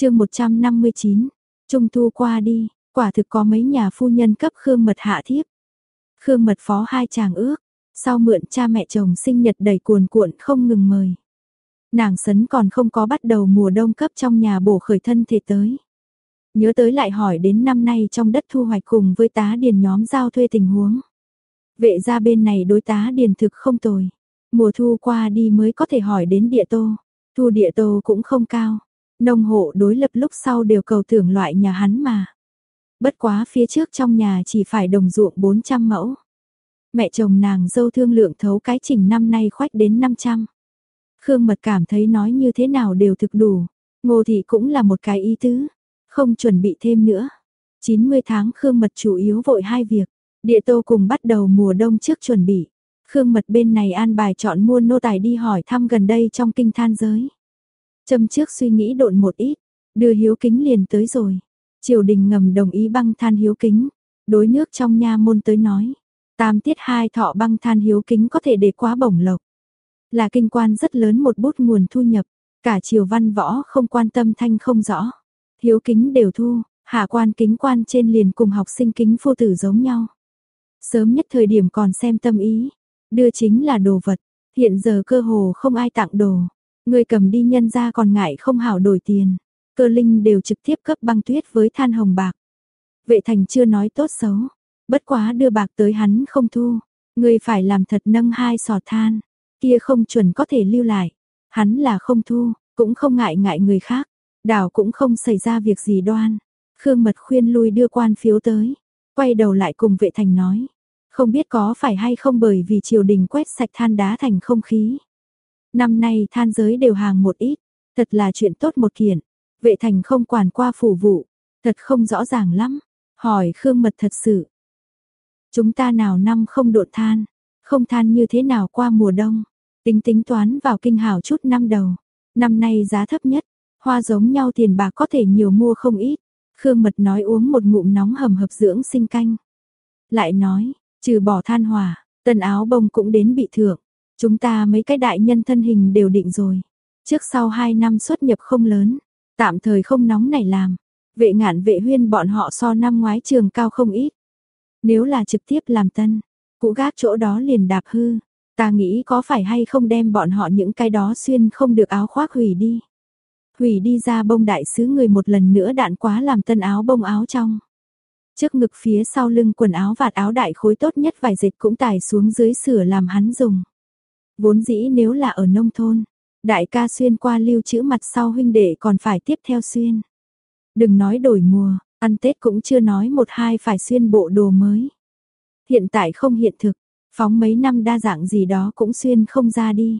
chương 159, Trung thu qua đi, quả thực có mấy nhà phu nhân cấp Khương Mật hạ thiếp. Khương Mật phó hai chàng ước, sau mượn cha mẹ chồng sinh nhật đầy cuồn cuộn không ngừng mời. Nàng sấn còn không có bắt đầu mùa đông cấp trong nhà bổ khởi thân thể tới. Nhớ tới lại hỏi đến năm nay trong đất thu hoạch cùng với tá điền nhóm giao thuê tình huống. Vệ ra bên này đối tá điền thực không tồi. Mùa thu qua đi mới có thể hỏi đến địa tô. Thu địa tô cũng không cao. Nông hộ đối lập lúc sau đều cầu tưởng loại nhà hắn mà. Bất quá phía trước trong nhà chỉ phải đồng ruộng 400 mẫu. Mẹ chồng nàng dâu thương lượng thấu cái trình năm nay khoách đến 500. Khương Mật cảm thấy nói như thế nào đều thực đủ. Ngô Thị cũng là một cái ý tứ. Không chuẩn bị thêm nữa. 90 tháng Khương Mật chủ yếu vội hai việc. Địa tô cùng bắt đầu mùa đông trước chuẩn bị. Khương Mật bên này an bài chọn mua nô tài đi hỏi thăm gần đây trong kinh than giới. Châm trước suy nghĩ độn một ít, đưa hiếu kính liền tới rồi. Triều đình ngầm đồng ý băng than hiếu kính, đối nước trong nha môn tới nói. Tam tiết hai thọ băng than hiếu kính có thể để quá bổng lộc. Là kinh quan rất lớn một bút nguồn thu nhập, cả triều văn võ không quan tâm thanh không rõ. Hiếu kính đều thu, hạ quan kính quan trên liền cùng học sinh kính phu tử giống nhau. Sớm nhất thời điểm còn xem tâm ý, đưa chính là đồ vật, hiện giờ cơ hồ không ai tặng đồ. Người cầm đi nhân ra còn ngại không hảo đổi tiền. Cơ linh đều trực tiếp cấp băng tuyết với than hồng bạc. Vệ thành chưa nói tốt xấu. Bất quá đưa bạc tới hắn không thu. Người phải làm thật nâng hai sọt than. Kia không chuẩn có thể lưu lại. Hắn là không thu, cũng không ngại ngại người khác. Đảo cũng không xảy ra việc gì đoan. Khương mật khuyên lui đưa quan phiếu tới. Quay đầu lại cùng vệ thành nói. Không biết có phải hay không bởi vì triều đình quét sạch than đá thành không khí. Năm nay than giới đều hàng một ít, thật là chuyện tốt một kiện. Vệ thành không quản qua phủ vụ, thật không rõ ràng lắm. Hỏi Khương Mật thật sự. Chúng ta nào năm không độn than, không than như thế nào qua mùa đông. Tính tính toán vào kinh hào chút năm đầu. Năm nay giá thấp nhất, hoa giống nhau tiền bạc có thể nhiều mua không ít. Khương Mật nói uống một ngụm nóng hầm hập dưỡng sinh canh. Lại nói, trừ bỏ than hỏa, tân áo bông cũng đến bị thượng. Chúng ta mấy cái đại nhân thân hình đều định rồi. Trước sau 2 năm xuất nhập không lớn, tạm thời không nóng này làm. Vệ ngạn vệ huyên bọn họ so năm ngoái trường cao không ít. Nếu là trực tiếp làm tân, cũ gác chỗ đó liền đạp hư. Ta nghĩ có phải hay không đem bọn họ những cái đó xuyên không được áo khoác hủy đi. Hủy đi ra bông đại sứ người một lần nữa đạn quá làm tân áo bông áo trong. Trước ngực phía sau lưng quần áo vạt áo đại khối tốt nhất vài dệt cũng tải xuống dưới sửa làm hắn dùng. Vốn dĩ nếu là ở nông thôn, đại ca xuyên qua lưu chữ mặt sau huynh đệ còn phải tiếp theo xuyên. Đừng nói đổi mùa, ăn Tết cũng chưa nói một hai phải xuyên bộ đồ mới. Hiện tại không hiện thực, phóng mấy năm đa dạng gì đó cũng xuyên không ra đi.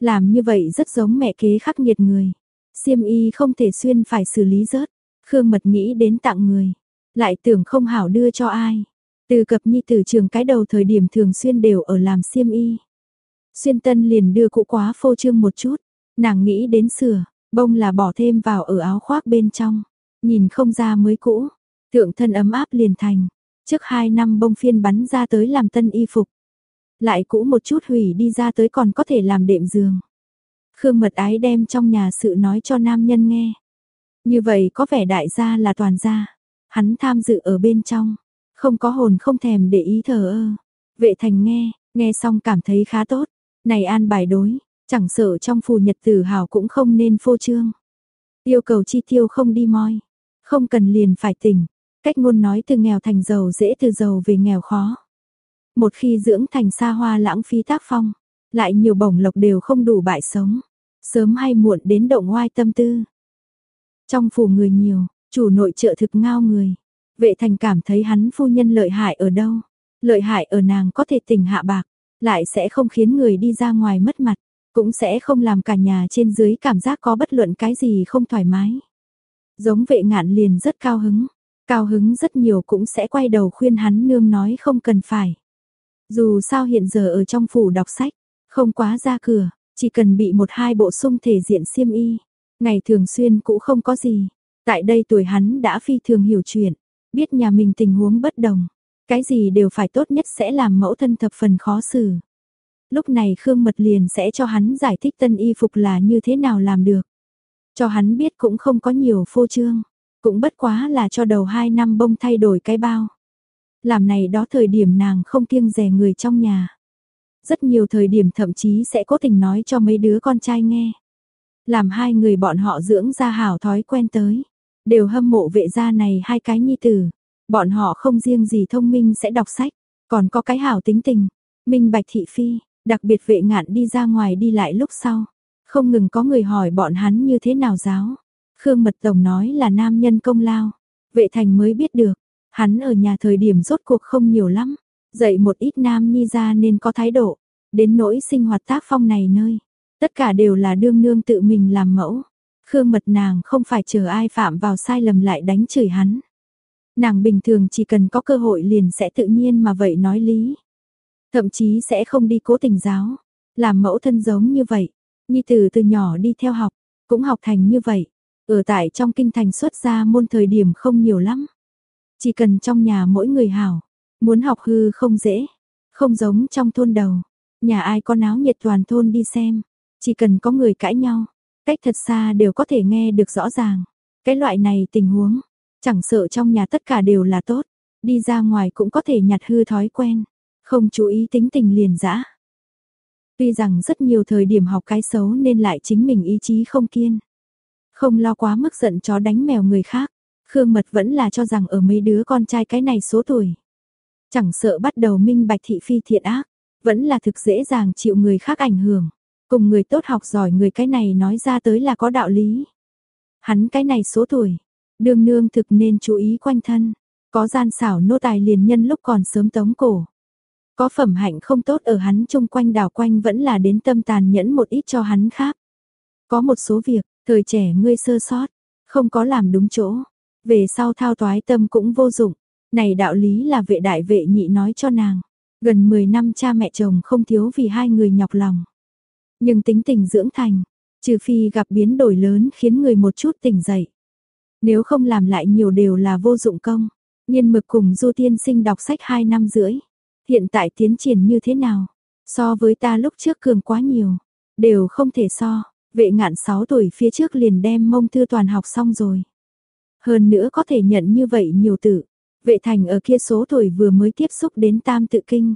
Làm như vậy rất giống mẹ kế khắc nghiệt người. Xiêm y không thể xuyên phải xử lý rớt. Khương mật nghĩ đến tặng người. Lại tưởng không hảo đưa cho ai. Từ cập nhi từ trường cái đầu thời điểm thường xuyên đều ở làm xiêm y. Xuyên tân liền đưa cụ quá phô trương một chút, nàng nghĩ đến sửa, bông là bỏ thêm vào ở áo khoác bên trong, nhìn không ra mới cũ, thượng thân ấm áp liền thành, trước hai năm bông phiên bắn ra tới làm tân y phục, lại cũ một chút hủy đi ra tới còn có thể làm đệm giường. Khương mật ái đem trong nhà sự nói cho nam nhân nghe. Như vậy có vẻ đại gia là toàn gia, hắn tham dự ở bên trong, không có hồn không thèm để ý thờ ơ. Vệ thành nghe, nghe xong cảm thấy khá tốt, này an bài đối, chẳng sợ trong phù nhật tử hào cũng không nên phô trương. Yêu cầu chi tiêu không đi moi, không cần liền phải tỉnh, cách ngôn nói từ nghèo thành giàu dễ từ giàu về nghèo khó. Một khi dưỡng thành xa hoa lãng phí tác phong, lại nhiều bổng lộc đều không đủ bại sống, sớm hay muộn đến động ngoai tâm tư. Trong phủ người nhiều, chủ nội trợ thực ngao người, vệ thành cảm thấy hắn phu nhân lợi hại ở đâu, lợi hại ở nàng có thể tỉnh hạ bạc, lại sẽ không khiến người đi ra ngoài mất mặt, cũng sẽ không làm cả nhà trên dưới cảm giác có bất luận cái gì không thoải mái. Giống vệ ngạn liền rất cao hứng, cao hứng rất nhiều cũng sẽ quay đầu khuyên hắn nương nói không cần phải. Dù sao hiện giờ ở trong phủ đọc sách, không quá ra cửa, chỉ cần bị một hai bộ sung thể diện xiêm y, ngày thường xuyên cũng không có gì. Tại đây tuổi hắn đã phi thường hiểu chuyện, biết nhà mình tình huống bất đồng, cái gì đều phải tốt nhất sẽ làm mẫu thân thập phần khó xử. Lúc này Khương Mật liền sẽ cho hắn giải thích tân y phục là như thế nào làm được. cho hắn biết cũng không có nhiều phô trương, cũng bất quá là cho đầu hai năm bông thay đổi cái bao. Làm này đó thời điểm nàng không kiêng rẻ người trong nhà. Rất nhiều thời điểm thậm chí sẽ cố tình nói cho mấy đứa con trai nghe. Làm hai người bọn họ dưỡng ra hảo thói quen tới. Đều hâm mộ vệ gia này hai cái nhi tử. Bọn họ không riêng gì thông minh sẽ đọc sách, còn có cái hảo tính tình. Minh bạch thị phi, đặc biệt vệ ngạn đi ra ngoài đi lại lúc sau. Không ngừng có người hỏi bọn hắn như thế nào giáo. Khương Mật Tổng nói là nam nhân công lao. Vệ thành mới biết được, hắn ở nhà thời điểm rốt cuộc không nhiều lắm. Dạy một ít nam nhi ra nên có thái độ. Đến nỗi sinh hoạt tác phong này nơi. Tất cả đều là đương nương tự mình làm mẫu. Khương Mật nàng không phải chờ ai phạm vào sai lầm lại đánh chửi hắn. Nàng bình thường chỉ cần có cơ hội liền sẽ tự nhiên mà vậy nói lý. Thậm chí sẽ không đi cố tình giáo. Làm mẫu thân giống như vậy. Nhi tử từ nhỏ đi theo học. Cũng học thành như vậy. Ở tại trong kinh thành xuất ra môn thời điểm không nhiều lắm. Chỉ cần trong nhà mỗi người hảo. Muốn học hư không dễ. Không giống trong thôn đầu. Nhà ai có náo nhiệt toàn thôn đi xem. Chỉ cần có người cãi nhau. Cách thật xa đều có thể nghe được rõ ràng. Cái loại này tình huống. Chẳng sợ trong nhà tất cả đều là tốt. Đi ra ngoài cũng có thể nhặt hư thói quen. Không chú ý tính tình liền dã. Tuy rằng rất nhiều thời điểm học cái xấu nên lại chính mình ý chí không kiên. Không lo quá mức giận chó đánh mèo người khác. Khương Mật vẫn là cho rằng ở mấy đứa con trai cái này số tuổi. Chẳng sợ bắt đầu minh bạch thị phi thiện ác, vẫn là thực dễ dàng chịu người khác ảnh hưởng. Cùng người tốt học giỏi người cái này nói ra tới là có đạo lý. Hắn cái này số tuổi, đương nương thực nên chú ý quanh thân. Có gian xảo nô tài liền nhân lúc còn sớm tống cổ. Có phẩm hạnh không tốt ở hắn chung quanh đảo quanh vẫn là đến tâm tàn nhẫn một ít cho hắn khác. Có một số việc, thời trẻ ngươi sơ sót, không có làm đúng chỗ. Về sau thao toái tâm cũng vô dụng. Này đạo lý là vệ đại vệ nhị nói cho nàng. Gần 10 năm cha mẹ chồng không thiếu vì hai người nhọc lòng. Nhưng tính tình dưỡng thành, trừ phi gặp biến đổi lớn khiến người một chút tỉnh dậy. Nếu không làm lại nhiều đều là vô dụng công. Nhiên mực cùng Du Tiên Sinh đọc sách 2 năm rưỡi. Hiện tại tiến triển như thế nào? So với ta lúc trước cường quá nhiều. Đều không thể so. Vệ ngạn 6 tuổi phía trước liền đem mông thư toàn học xong rồi. Hơn nữa có thể nhận như vậy nhiều tự. Vệ thành ở kia số tuổi vừa mới tiếp xúc đến tam tự kinh.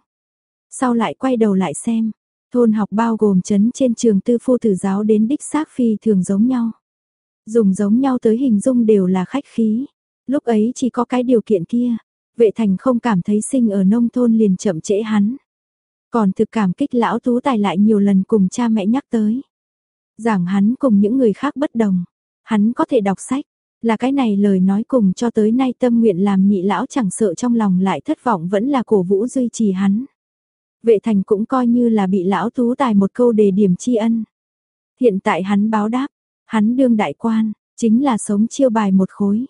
Sau lại quay đầu lại xem. Thôn học bao gồm chấn trên trường tư phu tử giáo đến đích xác phi thường giống nhau. Dùng giống nhau tới hình dung đều là khách khí. Lúc ấy chỉ có cái điều kiện kia. Vệ thành không cảm thấy sinh ở nông thôn liền chậm trễ hắn. Còn thực cảm kích lão tú tài lại nhiều lần cùng cha mẹ nhắc tới. Giảng hắn cùng những người khác bất đồng. Hắn có thể đọc sách. Là cái này lời nói cùng cho tới nay tâm nguyện làm nhị lão chẳng sợ trong lòng lại thất vọng vẫn là cổ vũ duy trì hắn. Vệ thành cũng coi như là bị lão tú tài một câu đề điểm tri ân. Hiện tại hắn báo đáp, hắn đương đại quan, chính là sống chiêu bài một khối.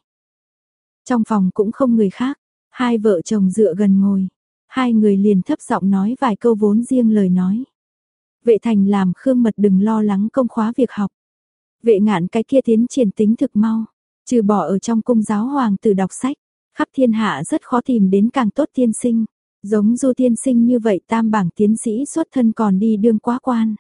Trong phòng cũng không người khác, hai vợ chồng dựa gần ngồi, hai người liền thấp giọng nói vài câu vốn riêng lời nói. Vệ thành làm Khương Mật đừng lo lắng công khóa việc học. Vệ ngạn cái kia tiến triển tính thực mau, trừ bỏ ở trong cung giáo hoàng tử đọc sách, khắp thiên hạ rất khó tìm đến càng tốt tiên sinh. Giống du tiên sinh như vậy tam bảng tiến sĩ xuất thân còn đi đương quá quan.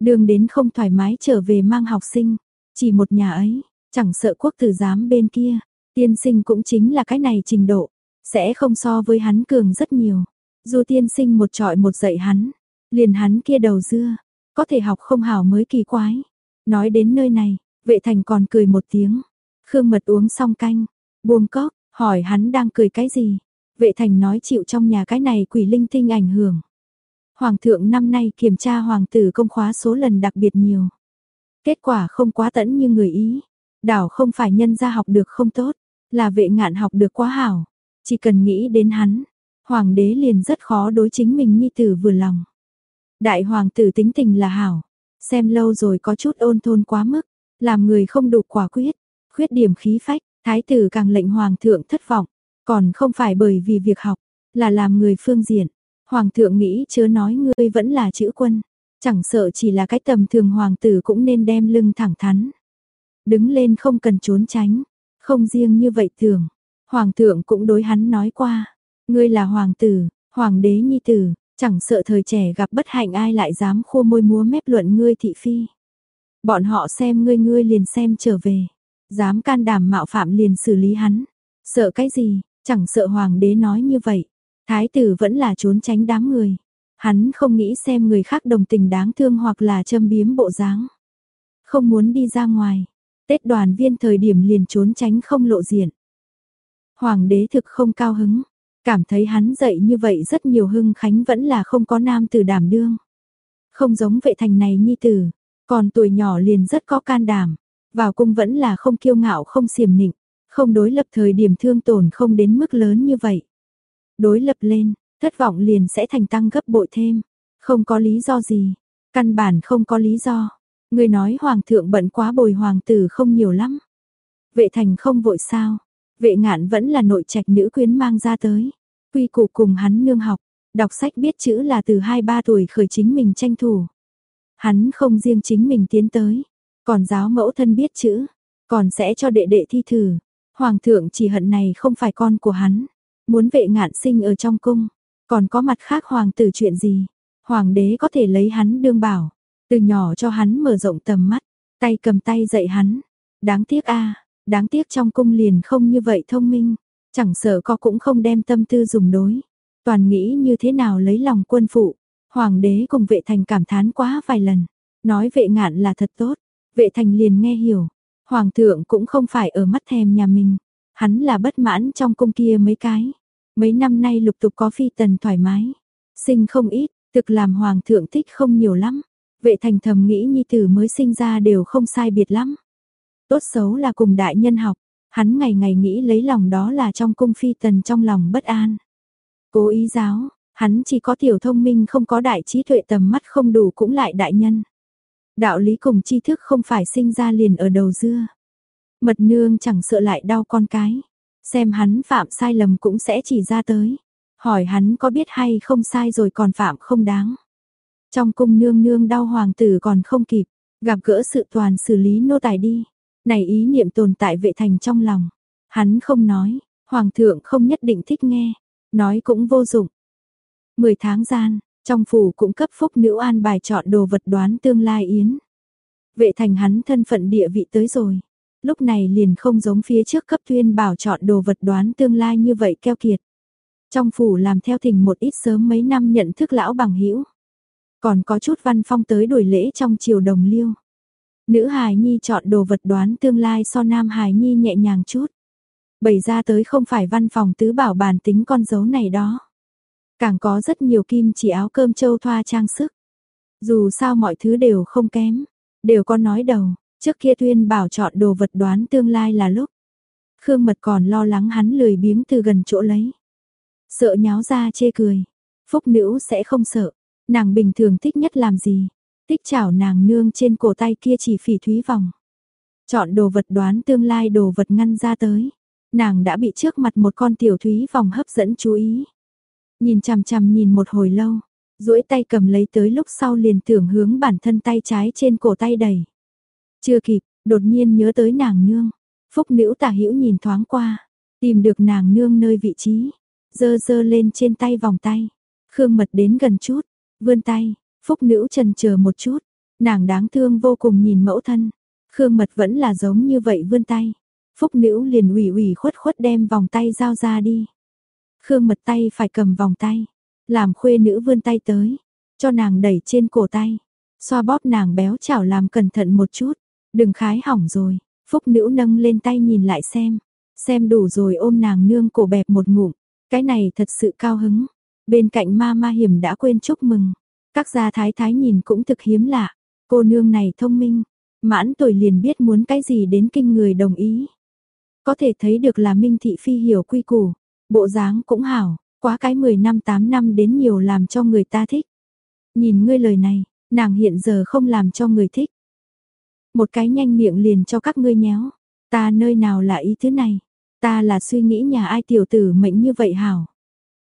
Đường đến không thoải mái trở về mang học sinh, chỉ một nhà ấy, chẳng sợ quốc tử giám bên kia, tiên sinh cũng chính là cái này trình độ, sẽ không so với hắn cường rất nhiều. dù tiên sinh một trọi một dạy hắn, liền hắn kia đầu dưa, có thể học không hảo mới kỳ quái. Nói đến nơi này, vệ thành còn cười một tiếng, khương mật uống xong canh, buông cốc, hỏi hắn đang cười cái gì. Vệ thành nói chịu trong nhà cái này quỷ linh tinh ảnh hưởng. Hoàng thượng năm nay kiểm tra hoàng tử công khóa số lần đặc biệt nhiều. Kết quả không quá tẫn như người ý. Đảo không phải nhân gia học được không tốt, là vệ ngạn học được quá hảo. Chỉ cần nghĩ đến hắn, hoàng đế liền rất khó đối chính mình nhi tử vừa lòng. Đại hoàng tử tính tình là hảo, xem lâu rồi có chút ôn thôn quá mức, làm người không đủ quả quyết, khuyết điểm khí phách, thái tử càng lệnh hoàng thượng thất vọng. Còn không phải bởi vì việc học, là làm người phương diện. Hoàng thượng nghĩ chớ nói ngươi vẫn là chữ quân. Chẳng sợ chỉ là cái tầm thường hoàng tử cũng nên đem lưng thẳng thắn. Đứng lên không cần trốn tránh. Không riêng như vậy thường. Hoàng thượng cũng đối hắn nói qua. Ngươi là hoàng tử, hoàng đế nhi tử, chẳng sợ thời trẻ gặp bất hạnh ai lại dám khua môi múa mép luận ngươi thị phi. Bọn họ xem ngươi ngươi liền xem trở về. Dám can đảm mạo phạm liền xử lý hắn. Sợ cái gì, chẳng sợ hoàng đế nói như vậy. Thái tử vẫn là trốn tránh đám người. Hắn không nghĩ xem người khác đồng tình đáng thương hoặc là châm biếm bộ dáng. Không muốn đi ra ngoài. Tết đoàn viên thời điểm liền trốn tránh không lộ diện. Hoàng đế thực không cao hứng. Cảm thấy hắn dậy như vậy rất nhiều hưng khánh vẫn là không có nam tử đảm đương. Không giống vệ thành này nhi tử. Còn tuổi nhỏ liền rất có can đảm. Vào cung vẫn là không kiêu ngạo không xiềm nịnh. Không đối lập thời điểm thương tổn không đến mức lớn như vậy. Đối lập lên, thất vọng liền sẽ thành tăng gấp bội thêm. Không có lý do gì. Căn bản không có lý do. Người nói hoàng thượng bận quá bồi hoàng tử không nhiều lắm. Vệ thành không vội sao. Vệ ngạn vẫn là nội trạch nữ quyến mang ra tới. Quy củ cùng hắn nương học. Đọc sách biết chữ là từ 2-3 tuổi khởi chính mình tranh thủ. Hắn không riêng chính mình tiến tới. Còn giáo mẫu thân biết chữ. Còn sẽ cho đệ đệ thi thử. Hoàng thượng chỉ hận này không phải con của hắn. Muốn vệ ngạn sinh ở trong cung. Còn có mặt khác hoàng tử chuyện gì. Hoàng đế có thể lấy hắn đương bảo. Từ nhỏ cho hắn mở rộng tầm mắt, tay cầm tay dạy hắn. Đáng tiếc a, đáng tiếc trong cung liền không như vậy thông minh, chẳng sợ có cũng không đem tâm tư dùng đối. Toàn nghĩ như thế nào lấy lòng quân phụ. Hoàng đế cùng vệ thành cảm thán quá vài lần, nói vệ ngạn là thật tốt, vệ thành liền nghe hiểu. Hoàng thượng cũng không phải ở mắt thèm nhà mình, hắn là bất mãn trong cung kia mấy cái. Mấy năm nay lục tục có phi tần thoải mái, sinh không ít, thực làm hoàng thượng thích không nhiều lắm. Vệ thành thầm nghĩ nhi tử mới sinh ra đều không sai biệt lắm. Tốt xấu là cùng đại nhân học, hắn ngày ngày nghĩ lấy lòng đó là trong cung phi tần trong lòng bất an. Cố ý giáo, hắn chỉ có tiểu thông minh không có đại trí tuệ tầm mắt không đủ cũng lại đại nhân. Đạo lý cùng tri thức không phải sinh ra liền ở đầu dưa. Mật nương chẳng sợ lại đau con cái. Xem hắn phạm sai lầm cũng sẽ chỉ ra tới. Hỏi hắn có biết hay không sai rồi còn phạm không đáng. Trong cung nương nương đau hoàng tử còn không kịp, gặp gỡ sự toàn xử lý nô tài đi. Này ý niệm tồn tại vệ thành trong lòng. Hắn không nói, hoàng thượng không nhất định thích nghe, nói cũng vô dụng. Mười tháng gian, trong phủ cũng cấp phúc nữ an bài chọn đồ vật đoán tương lai yến. Vệ thành hắn thân phận địa vị tới rồi. Lúc này liền không giống phía trước cấp tuyên bảo chọn đồ vật đoán tương lai như vậy keo kiệt. Trong phủ làm theo thỉnh một ít sớm mấy năm nhận thức lão bằng hữu còn có chút văn phong tới đuổi lễ trong triều đồng liêu. Nữ hài nhi chọn đồ vật đoán tương lai so nam hài nhi nhẹ nhàng chút. Bày ra tới không phải văn phòng tứ bảo bàn tính con dấu này đó. Càng có rất nhiều kim chỉ áo cơm châu thoa trang sức. Dù sao mọi thứ đều không kém, đều có nói đầu, trước kia tuyên bảo chọn đồ vật đoán tương lai là lúc. Khương Mật còn lo lắng hắn lười biếng từ gần chỗ lấy. Sợ nháo ra chê cười, phúc nữ sẽ không sợ, Nàng bình thường thích nhất làm gì? Thích chảo nàng nương trên cổ tay kia chỉ phỉ thúy vòng. Chọn đồ vật đoán tương lai đồ vật ngăn ra tới. Nàng đã bị trước mặt một con tiểu thúy vòng hấp dẫn chú ý. Nhìn chằm chằm nhìn một hồi lâu, duỗi tay cầm lấy tới lúc sau liền tưởng hướng bản thân tay trái trên cổ tay đẩy. Chưa kịp, đột nhiên nhớ tới nàng nương. Phúc nữ tả hữu nhìn thoáng qua, tìm được nàng nương nơi vị trí, dơ dơ lên trên tay vòng tay. Khương mật đến gần chút, Vươn tay, phúc nữ trần chờ một chút, nàng đáng thương vô cùng nhìn mẫu thân. Khương mật vẫn là giống như vậy vươn tay. Phúc nữ liền ủy ủy khuất khuất đem vòng tay giao ra đi. Khương mật tay phải cầm vòng tay, làm khuê nữ vươn tay tới, cho nàng đẩy trên cổ tay, xoa bóp nàng béo chảo làm cẩn thận một chút, đừng khái hỏng rồi. Phúc nữ nâng lên tay nhìn lại xem, xem đủ rồi ôm nàng nương cổ bẹp một ngụm, cái này thật sự cao hứng. Bên cạnh ma ma hiểm đã quên chúc mừng. Các gia thái thái nhìn cũng thực hiếm lạ. Cô nương này thông minh. Mãn tuổi liền biết muốn cái gì đến kinh người đồng ý. Có thể thấy được là Minh Thị Phi hiểu quy củ. Bộ dáng cũng hảo. Quá cái 10 năm 8 năm đến nhiều làm cho người ta thích. Nhìn ngươi lời này, nàng hiện giờ không làm cho người thích. Một cái nhanh miệng liền cho các ngươi nhéo. Ta nơi nào là ý thứ này. Ta là suy nghĩ nhà ai tiểu tử mệnh như vậy hảo.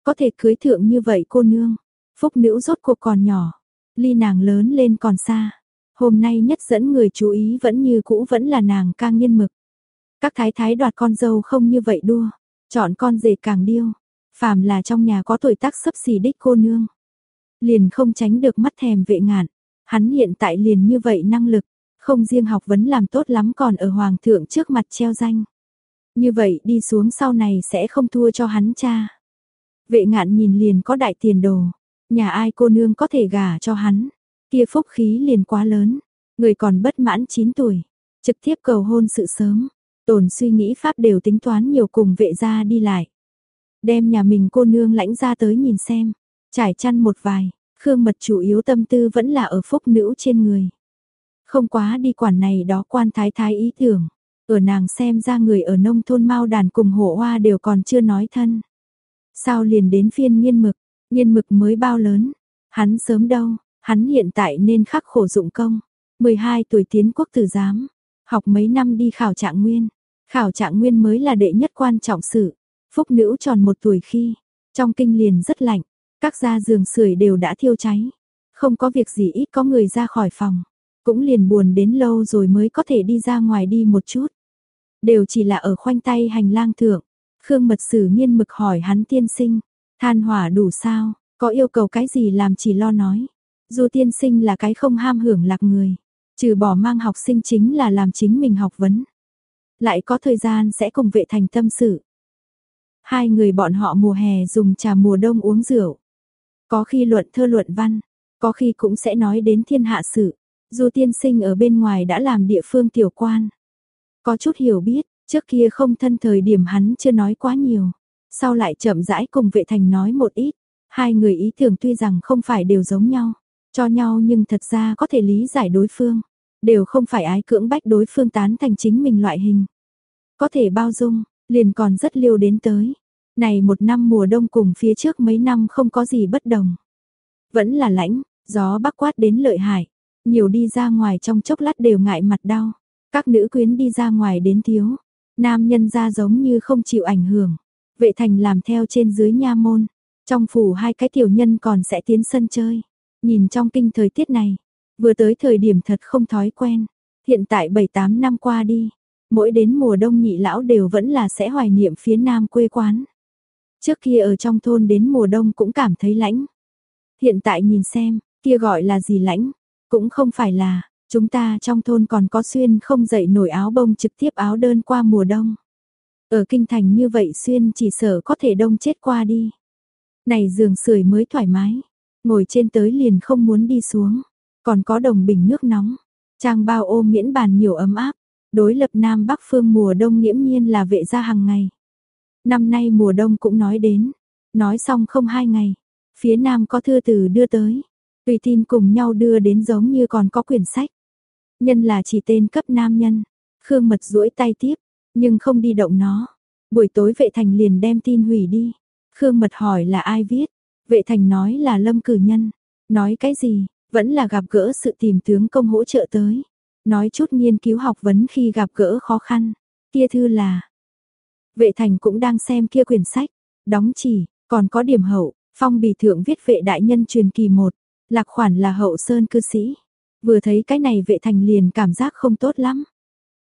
Có thể cưới thượng như vậy cô nương, phúc nữ rốt cuộc còn nhỏ, ly nàng lớn lên còn xa. Hôm nay nhất dẫn người chú ý vẫn như cũ vẫn là nàng ca nghiên mực. Các thái thái đoạt con dâu không như vậy đua, chọn con rể càng điêu. Phàm là trong nhà có tuổi tác sấp xỉ đích cô nương. Liền không tránh được mắt thèm vệ ngạn. Hắn hiện tại liền như vậy năng lực. Không riêng học vấn làm tốt lắm còn ở hoàng thượng trước mặt treo danh. Như vậy đi xuống sau này sẽ không thua cho hắn cha. Vệ ngạn nhìn liền có đại tiền đồ, nhà ai cô nương có thể gả cho hắn, kia phúc khí liền quá lớn, người còn bất mãn 9 tuổi, trực tiếp cầu hôn sự sớm, tồn suy nghĩ pháp đều tính toán nhiều cùng vệ gia đi lại. Đem nhà mình cô nương lãnh ra tới nhìn xem, trải chăn một vài, Khương Mật chủ yếu tâm tư vẫn là ở phúc nữ trên người. Không quá đi quản này đó quan thái thái ý tưởng, ở nàng xem ra người ở nông thôn mau đàn cùng hổ hoa đều còn chưa nói thân. Sao liền đến phiên nghiên mực, nghiên mực mới bao lớn, hắn sớm đâu, hắn hiện tại nên khắc khổ dụng công. 12 tuổi tiến quốc tử giám, học mấy năm đi khảo trạng nguyên, khảo trạng nguyên mới là đệ nhất quan trọng sự. Phúc nữ tròn một tuổi khi, trong kinh liền rất lạnh, các gia giường sưởi đều đã thiêu cháy. Không có việc gì ít có người ra khỏi phòng, cũng liền buồn đến lâu rồi mới có thể đi ra ngoài đi một chút. Đều chỉ là ở khoanh tay hành lang thượng, Khương mật sử nghiên mực hỏi hắn tiên sinh, than hỏa đủ sao, có yêu cầu cái gì làm chỉ lo nói. Dù tiên sinh là cái không ham hưởng lạc người, trừ bỏ mang học sinh chính là làm chính mình học vấn. Lại có thời gian sẽ cùng vệ thành tâm sự. Hai người bọn họ mùa hè dùng trà mùa đông uống rượu. Có khi luận thơ luận văn, có khi cũng sẽ nói đến thiên hạ sự. Du tiên sinh ở bên ngoài đã làm địa phương tiểu quan. Có chút hiểu biết, Trước kia không thân thời điểm hắn chưa nói quá nhiều, sau lại chậm rãi cùng vệ thành nói một ít, hai người ý tưởng tuy rằng không phải đều giống nhau, cho nhau nhưng thật ra có thể lý giải đối phương, đều không phải ái cưỡng bách đối phương tán thành chính mình loại hình. Có thể bao dung, liền còn rất liêu đến tới. Này một năm mùa đông cùng phía trước mấy năm không có gì bất đồng. Vẫn là lãnh, gió bắc quát đến lợi hại, nhiều đi ra ngoài trong chốc lát đều ngại mặt đau. Các nữ quyến đi ra ngoài đến thiếu, Nam nhân ra giống như không chịu ảnh hưởng. Vệ thành làm theo trên dưới nha môn. Trong phủ hai cái tiểu nhân còn sẽ tiến sân chơi. Nhìn trong kinh thời tiết này. Vừa tới thời điểm thật không thói quen. Hiện tại 7-8 năm qua đi. Mỗi đến mùa đông nhị lão đều vẫn là sẽ hoài niệm phía nam quê quán. Trước kia ở trong thôn đến mùa đông cũng cảm thấy lãnh. Hiện tại nhìn xem, kia gọi là gì lãnh, cũng không phải là, Chúng ta trong thôn còn có xuyên không dậy nổi áo bông trực tiếp áo đơn qua mùa đông. Ở kinh thành như vậy xuyên chỉ sợ có thể đông chết qua đi. Này giường sưởi mới thoải mái, ngồi trên tới liền không muốn đi xuống. Còn có đồng bình nước nóng, trang bao ô miễn bàn nhiều ấm áp. Đối lập Nam Bắc phương mùa đông nghiễm nhiên là vệ gia hàng ngày. Năm nay mùa đông cũng nói đến, nói xong không hai ngày, phía Nam có thư từ đưa tới, tùy tin cùng nhau đưa đến giống như còn có quyển sách. Nhân là chỉ tên cấp nam nhân. Khương Mật duỗi tay tiếp, nhưng không đi động nó. Buổi tối vệ thành liền đem tin hủy đi. Khương Mật hỏi là ai viết. Vệ thành nói là lâm cử nhân. Nói cái gì, vẫn là gặp gỡ sự tìm tướng công hỗ trợ tới. Nói chút nghiên cứu học vấn khi gặp gỡ khó khăn. Kia thư là. Vệ thành cũng đang xem kia quyển sách. Đóng chỉ, còn có điểm hậu, phong bì thượng viết vệ đại nhân truyền kỳ một. Lạc khoản là hậu sơn cư sĩ. Vừa thấy cái này vệ thành liền cảm giác không tốt lắm.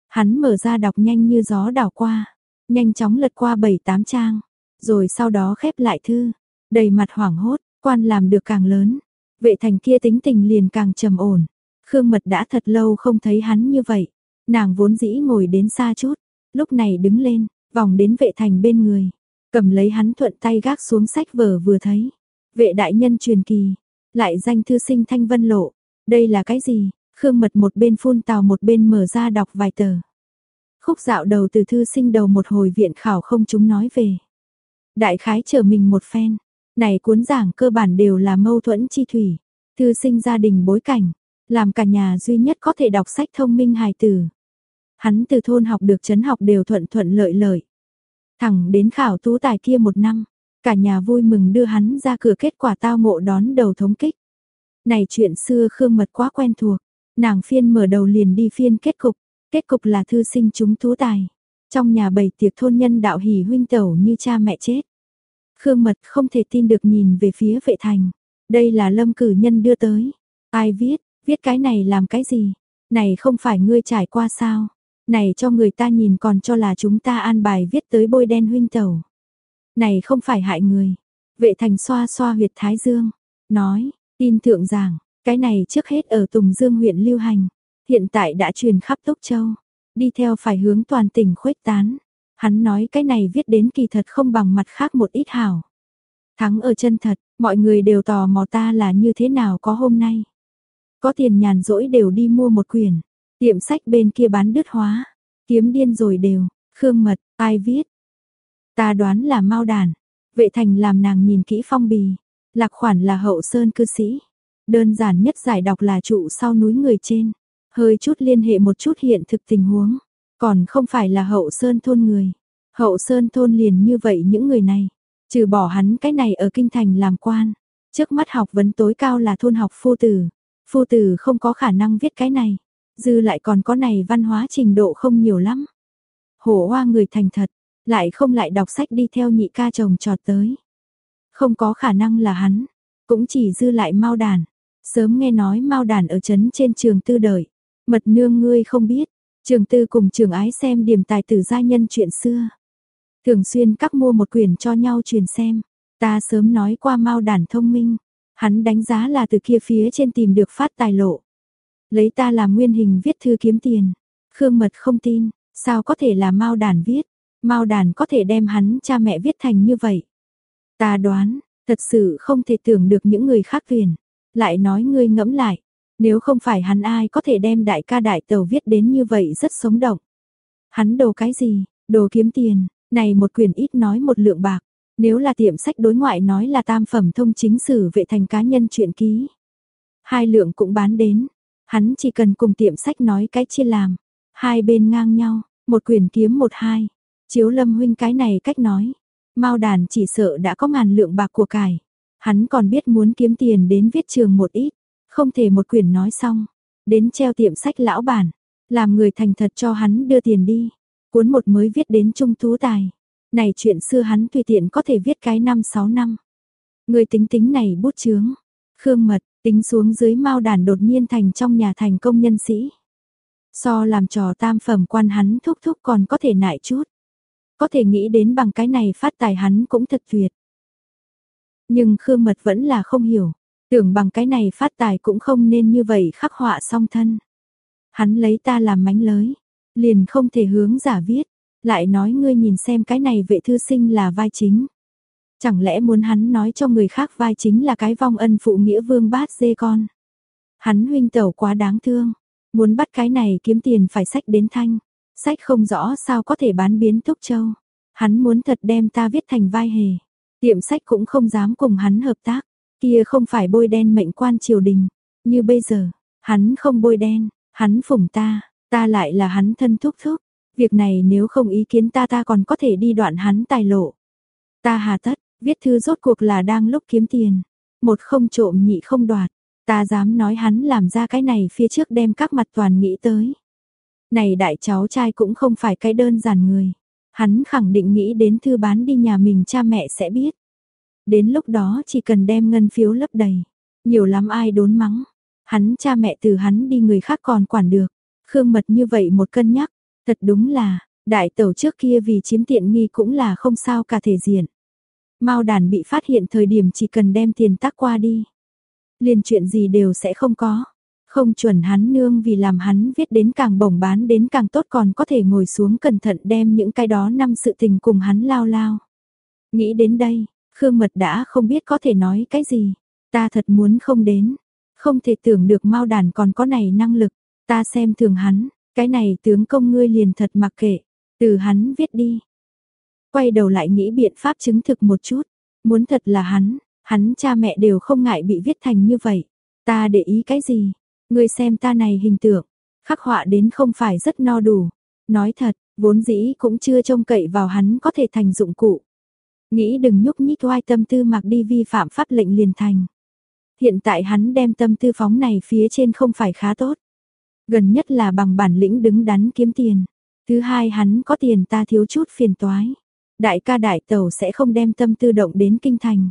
Hắn mở ra đọc nhanh như gió đảo qua, nhanh chóng lật qua 7-8 trang, rồi sau đó khép lại thư, đầy mặt hoảng hốt, quan làm được càng lớn, vệ thành kia tính tình liền càng trầm ổn. Khương Mật đã thật lâu không thấy hắn như vậy, nàng vốn dĩ ngồi đến xa chút, lúc này đứng lên, vòng đến vệ thành bên người, cầm lấy hắn thuận tay gác xuống sách vở vừa thấy. Vệ đại nhân truyền kỳ, lại danh thư sinh thanh vân lộ, đây là cái gì? Khương Mật một bên phun tào một bên mở ra đọc vài tờ. Khúc dạo đầu từ thư sinh đầu một hồi viện khảo không chúng nói về. Đại khái chờ mình một phen. Này cuốn giảng cơ bản đều là mâu thuẫn chi thủy. Thư sinh gia đình bối cảnh. Làm cả nhà duy nhất có thể đọc sách thông minh hài tử. Hắn từ thôn học được chấn học đều thuận thuận lợi lợi. Thẳng đến khảo tú tài kia một năm. Cả nhà vui mừng đưa hắn ra cửa kết quả tao ngộ đón đầu thống kích. Này chuyện xưa Khương Mật quá quen thuộc, nàng phiên mở đầu liền đi phiên kết cục, kết cục là thư sinh chúng tú tài. Trong nhà bầy tiệc thôn nhân đạo hỉ huynh tẩu như cha mẹ chết. Khương Mật không thể tin được nhìn về phía vệ thành. Đây là lâm cử nhân đưa tới. Ai viết, viết cái này làm cái gì? Này không phải ngươi trải qua sao? Này cho người ta nhìn còn cho là chúng ta an bài viết tới bôi đen huynh tẩu. Này không phải hại người. Vệ thành xoa xoa huyệt thái dương. Nói, Tin thượng giảng, cái này trước hết ở Tùng Dương huyện lưu hành. hiện tại đã truyền khắp Tốc Châu, đi theo phải hướng toàn tỉnh khuếch tán. Hắn nói cái này viết đến kỳ thật không bằng mặt khác một ít hảo. Thắng ở chân thật, mọi người đều tò mò ta là như thế nào có hôm nay. Có tiền nhàn rỗi đều đi mua một quyển, tiệm sách bên kia bán đứt hóa, kiếm điên rồi đều, khương mật, ai viết. Ta đoán là mau đàn, vệ thành làm nàng nhìn kỹ phong bì, lạc khoản là hậu sơn cư sĩ. Đơn giản nhất giải đọc là trụ sau núi người trên, hơi chút liên hệ một chút hiện thực tình huống, còn không phải là hậu sơn thôn người. Hậu sơn thôn liền như vậy những người này, trừ bỏ hắn cái này ở kinh thành làm quan, trước mắt học vấn tối cao là thôn học phu tử. Phu tử không có khả năng viết cái này, dư lại còn có này văn hóa trình độ không nhiều lắm. Hổ hoa người thành thật, lại không lại đọc sách đi theo nhị ca chồng trọt tới. Không có khả năng là hắn, cũng chỉ dư lại mau đàn. Sớm nghe nói mau đàn ở trấn trên trường tư đời, mật nương ngươi không biết, trường tư cùng trường ái xem điểm tài tử gia nhân chuyện xưa. Thường xuyên các mua một quyển cho nhau truyền xem, ta sớm nói qua mau đàn thông minh, hắn đánh giá là từ kia phía trên tìm được phát tài lộ. Lấy ta làm nguyên hình viết thư kiếm tiền, Khương Mật không tin, sao có thể là mau đàn viết, Mao đàn có thể đem hắn cha mẹ viết thành như vậy. Ta đoán, thật sự không thể tưởng được những người khác viền. Lại nói ngươi ngẫm lại, nếu không phải hắn ai có thể đem đại ca đại tàu viết đến như vậy rất sống động. Hắn đồ cái gì, đồ kiếm tiền, này một quyển ít nói một lượng bạc. Nếu là tiệm sách đối ngoại nói là tam phẩm thông chính sử vệ thành cá nhân chuyện ký. Hai lượng cũng bán đến, hắn chỉ cần cùng tiệm sách nói cái chia làm. Hai bên ngang nhau, một quyển kiếm một hai. Chiếu lâm huynh cái này cách nói. Mao đàn chỉ sợ đã có ngàn lượng bạc của cải. Hắn còn biết muốn kiếm tiền đến viết trường một ít. Không thể một quyển nói xong. Đến treo tiệm sách lão bản. Làm người thành thật cho hắn đưa tiền đi. Cuốn một mới viết đến trung tú tài. Này chuyện xưa hắn tùy tiện có thể viết cái năm sáu năm. Người tính tính này bút chướng. Khương mật, tính xuống dưới mao đàn đột nhiên thành trong nhà thành công nhân sĩ. So làm trò tam phẩm quan hắn thúc thúc còn có thể nại chút. Có thể nghĩ đến bằng cái này phát tài hắn cũng thật tuyệt. Nhưng Khương Mật vẫn là không hiểu, tưởng bằng cái này phát tài cũng không nên như vậy khắc họa song thân. Hắn lấy ta làm mánh lới, liền không thể hướng giả viết, lại nói ngươi nhìn xem cái này vệ thư sinh là vai chính. Chẳng lẽ muốn hắn nói cho người khác vai chính là cái vong ân phụ nghĩa vương bát dê con. Hắn huynh tẩu quá đáng thương, muốn bắt cái này kiếm tiền phải sách đến thanh, sách không rõ sao có thể bán biến túc châu. Hắn muốn thật đem ta viết thành vai hề, tiệm sách cũng không dám cùng hắn hợp tác, kia không phải bôi đen mệnh quan triều đình, như bây giờ, hắn không bôi đen, hắn phủng ta, ta lại là hắn thân thúc thúc, việc này nếu không ý kiến ta ta còn có thể đi đoạn hắn tài lộ. Ta hà tất, viết thư rốt cuộc là đang lúc kiếm tiền, một không trộm nhị không đoạt, ta dám nói hắn làm ra cái này phía trước đem các mặt toàn nghĩ tới. Này đại cháu trai cũng không phải cái đơn giản người, hắn khẳng định nghĩ đến thư bán đi nhà mình cha mẹ sẽ biết. Đến lúc đó chỉ cần đem ngân phiếu lấp đầy, nhiều lắm ai đốn mắng. Hắn cha mẹ từ hắn đi người khác còn quản được. Khương Mật như vậy một cân nhắc, thật đúng là, đại tẩu trước kia vì chiếm tiện nghi cũng là không sao cả thể diện. Mao đàn bị phát hiện thời điểm chỉ cần đem tiền tác qua đi. Liền chuyện gì đều sẽ không có. Không chuẩn hắn nương vì làm hắn viết đến càng bổng bán đến càng tốt còn có thể ngồi xuống cẩn thận đem những cái đó năm sự tình cùng hắn lao lao. Nghĩ đến đây, Khương Mật đã không biết có thể nói cái gì. Ta thật muốn không đến. Không thể tưởng được Mao đàn còn có này năng lực. Ta xem thường hắn, cái này tướng công ngươi liền thật mặc kệ. Từ hắn viết đi. Quay đầu lại nghĩ biện pháp chứng thực một chút. Muốn thật là hắn, hắn cha mẹ đều không ngại bị viết thành như vậy. Ta để ý cái gì? Ngươi xem ta này hình tượng, khắc họa đến không phải rất no đủ. Nói thật, vốn dĩ cũng chưa trông cậy vào hắn có thể thành dụng cụ. Nghĩ đừng nhúc nhích oai tâm tư mặc đi vi phạm pháp lệnh liền thành. Hiện tại hắn đem tâm tư phóng này phía trên không phải khá tốt. Gần nhất là bằng bản lĩnh đứng đắn kiếm tiền. Thứ hai hắn có tiền ta thiếu chút phiền toái. Đại ca đại tàu sẽ không đem tâm tư động đến kinh thành.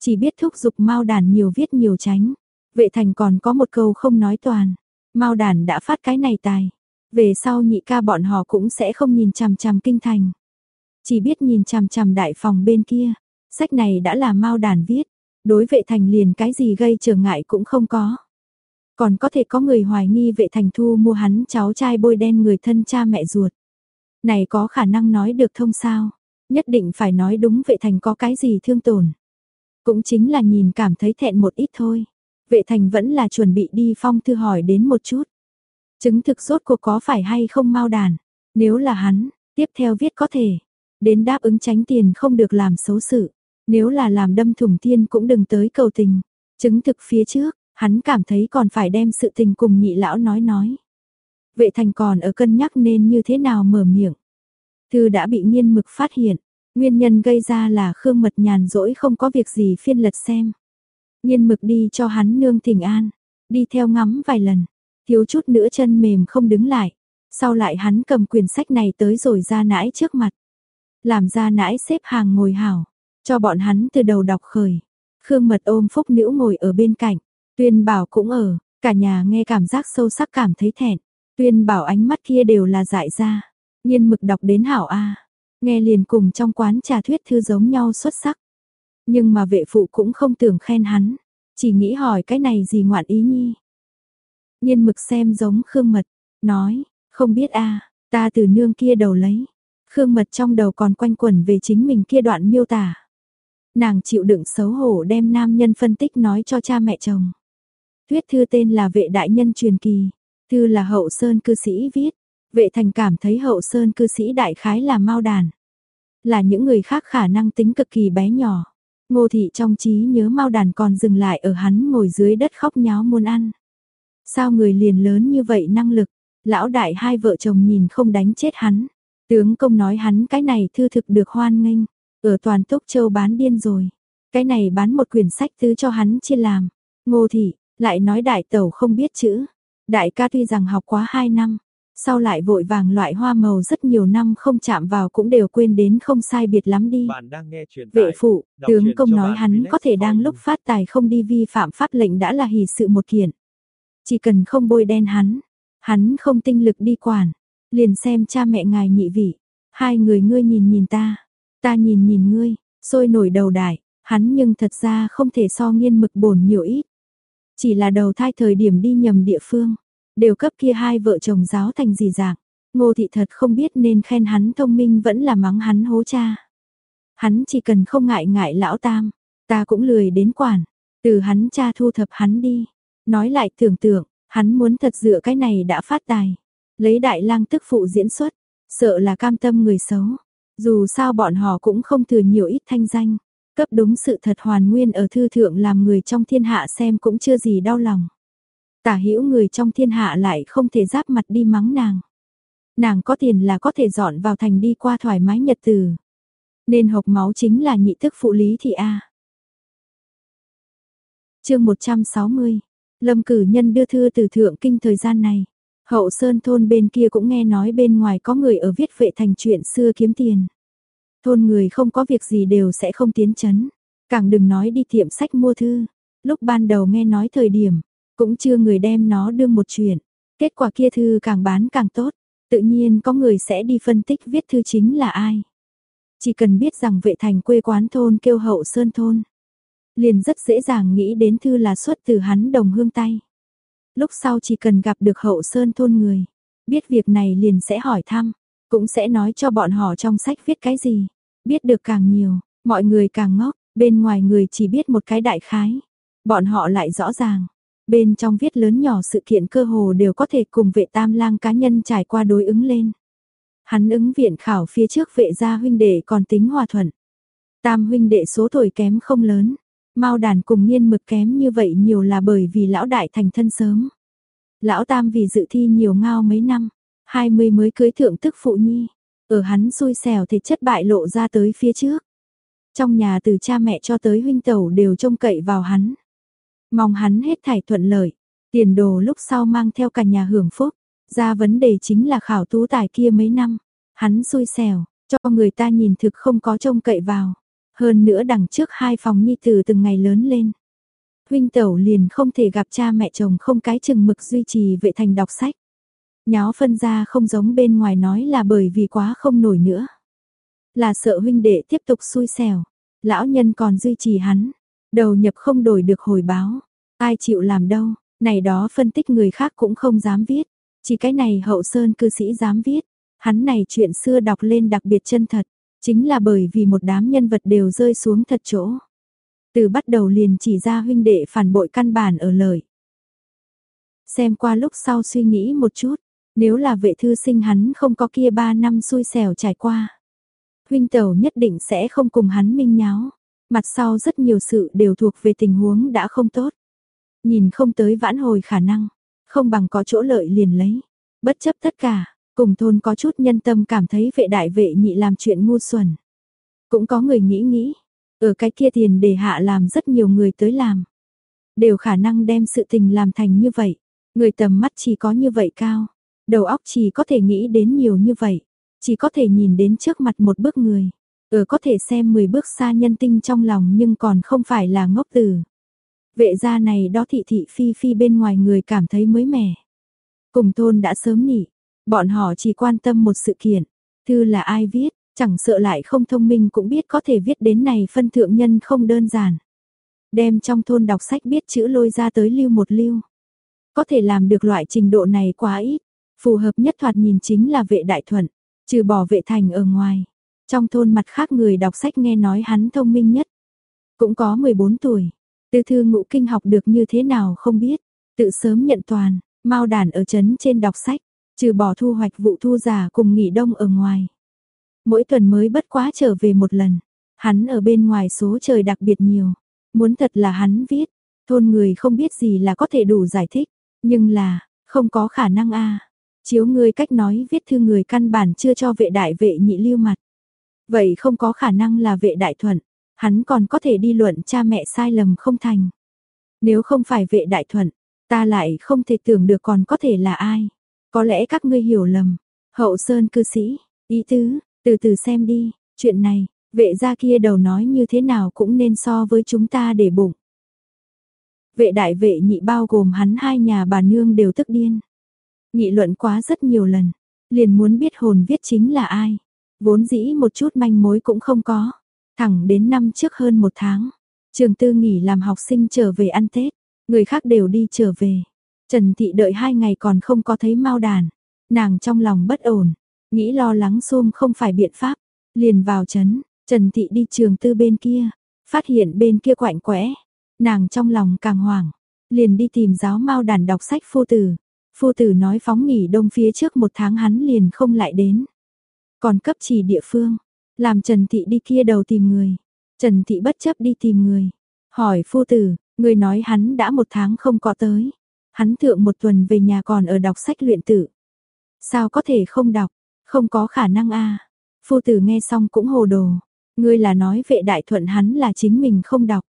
Chỉ biết thúc giục mau đàn nhiều viết nhiều tránh. Vệ thành còn có một câu không nói toàn. Mao đàn đã phát cái này tài. Về sau nhị ca bọn họ cũng sẽ không nhìn chằm chằm kinh thành. Chỉ biết nhìn chằm chằm đại phòng bên kia. Sách này đã là Mao đàn viết. Đối vệ thành liền cái gì gây trở ngại cũng không có. Còn có thể có người hoài nghi vệ thành thu mua hắn cháu trai bôi đen người thân cha mẹ ruột. Này có khả năng nói được thông sao? Nhất định phải nói đúng vệ thành có cái gì thương tổn. Cũng chính là nhìn cảm thấy thẹn một ít thôi. Vệ thành vẫn là chuẩn bị đi phong thư hỏi đến một chút. Chứng thực rốt cuộc có phải hay không mau đàn. Nếu là hắn, tiếp theo viết có thể. Đến đáp ứng tránh tiền không được làm xấu sự. Nếu là làm đâm thủng thiên cũng đừng tới cầu tình. Chứng thực phía trước, hắn cảm thấy còn phải đem sự tình cùng nhị lão nói nói. Vệ thành còn ở cân nhắc nên như thế nào mở miệng. Thư đã bị nghiên mực phát hiện, nguyên nhân gây ra là Khương Mật nhàn rỗi không có việc gì phiên lật xem. Nhiên mực đi cho hắn nương thỉnh an, đi theo ngắm vài lần, thiếu chút nữa chân mềm không đứng lại. Sau lại hắn cầm quyển sách này tới rồi ra nãi trước mặt. Làm ra nãi xếp hàng ngồi hảo, cho bọn hắn từ đầu đọc khởi. Khương Mật ôm Phúc Nữ ngồi ở bên cạnh, Tuyên Bảo cũng ở, cả nhà nghe cảm giác sâu sắc cảm thấy thẹn. Tuyên Bảo ánh mắt kia đều là dại ra. Nhiên mực đọc đến hảo A, nghe liền cùng trong quán trà thuyết thư giống nhau xuất sắc. Nhưng mà vệ phụ cũng không tưởng khen hắn, chỉ nghĩ hỏi cái này gì ngoạn ý nhi. Nhiên mực xem giống Khương Mật, nói, không biết a ta từ nương kia đầu lấy. Khương Mật trong đầu còn quanh quẩn về chính mình kia đoạn miêu tả. Nàng chịu đựng xấu hổ đem nam nhân phân tích nói cho cha mẹ chồng. Thuyết thư tên là vệ đại nhân truyền kỳ, thư là hậu sơn cư sĩ viết, Vệ thành cảm thấy hậu sơn cư sĩ đại khái là mau đàn. Là những người khác khả năng tính cực kỳ bé nhỏ. Ngô thị trong trí nhớ mau đàn còn dừng lại ở hắn ngồi dưới đất khóc nháo muốn ăn. Sao người liền lớn như vậy năng lực, lão đại hai vợ chồng nhìn không đánh chết hắn. Tướng công nói hắn cái này thư thực được hoan nghênh, ở toàn tốc châu bán điên rồi. Cái này bán một quyển sách thứ cho hắn chia làm. Ngô thị, lại nói đại tẩu không biết chữ. Đại ca tuy rằng học quá hai năm, sau lại vội vàng loại hoa màu rất nhiều năm không chạm vào cũng đều quên đến không sai biệt lắm đi. Vệ phụ, tướng công nói hắn có thể đang lúc phát tài không đi vi phạm pháp lệnh đã là hỷ sự một kiện. Chỉ cần không bôi đen hắn, hắn không tinh lực đi quản, liền xem cha mẹ ngài nhị vị, hai người ngươi nhìn nhìn ta, ta nhìn nhìn ngươi, sôi nổi đầu đại, hắn nhưng thật ra không thể so nghiên mực bổn nhiều ít. Chỉ là đầu thai thời điểm đi nhầm địa phương, đều cấp kia hai vợ chồng giáo thành gì dạng. Ngô thị thật không biết nên khen hắn thông minh vẫn là mắng hắn hố cha. Hắn chỉ cần không ngại ngại lão tam, ta cũng lười đến quản, từ hắn cha thu thập hắn đi. Nói lại tưởng tượng, hắn muốn thật dựa cái này đã phát tài. Lấy đại lang tức phụ diễn xuất, sợ là cam tâm người xấu. Dù sao bọn họ cũng không thừa nhiều ít thanh danh, cấp đúng sự thật hoàn nguyên ở thư thượng làm người trong thiên hạ xem cũng chưa gì đau lòng. Tả hữu người trong thiên hạ lại không thể giáp mặt đi mắng nàng. Nàng có tiền là có thể dọn vào thành đi qua thoải mái nhật từ. Nên hộc máu chính là nhị thức phụ lý thị A. À. chương 160, Lâm cử nhân đưa thư từ thượng kinh thời gian này. Hậu Sơn thôn bên kia cũng nghe nói bên ngoài có người ở viết vệ thành chuyện xưa kiếm tiền. Thôn người không có việc gì đều sẽ không tiến chấn. Càng đừng nói đi tiệm sách mua thư. Lúc ban đầu nghe nói thời điểm, cũng chưa người đem nó đưa một chuyện. Kết quả kia thư càng bán càng tốt, tự nhiên có người sẽ đi phân tích viết thư chính là ai. Chỉ cần biết rằng vệ thành quê quán thôn kêu hậu sơn thôn. Liền rất dễ dàng nghĩ đến thư là xuất từ hắn đồng hương tay. Lúc sau chỉ cần gặp được hậu sơn thôn người, biết việc này liền sẽ hỏi thăm, cũng sẽ nói cho bọn họ trong sách viết cái gì. Biết được càng nhiều, mọi người càng ngốc, bên ngoài người chỉ biết một cái đại khái. Bọn họ lại rõ ràng, Bên trong viết lớn nhỏ sự kiện cơ hồ đều có thể cùng vệ tam lang cá nhân trải qua đối ứng lên. Hắn ứng viện khảo phía trước vệ gia huynh đệ còn tính hòa thuận. Tam huynh đệ số tuổi kém không lớn. Mao đàn cùng nghiên mực kém như vậy nhiều là bởi vì lão đại thành thân sớm. Lão tam vì dự thi nhiều ngao mấy năm, hai mươi mới cưới thượng tức phụ nhi. Ở hắn xui xẻo thì chất bại lộ ra tới phía trước. Trong nhà từ cha mẹ cho tới huynh tẩu đều trông cậy vào hắn. Mong hắn hết thảy thuận lợi, tiền đồ lúc sau mang theo cả nhà hưởng phúc. Ra vấn đề chính là khảo tú tài kia mấy năm, hắn xui xẻo, cho người ta nhìn thực không có trông cậy vào. Hơn nữa đằng trước hai phòng nhi tử từng ngày lớn lên. Huynh tẩu liền không thể gặp cha mẹ chồng không cái chừng mực duy trì vệ thành đọc sách. Nháo phân ra không giống bên ngoài nói là bởi vì quá không nổi nữa. Là sợ huynh đệ tiếp tục xui xẻo, lão nhân còn duy trì hắn, Đầu nhập không đổi được hồi báo, ai chịu làm đâu, Này đó phân tích người khác cũng không dám viết, chỉ cái này hậu sơn cư sĩ dám viết, hắn này chuyện xưa đọc lên đặc biệt chân thật, chính là bởi vì một đám nhân vật đều rơi xuống thật chỗ. Từ bắt đầu liền chỉ ra huynh đệ phản bội căn bản ở lời. Xem qua lúc sau suy nghĩ một chút, nếu là vệ thư sinh hắn không có kia ba năm xui xẻo trải qua. Huynh tẩu nhất định sẽ không cùng hắn minh nháo. Mặt sau rất nhiều sự đều thuộc về tình huống đã không tốt. Nhìn không tới vãn hồi khả năng, không bằng có chỗ lợi liền lấy. Bất chấp tất cả, cùng thôn có chút nhân tâm cảm thấy vệ đại vệ nhị làm chuyện ngu xuẩn. Cũng có người nghĩ nghĩ, ở cái kia tiền để hạ làm rất nhiều người tới làm. Đều khả năng đem sự tình làm thành như vậy. Người tầm mắt chỉ có như vậy cao. Đầu óc chỉ có thể nghĩ đến nhiều như vậy. Chỉ có thể nhìn đến trước mặt một bước người. Ở có thể xem 10 bước xa nhân tinh trong lòng nhưng còn không phải là ngốc tử. Vệ gia này đó thị thị phi phi bên ngoài người cảm thấy mới mẻ. Cùng thôn đã sớm nghỉ. Bọn họ chỉ quan tâm một sự kiện. Thư là ai viết, chẳng sợ lại không thông minh cũng biết có thể viết đến này phân thượng nhân không đơn giản. Đem trong thôn đọc sách biết chữ lôi ra tới lưu một lưu. Có thể làm được loại trình độ này quá ít, phù hợp nhất thoạt nhìn chính là vệ đại thuận, trừ bỏ vệ thành ở ngoài. Trong thôn mặt khác người đọc sách nghe nói hắn thông minh nhất. Cũng có 14 tuổi, tư thư ngũ kinh học được như thế nào không biết, tự sớm nhận toàn, mau đàn ở trấn trên đọc sách, trừ bỏ thu hoạch vụ thu giả cùng nghỉ đông ở ngoài. Mỗi tuần mới bất quá trở về một lần, hắn ở bên ngoài số trời đặc biệt nhiều, muốn thật là hắn viết, thôn người không biết gì là có thể đủ giải thích, nhưng là, không có khả năng a. Chiếu người cách nói viết thư người căn bản chưa cho vệ đại vệ nhị lưu mặt. Vậy không có khả năng là vệ đại thuận, hắn còn có thể đi luận cha mẹ sai lầm không thành. Nếu không phải vệ đại thuận, ta lại không thể tưởng được còn có thể là ai. Có lẽ các ngươi hiểu lầm. Hậu Sơn cư sĩ, ý tứ, từ từ xem đi, chuyện này, vệ gia kia đầu nói như thế nào cũng nên so với chúng ta để bụng. Vệ đại vệ nhị bao gồm hắn hai nhà bà nương đều tức điên. Nghị luận quá rất nhiều lần, liền muốn biết hồn viết chính là ai. Vốn dĩ một chút manh mối cũng không có. Thẳng đến năm trước hơn một tháng, trường tư nghỉ làm học sinh trở về ăn Tết, người khác đều đi trở về. Trần Thị đợi hai ngày còn không có thấy mau đàn. Nàng trong lòng bất ổn, nghĩ lo lắng xôm không phải biện pháp. Liền vào chấn, Trần Thị đi trường tư bên kia, phát hiện bên kia quạnh quẽ. Nàng trong lòng càng hoảng, liền đi tìm giáo mau đàn đọc sách phu tử. Phu tử nói phóng nghỉ đông phía trước một tháng hắn liền không lại đến. Còn cấp chỉ địa phương, làm Trần Thị đi kia đầu tìm người. Trần Thị bất chấp đi tìm người. Hỏi phu tử, người nói hắn đã một tháng không có tới. Hắn thượng một tuần về nhà còn ở đọc sách luyện tử. Sao có thể không đọc, không có khả năng a Phu tử nghe xong cũng hồ đồ. Ngươi là nói vệ đại thuận hắn là chính mình không đọc.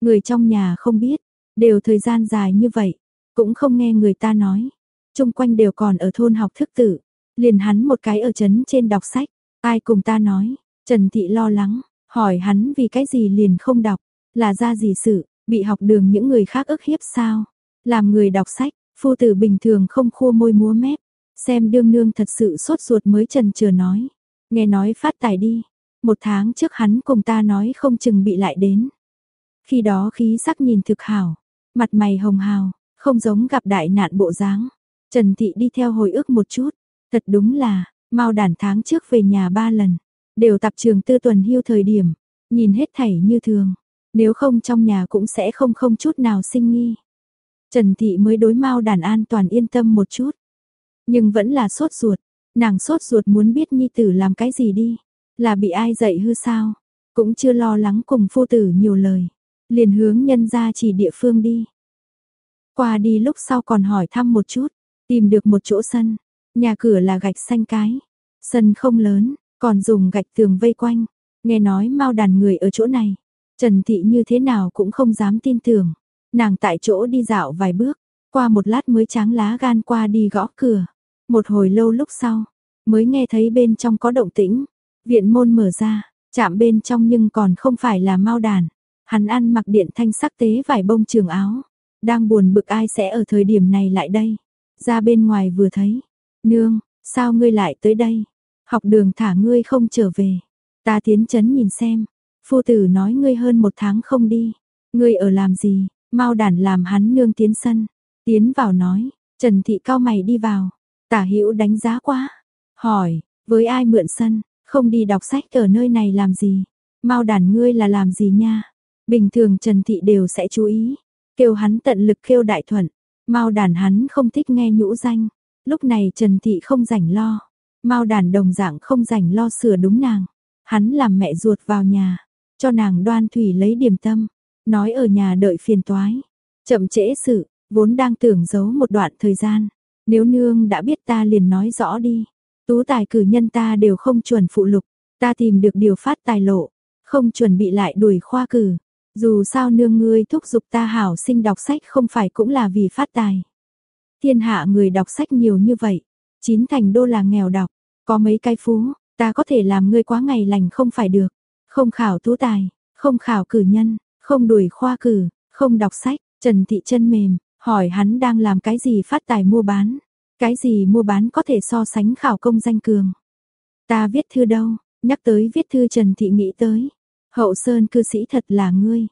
Người trong nhà không biết, đều thời gian dài như vậy, cũng không nghe người ta nói. Trung quanh đều còn ở thôn học thức tử, liền hắn một cái ở chấn trên đọc sách, ai cùng ta nói, Trần Thị lo lắng, hỏi hắn vì cái gì liền không đọc, là ra gì sự, bị học đường những người khác ức hiếp sao, làm người đọc sách, phu tử bình thường không khua môi múa mép, xem đương nương thật sự sốt ruột mới trần chờ nói, nghe nói phát tài đi, một tháng trước hắn cùng ta nói không chừng bị lại đến. Khi đó khí sắc nhìn thực hảo, mặt mày hồng hào, không giống gặp đại nạn bộ dáng. Trần Thị đi theo hồi ức một chút, thật đúng là, mau đản tháng trước về nhà ba lần, đều tập trường tư tuần hưu thời điểm, nhìn hết thảy như thường, nếu không trong nhà cũng sẽ không không chút nào sinh nghi. Trần Thị mới đối mau đản an toàn yên tâm một chút, nhưng vẫn là sốt ruột, nàng sốt ruột muốn biết nhi tử làm cái gì đi, là bị ai dạy hư sao, cũng chưa lo lắng cùng phu tử nhiều lời, liền hướng nhân ra chỉ địa phương đi. Qua đi lúc sau còn hỏi thăm một chút, tìm được một chỗ sân, nhà cửa là gạch xanh cái, sân không lớn, còn dùng gạch tường vây quanh, nghe nói mau đàn người ở chỗ này. Trần Thị như thế nào cũng không dám tin tưởng, nàng tại chỗ đi dạo vài bước, qua một lát mới tráng lá gan qua đi gõ cửa. Một hồi lâu lúc sau, mới nghe thấy bên trong có động tĩnh, viện môn mở ra, chạm bên trong nhưng còn không phải là mau đàn. Hắn ăn mặc điện thanh sắc tế vải bông trường áo, đang buồn bực ai sẽ ở thời điểm này lại đây. Ra bên ngoài vừa thấy, nương, sao ngươi lại tới đây? Học đường thả ngươi không trở về. Ta tiến chấn nhìn xem, phu tử nói ngươi hơn một tháng không đi. Ngươi ở làm gì? Mau đản làm hắn nương tiến sân. Tiến vào nói, Trần Thị cao mày đi vào, tả hữu đánh giá quá, hỏi, với ai mượn sân, không đi đọc sách ở nơi này làm gì, mau đản ngươi là làm gì nha. Bình thường Trần Thị đều sẽ chú ý, kêu hắn tận lực kêu đại thuận, mau đản hắn không thích nghe nhũ danh, lúc này Trần Thị không rảnh lo, mau đàn đồng dạng không rảnh lo sửa đúng nàng, hắn làm mẹ ruột vào nhà, cho nàng đoan thủy lấy điểm tâm, nói ở nhà đợi phiền toái, chậm trễ sự, vốn đang tưởng giấu một đoạn thời gian, nếu nương đã biết ta liền nói rõ đi, tú tài cử nhân ta đều không chuẩn phụ lục, ta tìm được điều phát tài lộ, không chuẩn bị lại đuổi khoa cử, dù sao nương ngươi thúc giục ta hảo sinh đọc sách không phải cũng là vì phát tài. Thiên hạ người đọc sách nhiều như vậy, chín thành đô là nghèo đọc, có mấy cái phú, ta có thể làm ngươi quá ngày lành không phải được, không khảo tú tài, không khảo cử nhân, không đuổi khoa cử, không đọc sách, Trần Thị chân mềm, hỏi hắn đang làm cái gì phát tài mua bán, cái gì mua bán có thể so sánh khảo công danh cường. Ta viết thư đâu, nhắc tới viết thư Trần Thị nghĩ tới, hậu sơn cư sĩ thật là ngươi.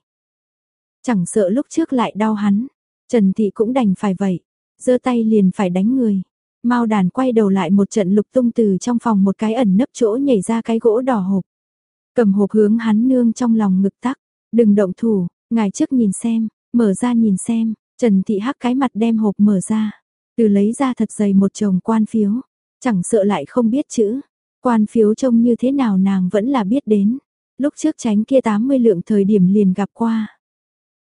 Chẳng sợ lúc trước lại đau hắn, Trần Thị cũng đành phải vậy, giơ tay liền phải đánh người. Mao đàn quay đầu lại một trận lục tung từ trong phòng một cái ẩn nấp chỗ nhảy ra cái gỗ đỏ hộp. Cầm hộp hướng hắn nương trong lòng ngực tắc, đừng động thủ, ngài trước nhìn xem, mở ra nhìn xem, Trần Thị hắc cái mặt đem hộp mở ra, từ lấy ra thật dày một chồng quan phiếu, chẳng sợ lại không biết chữ, quan phiếu trông như thế nào nàng vẫn là biết đến, lúc trước tránh kia 80 lượng thời điểm liền gặp qua.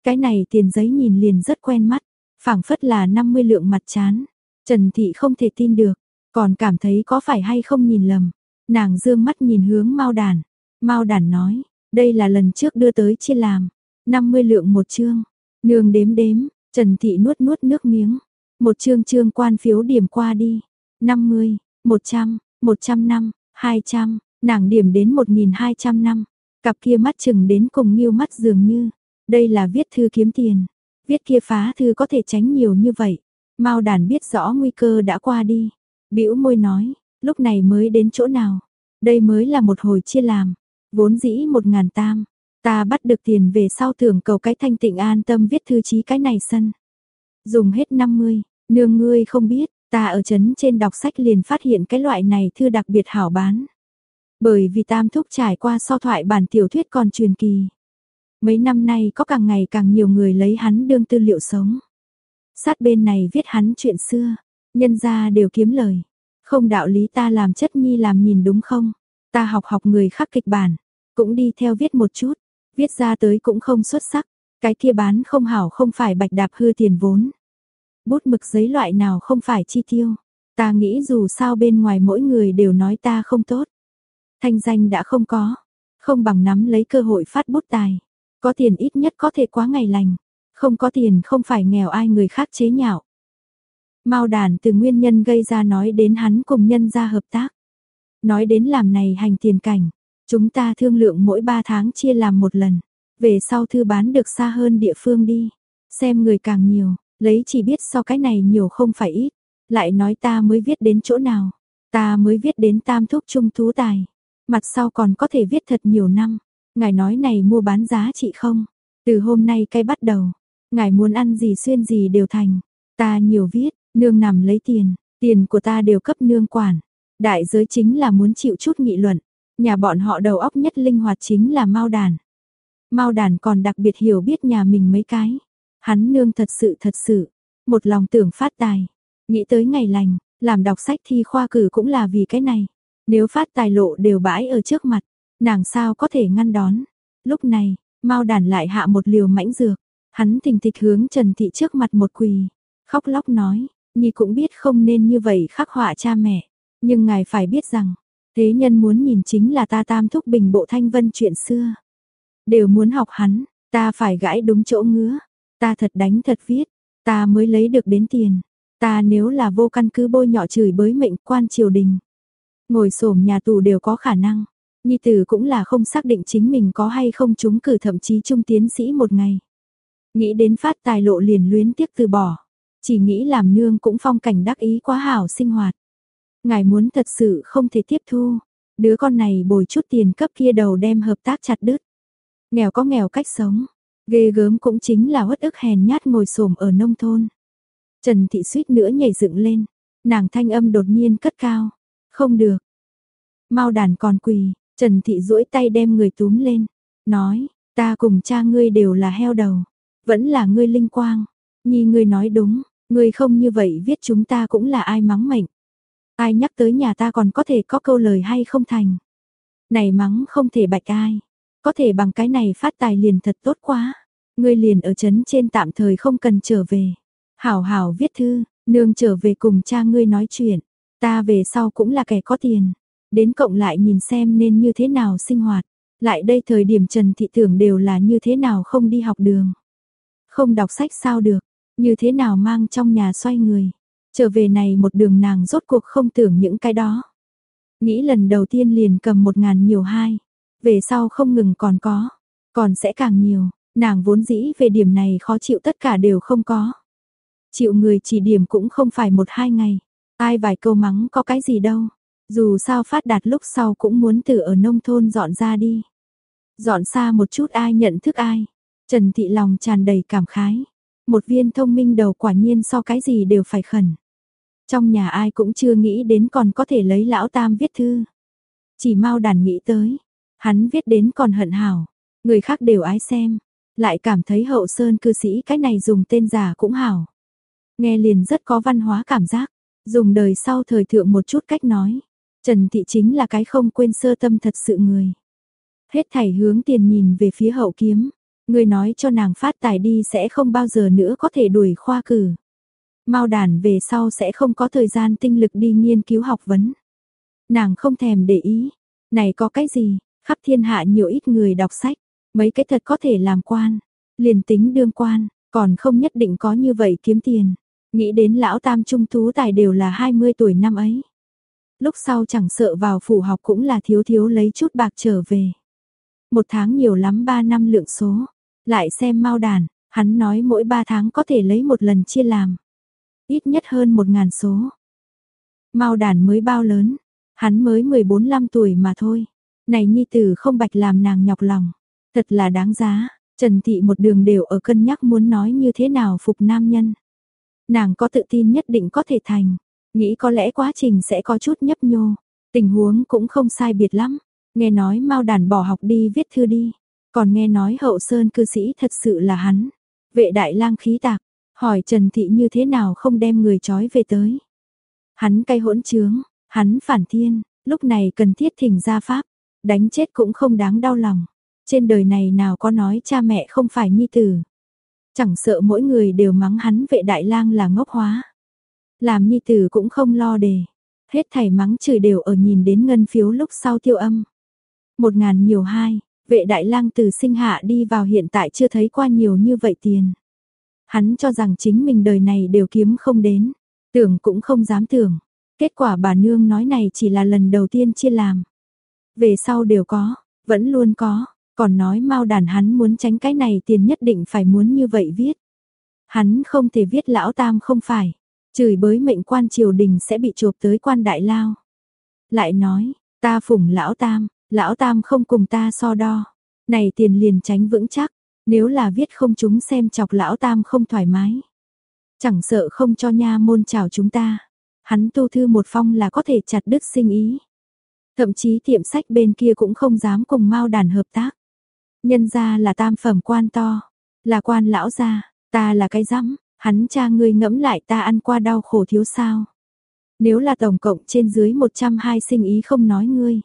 Cái này tiền giấy nhìn liền rất quen mắt, phảng phất là 50 lượng mặt chán. Trần Thị không thể tin được, còn cảm thấy có phải hay không nhìn lầm. Nàng dương mắt nhìn hướng Mao Đàn. Mao Đàn nói, đây là lần trước đưa tới chia làm, 50 lượng một chương. Nương đếm đếm, Trần Thị nuốt nuốt nước miếng. Một chương chương quan phiếu điểm qua đi. 50, 100, 100 năm, 200, nàng điểm đến 1200 năm. Cặp kia mắt chừng đến cùng nghiêu mắt dường như. Đây là viết thư kiếm tiền. Viết kia phá thư có thể tránh nhiều như vậy. Mao đàn biết rõ nguy cơ đã qua đi. bĩu môi nói, lúc này mới đến chỗ nào. Đây mới là một hồi chia làm. Vốn dĩ một ngàn tam. Ta bắt được tiền về sau tưởng cầu cái thanh tịnh an tâm viết thư chí cái này sân. Dùng hết 50, nương ngươi không biết, ta ở chấn trên đọc sách liền phát hiện cái loại này thư đặc biệt hảo bán. Bởi vì tam thúc trải qua so thoại bản tiểu thuyết còn truyền kỳ. Mấy năm nay có càng ngày càng nhiều người lấy hắn đương tư liệu sống. Sát bên này viết hắn chuyện xưa, nhân gia đều kiếm lời. Không đạo lý ta làm chất nhi làm nhìn đúng không? Ta học học người khác kịch bản, cũng đi theo viết một chút, viết ra tới cũng không xuất sắc, cái kia bán không hảo không phải bạch đạp hư tiền vốn. Bút mực giấy loại nào không phải chi tiêu, ta nghĩ dù sao bên ngoài mỗi người đều nói ta không tốt. Thanh danh đã không có, không bằng nắm lấy cơ hội phát bút tài. Có tiền ít nhất có thể quá ngày lành, không có tiền không phải nghèo ai người khác chế nhạo. Mao đàn từ nguyên nhân gây ra nói đến hắn cùng nhân ra hợp tác. Nói đến làm này hành tiền cảnh, chúng ta thương lượng mỗi 3 tháng chia làm một lần, về sau thư bán được xa hơn địa phương đi, xem người càng nhiều, lấy chỉ biết so cái này nhiều không phải ít, lại nói ta mới viết đến chỗ nào, ta mới viết đến tam thúc trung thú tài, mặt sau còn có thể viết thật nhiều năm, ngài nói này mua bán giá trị không, từ hôm nay cái bắt đầu, ngài muốn ăn gì xuyên gì đều thành, ta nhiều viết, nương nằm lấy tiền, tiền của ta đều cấp nương quản, đại giới chính là muốn chịu chút nghị luận, nhà bọn họ đầu óc nhất linh hoạt chính là Mao Đàn. Mao Đàn còn đặc biệt hiểu biết nhà mình mấy cái, hắn nương thật sự thật sự, một lòng tưởng phát tài, nghĩ tới ngày lành, làm đọc sách thi khoa cử cũng là vì cái này, nếu phát tài lộ đều bãi ở trước mặt, nàng sao có thể ngăn đón. Lúc này, Mao đản lại hạ một liều mãnh dược, hắn thình thịch hướng Trần Thị trước mặt một quỳ, khóc lóc nói, Nhi cũng biết không nên như vậy khắc họa cha mẹ, nhưng ngài phải biết rằng, thế nhân muốn nhìn chính là ta tam thúc bình bộ thanh vân chuyện xưa. Đều muốn học hắn, ta phải gãi đúng chỗ ngứa, ta thật đánh thật viết, ta mới lấy được đến tiền, ta nếu là vô căn cứ bôi nhọ chửi bới mệnh quan triều đình. Ngồi xổm nhà tù đều có khả năng, Nhi tử cũng là không xác định chính mình có hay không trúng cử thậm chí trung tiến sĩ một ngày. Nghĩ đến phát tài lộ liền luyến tiếc từ bỏ, chỉ nghĩ làm nương cũng phong cảnh đắc ý quá hảo sinh hoạt. Ngài muốn thật sự không thể tiếp thu, đứa con này bồi chút tiền cấp kia đầu đem hợp tác chặt đứt. Nghèo có nghèo cách sống, ghê gớm cũng chính là hất ức hèn nhát ngồi xổm ở nông thôn. Trần Thị suýt nữa nhảy dựng lên, nàng thanh âm đột nhiên cất cao, không được. Mau đàn còn quỳ, Trần Thị duỗi tay đem người túm lên, nói, ta cùng cha ngươi đều là heo đầu, vẫn là ngươi linh quang, nhi ngươi nói đúng, ngươi không như vậy viết chúng ta cũng là ai mắng mệnh. Ai nhắc tới nhà ta còn có thể có câu lời hay không thành. Này mắng không thể bạch ai, có thể bằng cái này phát tài liền thật tốt quá. Ngươi liền ở chấn trên tạm thời không cần trở về. Hảo hảo viết thư, nương trở về cùng cha ngươi nói chuyện. Ta về sau cũng là kẻ có tiền. Đến cộng lại nhìn xem nên như thế nào sinh hoạt. Lại đây thời điểm Trần Thị Tưởng đều là như thế nào không đi học đường. Không đọc sách sao được, như thế nào mang trong nhà xoay người. Trở về này một đường nàng rốt cuộc không tưởng những cái đó. Nghĩ lần đầu tiên liền cầm một ngàn nhiều hai. Về sau không ngừng còn có. Còn sẽ càng nhiều. Nàng vốn dĩ về điểm này khó chịu tất cả đều không có. Chịu người chỉ điểm cũng không phải một hai ngày. Ai vài câu mắng có cái gì đâu. Dù sao phát đạt lúc sau cũng muốn từ ở nông thôn dọn ra đi. Dọn xa một chút ai nhận thức ai. Trần Thị lòng tràn đầy cảm khái. Một viên thông minh đầu quả nhiên so cái gì đều phải khẩn. Trong nhà ai cũng chưa nghĩ đến còn có thể lấy lão tam viết thư. Chỉ mau đàn nghĩ tới. Hắn viết đến còn hận hảo. Người khác đều ái xem. Lại cảm thấy hậu sơn cư sĩ cái này dùng tên giả cũng hảo. Nghe liền rất có văn hóa cảm giác. Dùng đời sau thời thượng một chút cách nói. Trần Thị chính là cái không quên sơ tâm thật sự người. Hết thảy hướng tiền nhìn về phía hậu kiếm. Người nói cho nàng phát tài đi sẽ không bao giờ nữa có thể đuổi khoa cử. Mau đàn về sau sẽ không có thời gian tinh lực đi nghiên cứu học vấn. Nàng không thèm để ý. Này có cái gì, khắp thiên hạ nhiều ít người đọc sách. Mấy cái thật có thể làm quan. Liền tính đương quan, còn không nhất định có như vậy kiếm tiền. Nghĩ đến lão tam trung tú tài đều là 20 tuổi năm ấy. Lúc sau chẳng sợ vào phủ học cũng là thiếu thiếu lấy chút bạc trở về. Một tháng nhiều lắm 3 năm lượng số. Lại xem mau đàn, hắn nói mỗi 3 tháng có thể lấy một lần chia làm. Ít nhất hơn một ngàn số. Mau đàn mới bao lớn, hắn mới 14-15 tuổi mà thôi. Này nhi tử không bạch làm nàng nhọc lòng. Thật là đáng giá, Trần Thị một đường đều ở cân nhắc muốn nói như thế nào phục nam nhân. Nàng có tự tin nhất định có thể thành, nghĩ có lẽ quá trình sẽ có chút nhấp nhô, tình huống cũng không sai biệt lắm. Nghe nói mau đàn bỏ học đi viết thư đi, còn nghe nói hậu sơn cư sĩ thật sự là hắn. Vệ đại lang khí tạc, hỏi Trần Thị như thế nào không đem người trói về tới. Hắn cay hỗn trướng, hắn phản thiên, lúc này cần thiết thỉnh ra pháp, đánh chết cũng không đáng đau lòng. Trên đời này nào có nói cha mẹ không phải nhi tử. Chẳng sợ mỗi người đều mắng hắn vệ đại lang là ngốc hóa. Làm nhi tử cũng không lo đề. Hết thảy mắng chửi đều ở nhìn đến ngân phiếu lúc sau tiêu âm. Một ngàn nhiều hai, vệ đại lang từ sinh hạ đi vào hiện tại chưa thấy qua nhiều như vậy tiền. Hắn cho rằng chính mình đời này đều kiếm không đến, tưởng cũng không dám tưởng. Kết quả bà nương nói này chỉ là lần đầu tiên chia làm. Về sau đều có, vẫn luôn có, còn nói mau đàn hắn muốn tránh cái này tiền nhất định phải muốn như vậy viết. Hắn không thể viết lão tam không phải, chửi bới mệnh quan triều đình sẽ bị chộp tới quan đại lao. Lại nói, ta phủng lão tam, lão tam không cùng ta so đo. Này tiền liền tránh vững chắc, nếu là viết không chúng xem chọc lão tam không thoải mái. Chẳng sợ không cho nha môn chào chúng ta. Hắn tu thư một phong là có thể chặt đứt sinh ý. Thậm chí tiệm sách bên kia cũng không dám cùng mau đàn hợp tác. Nhân ra là tam phẩm quan to, là quan lão gia, ta là cái rắm, hắn cha ngươi ngẫm lại ta ăn qua đau khổ thiếu sao. Nếu là tổng cộng trên dưới 120 sinh ý không nói ngươi,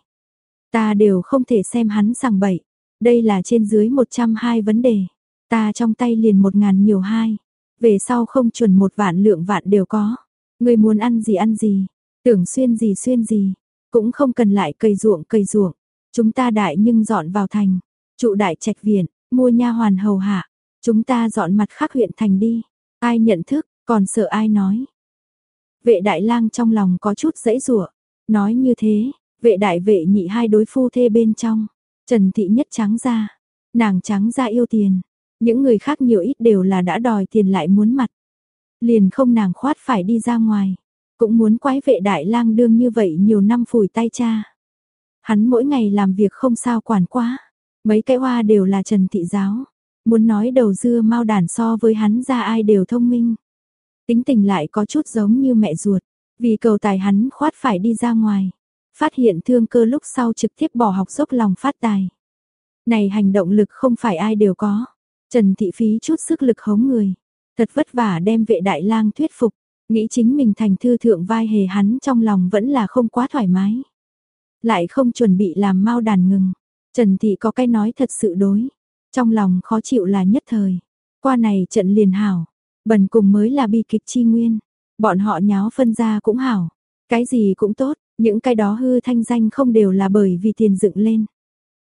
ta đều không thể xem hắn sằng bậy. Đây là trên dưới 120 vấn đề, ta trong tay liền một ngàn nhiều hai, về sau không chuẩn một vạn lượng vạn đều có. Ngươi muốn ăn gì ăn gì, tưởng xuyên gì xuyên gì, cũng không cần lại cây ruộng cây ruộng. Chúng ta đại nhưng dọn vào thành, trụ đại trạch viện, mua nha hoàn hầu hạ, chúng ta dọn mặt khác huyện thành đi. Ai nhận thức, còn sợ ai nói. Vệ đại lang trong lòng có chút dãy rủa, nói như thế, vệ đại vệ nhị hai đối phu thê bên trong, Trần thị nhất trắng ra, nàng trắng ra yêu tiền, những người khác nhiều ít đều là đã đòi tiền lại muốn mặt. Liền không nàng khoát phải đi ra ngoài, cũng muốn quái vệ đại lang đương như vậy nhiều năm phủi tay cha. Hắn mỗi ngày làm việc không sao quản quá, mấy cái hoa đều là Trần thị giáo, muốn nói đầu dưa mau đàn so với hắn ra ai đều thông minh. tính tình lại có chút giống như mẹ ruột, vì cầu tài hắn khoát phải đi ra ngoài. Phát hiện thương cơ lúc sau trực tiếp bỏ học dốc lòng phát tài. Này hành động lực không phải ai đều có. Trần Thị phí chút sức lực hống người. Thật vất vả đem vệ đại lang thuyết phục. Nghĩ chính mình thành thư thượng vai hề hắn trong lòng vẫn là không quá thoải mái. Lại không chuẩn bị làm mau đàn ngừng. Trần Thị có cái nói thật sự đối. Trong lòng khó chịu là nhất thời. Qua này trận liền hảo. Bần cùng mới là bi kịch chi nguyên. Bọn họ nháo phân ra cũng hảo. Cái gì cũng tốt. Những cái đó hư thanh danh không đều là bởi vì tiền dựng lên.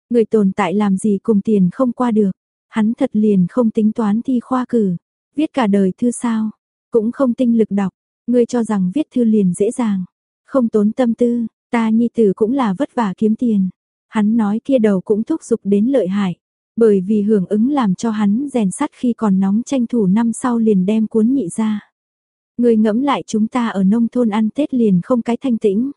Người tồn tại làm gì cùng tiền không qua được. Hắn thật liền không tính toán thi khoa cử. Viết cả đời thư sao. Cũng không tinh lực đọc. Ngươi cho rằng viết thư liền dễ dàng. Không tốn tâm tư. Ta nhi tử cũng là vất vả kiếm tiền. Hắn nói kia đầu cũng thúc giục đến lợi hại. Bởi vì hưởng ứng làm cho hắn rèn sắt khi còn nóng tranh thủ năm sau liền đem cuốn nhị ra. Người ngẫm lại chúng ta ở nông thôn ăn Tết liền không cái thanh tĩnh.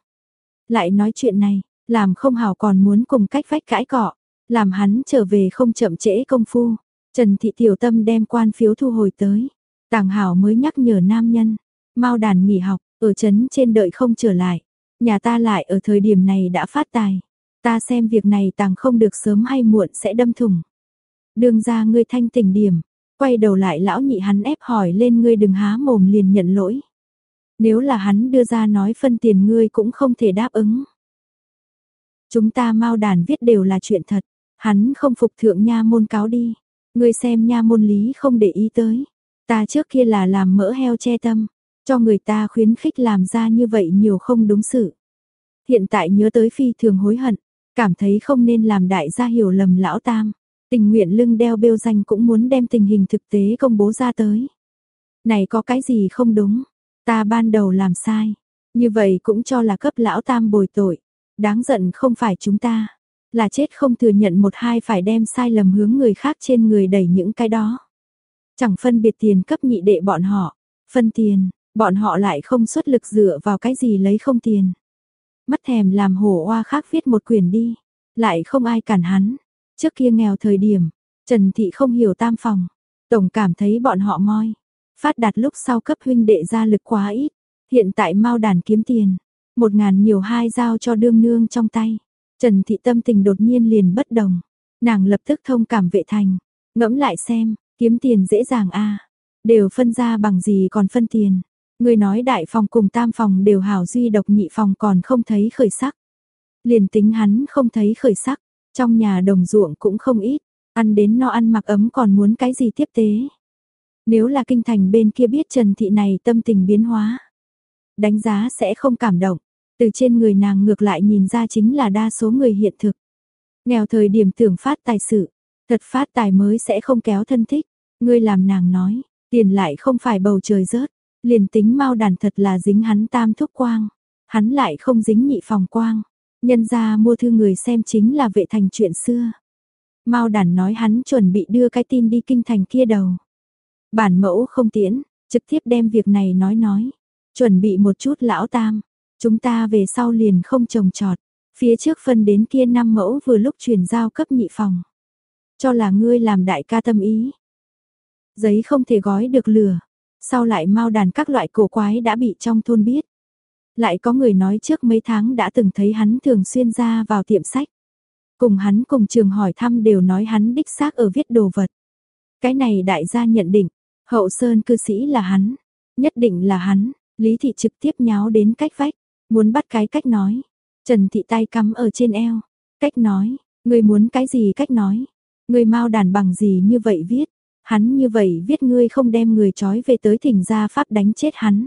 Lại nói chuyện này, làm không hảo còn muốn cùng cách vách cãi cọ, làm hắn trở về không chậm trễ công phu. Trần Thị Tiểu Tâm đem quan phiếu thu hồi tới. Tàng Hảo mới nhắc nhở nam nhân. mau đàn nghỉ học, ở trấn trên đợi không trở lại. Nhà ta lại ở thời điểm này đã phát tài. Ta xem việc này tàng không được sớm hay muộn sẽ đâm thủng. Đường ra ngươi thanh tỉnh điểm. Quay đầu lại lão nhị hắn ép hỏi lên ngươi đừng há mồm liền nhận lỗi. Nếu là hắn đưa ra nói phân tiền ngươi cũng không thể đáp ứng. Chúng ta mau đàn viết đều là chuyện thật. Hắn không phục thượng nha môn cáo đi. Ngươi xem nha môn lý không để ý tới. Ta trước kia là làm mỡ heo che tâm. Cho người ta khuyến khích làm ra như vậy nhiều không đúng sự. Hiện tại nhớ tới phi thường hối hận. Cảm thấy không nên làm đại gia hiểu lầm lão tam. Tình nguyện lưng đeo bêu danh cũng muốn đem tình hình thực tế công bố ra tới. Này có cái gì không đúng? Ta ban đầu làm sai. Như vậy cũng cho là cấp lão tam bồi tội. Đáng giận không phải chúng ta. Là chết không thừa nhận một hai phải đem sai lầm hướng người khác trên người đẩy những cái đó. Chẳng phân biệt tiền cấp nhị đệ bọn họ. Phân tiền, bọn họ lại không xuất lực dựa vào cái gì lấy không tiền. Mắt thèm làm hổ oa khác viết một quyển đi. Lại không ai cản hắn. Trước kia nghèo thời điểm, Trần Thị không hiểu tam phòng. Tổng cảm thấy bọn họ moi. Phát đạt lúc sau cấp huynh đệ ra lực quá ít. Hiện tại mau đàn kiếm tiền. Một ngàn nhiều hai giao cho đương nương trong tay. Trần Thị tâm tình đột nhiên liền bất đồng. Nàng lập tức thông cảm vệ thành. Ngẫm lại xem, kiếm tiền dễ dàng a Đều phân ra bằng gì còn phân tiền. Người nói đại phòng cùng tam phòng đều hảo duy độc nhị phòng còn không thấy khởi sắc. Liền tính hắn không thấy khởi sắc, trong nhà đồng ruộng cũng không ít, ăn đến no ăn mặc ấm còn muốn cái gì tiếp tế. Nếu là kinh thành bên kia biết Trần Thị này tâm tình biến hóa, đánh giá sẽ không cảm động, từ trên người nàng ngược lại nhìn ra chính là đa số người hiện thực. Nghèo thời điểm tưởng phát tài sự, thật phát tài mới sẽ không kéo thân thích, ngươi làm nàng nói, tiền lại không phải bầu trời rớt, liền tính mau đàn thật là dính hắn tam thúc quang, hắn lại không dính nhị phòng quang. Nhân ra mua thư người xem chính là vệ thành chuyện xưa. Mao đàn nói hắn chuẩn bị đưa cái tin đi kinh thành kia đầu. Bản mẫu không tiễn, trực tiếp đem việc này nói nói. Chuẩn bị một chút lão tam. Chúng ta về sau liền không trồng trọt. Phía trước phân đến kia năm mẫu vừa lúc chuyển giao cấp nhị phòng. Cho là ngươi làm đại ca tâm ý. Giấy không thể gói được lửa. Sau lại mau đàn các loại cổ quái đã bị trong thôn biết. Lại có người nói trước mấy tháng đã từng thấy hắn thường xuyên ra vào tiệm sách. Cùng hắn cùng trường hỏi thăm đều nói hắn đích xác ở viết đồ vật. Cái này đại gia nhận định, hậu sơn cư sĩ là hắn, nhất định là hắn, Lý Thị trực tiếp nháo đến cách vách, muốn bắt cái cách nói. Trần Thị tay cắm ở trên eo, cách nói, người muốn cái gì cách nói, người mau đàn bằng gì như vậy viết, hắn như vậy viết ngươi không đem người trói về tới thỉnh gia pháp đánh chết hắn.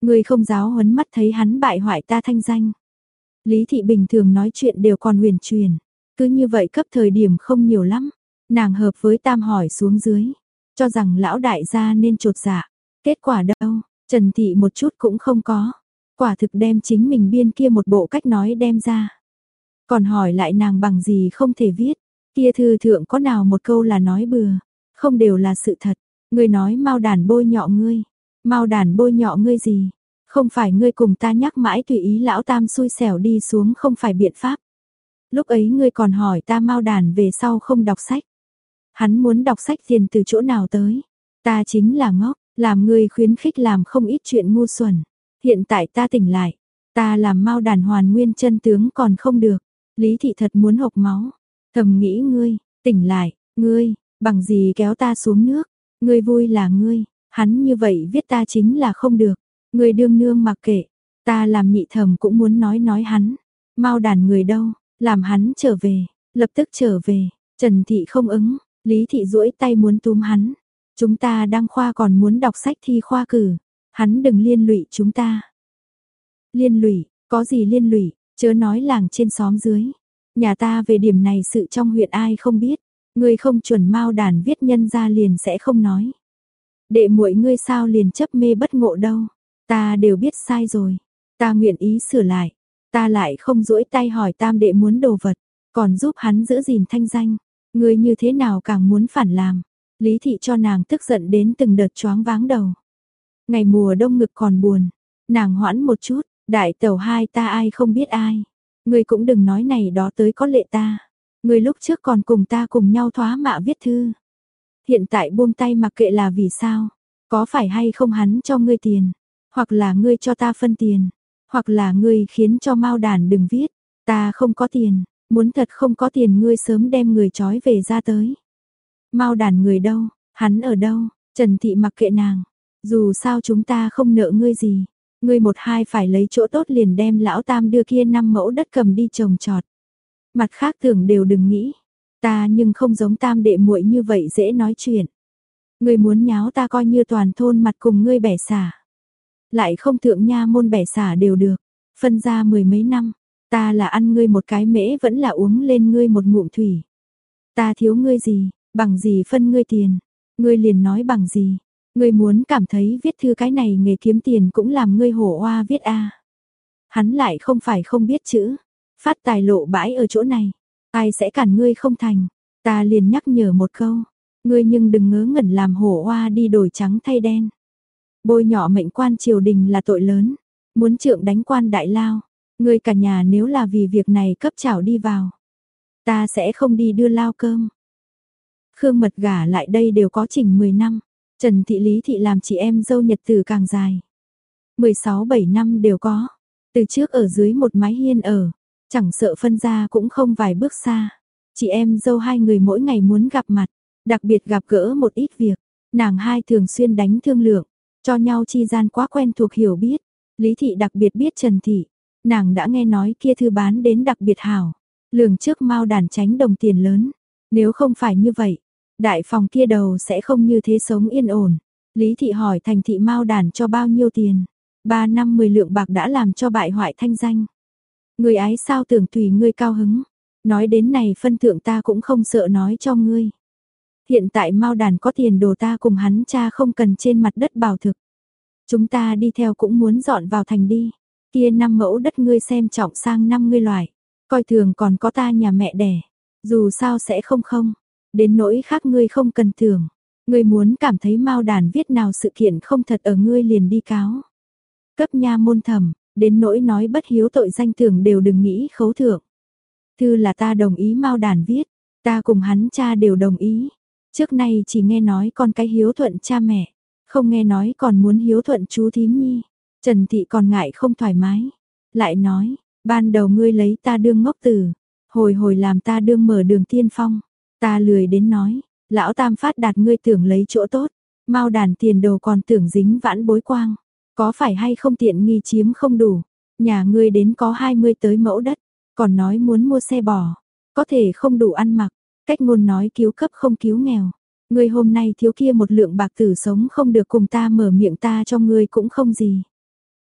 Ngươi không giáo huấn mắt thấy hắn bại hoại ta thanh danh. Lý thị bình thường nói chuyện đều còn huyền truyền. Cứ như vậy cấp thời điểm không nhiều lắm. Nàng hợp với tam hỏi xuống dưới. Cho rằng lão đại gia nên trột dạ. Kết quả đâu, Trần Thị một chút cũng không có. Quả thực đem chính mình biên kia một bộ cách nói đem ra. Còn hỏi lại nàng bằng gì không thể viết. Kia thư thượng có nào một câu là nói bừa. Không đều là sự thật. Ngươi nói mau đàn bôi nhọ ngươi. Mau đàn bôi nhọ ngươi gì? Không phải ngươi cùng ta nhắc mãi tùy ý lão tam xui xẻo đi xuống không phải biện pháp. Lúc ấy ngươi còn hỏi ta mau đàn về sau không đọc sách. Hắn muốn đọc sách tiền từ chỗ nào tới. Ta chính là ngốc, làm ngươi khuyến khích làm không ít chuyện ngu xuẩn. Hiện tại ta tỉnh lại, ta làm mau đàn hoàn nguyên chân tướng còn không được. Lý thị thật muốn hộc máu, thầm nghĩ ngươi, tỉnh lại, ngươi, bằng gì kéo ta xuống nước, ngươi vui là ngươi, hắn như vậy viết ta chính là không được, ngươi đương nương mặc kệ, ta làm nhị thẩm cũng muốn nói nói hắn, mau đàn người đâu, làm hắn trở về, lập tức trở về, Trần Thị không ứng, Lý Thị duỗi tay muốn túm hắn, chúng ta đang khoa còn muốn đọc sách thi khoa cử, hắn đừng liên lụy chúng ta. Liên lụy, có gì liên lụy, chớ nói làng trên xóm dưới. Nhà ta về điểm này sự trong huyện ai không biết, ngươi không chuẩn mau đàn viết nhân ra liền sẽ không nói. Đệ muội ngươi sao liền chấp mê bất ngộ đâu, ta đều biết sai rồi, ta nguyện ý sửa lại, ta lại không duỗi tay hỏi tam đệ muốn đồ vật, còn giúp hắn giữ gìn thanh danh, ngươi như thế nào càng muốn phản làm. Lý thị cho nàng tức giận đến từng đợt choáng váng đầu. Ngày mùa đông ngực còn buồn, nàng hoãn một chút, đại tẩu hai ta ai không biết ai. Ngươi cũng đừng nói này đó tới có lệ ta người lúc trước còn cùng ta cùng nhau thoá mạ viết thư. Hiện tại buông tay mặc kệ là vì sao? Có phải hay không hắn cho ngươi tiền? Hoặc là ngươi cho ta phân tiền? Hoặc là ngươi khiến cho mau đàn đừng viết? Ta không có tiền, muốn thật không có tiền ngươi sớm đem người trói về ra tới. Mau đàn người đâu, hắn ở đâu? Trần Thị mặc kệ nàng, dù sao chúng ta không nợ ngươi gì, ngươi một hai phải lấy chỗ tốt liền đem lão tam đưa kia năm mẫu đất cầm đi trồng trọt. Mặt khác tưởng đều đừng nghĩ, ta nhưng không giống tam đệ muội như vậy dễ nói chuyện. Ngươi muốn nháo ta coi như toàn thôn mặt cùng ngươi bẻ xả. Lại không thượng nha môn bẻ xả đều được, phân ra mười mấy năm, ta là ăn ngươi một cái mễ vẫn là uống lên ngươi một ngụm thủy. Ta thiếu ngươi gì, bằng gì phân ngươi tiền, ngươi liền nói bằng gì, Ngươi muốn cảm thấy viết thư cái này nghề kiếm tiền cũng làm ngươi hổ oa viết a. Hắn lại không phải không biết chữ, phát tài lộ bãi ở chỗ này, ai sẽ cản ngươi không thành. Ta liền nhắc nhở một câu, ngươi nhưng đừng ngớ ngẩn làm hổ hoa đi đổi trắng thay đen. Bôi nhỏ mệnh quan triều đình là tội lớn, muốn trượng đánh quan đại lao, ngươi cả nhà nếu là vì việc này cấp chảo đi vào, ta sẽ không đi đưa lao cơm. Khương mật gả lại đây đều có chỉnh 10 năm, Trần Thị Lý Thị làm chị em dâu nhật tử càng dài. 16-7 năm đều có. Từ trước ở dưới một mái hiên ở, chẳng sợ phân ra cũng không vài bước xa. Chị em dâu hai người mỗi ngày muốn gặp mặt, đặc biệt gặp gỡ một ít việc. Nàng hai thường xuyên đánh thương lượng, cho nhau chi gian quá quen thuộc hiểu biết. Lý Thị đặc biệt biết Trần Thị, nàng đã nghe nói kia thư bán đến đặc biệt hảo. Lường trước mau đàn tránh đồng tiền lớn. Nếu không phải như vậy, Đại phòng kia đầu sẽ không như thế sống yên ổn. Lý thị hỏi thành thị mau đàn cho bao nhiêu tiền. Ba năm mười lượng bạc đã làm cho bại hoại thanh danh. Người ái sao tưởng tùy ngươi cao hứng. Nói đến này phân thượng ta cũng không sợ nói cho ngươi. Hiện tại mau đàn có tiền đồ ta cùng hắn cha không cần trên mặt đất bảo thực. Chúng ta đi theo cũng muốn dọn vào thành đi. Kia năm mẫu đất ngươi xem trọng sang năm ngươi loại. Coi thường còn có ta nhà mẹ đẻ. Dù sao sẽ không không. Đến nỗi khác ngươi không cần thường Ngươi muốn cảm thấy mau đàn viết nào sự kiện không thật ở ngươi liền đi cáo. Cấp nha môn thẩm, đến nỗi nói bất hiếu tội danh tưởng đều đừng nghĩ khấu thưởng. Thư là ta đồng ý mau đàn viết, ta cùng hắn cha đều đồng ý. Trước nay chỉ nghe nói con cái hiếu thuận cha mẹ, không nghe nói còn muốn hiếu thuận chú thím nhi. Trần Thị còn ngại không thoải mái. Lại nói, ban đầu ngươi lấy ta đương ngốc tử, hồi hồi làm ta đương mở đường tiên phong. Ta lười đến nói, lão tam phát đạt ngươi tưởng lấy chỗ tốt, mau đàn tiền đồ còn tưởng dính vãn bối quang. Có phải hay không tiện nghi chiếm không đủ, nhà ngươi đến có 20 tới mẫu đất, còn nói muốn mua xe bò, có thể không đủ ăn mặc, cách ngôn nói cứu cấp không cứu nghèo. Ngươi hôm nay thiếu kia một lượng bạc tử sống không được cùng ta mở miệng ta cho ngươi cũng không gì.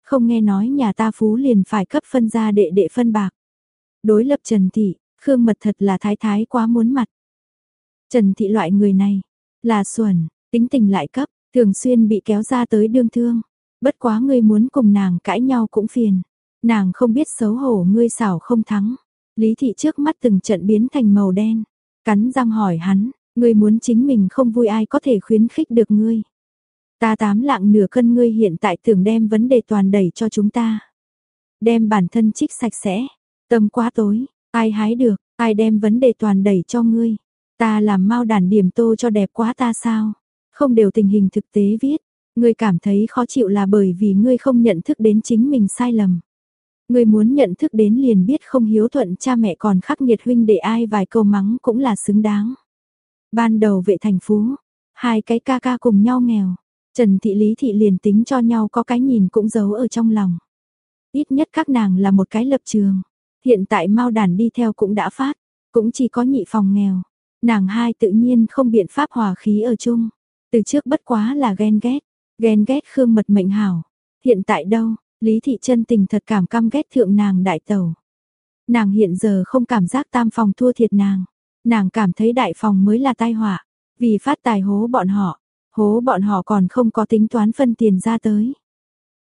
Không nghe nói nhà ta phú liền phải cấp phân ra đệ đệ phân bạc. Đối lập Trần Thị, Khương Mật thật là thái thái quá muốn mặt. Trần Thị loại người này, là xuẩn, tính tình lại cấp, thường xuyên bị kéo ra tới đương thương. Bất quá ngươi muốn cùng nàng cãi nhau cũng phiền. Nàng không biết xấu hổ ngươi xảo không thắng. Lý thị trước mắt từng trận biến thành màu đen. Cắn răng hỏi hắn, ngươi muốn chính mình không vui ai có thể khuyến khích được ngươi. Ta tám lạng nửa cân ngươi hiện tại tưởng đem vấn đề toàn đẩy cho chúng ta. Đem bản thân trích sạch sẽ, tâm quá tối, ai hái được, ai đem vấn đề toàn đẩy cho ngươi. Ta làm mau đàn điểm tô cho đẹp quá ta sao? Không đều tình hình thực tế viết. Ngươi cảm thấy khó chịu là bởi vì ngươi không nhận thức đến chính mình sai lầm. Ngươi muốn nhận thức đến liền biết không hiếu thuận cha mẹ còn khắc nghiệt huynh để ai vài câu mắng cũng là xứng đáng. Ban đầu vệ thành phú, hai cái ca ca cùng nhau nghèo. Trần Thị Lý Thị liền tính cho nhau có cái nhìn cũng giấu ở trong lòng. Ít nhất các nàng là một cái lập trường. Hiện tại mau đàn đi theo cũng đã phát, cũng chỉ có nhị phòng nghèo. Nàng hai tự nhiên không biện pháp hòa khí ở chung. Từ trước bất quá là ghen ghét, ghen ghét Khương Mật mệnh hảo. Hiện tại đâu, Lý Thị chân tình thật cảm căm ghét thượng nàng đại tẩu Nàng hiện giờ không cảm giác tam phòng thua thiệt nàng. Nàng cảm thấy đại phòng mới là tai họa, vì phát tài hố bọn họ, hố bọn họ còn không có tính toán phân tiền ra tới.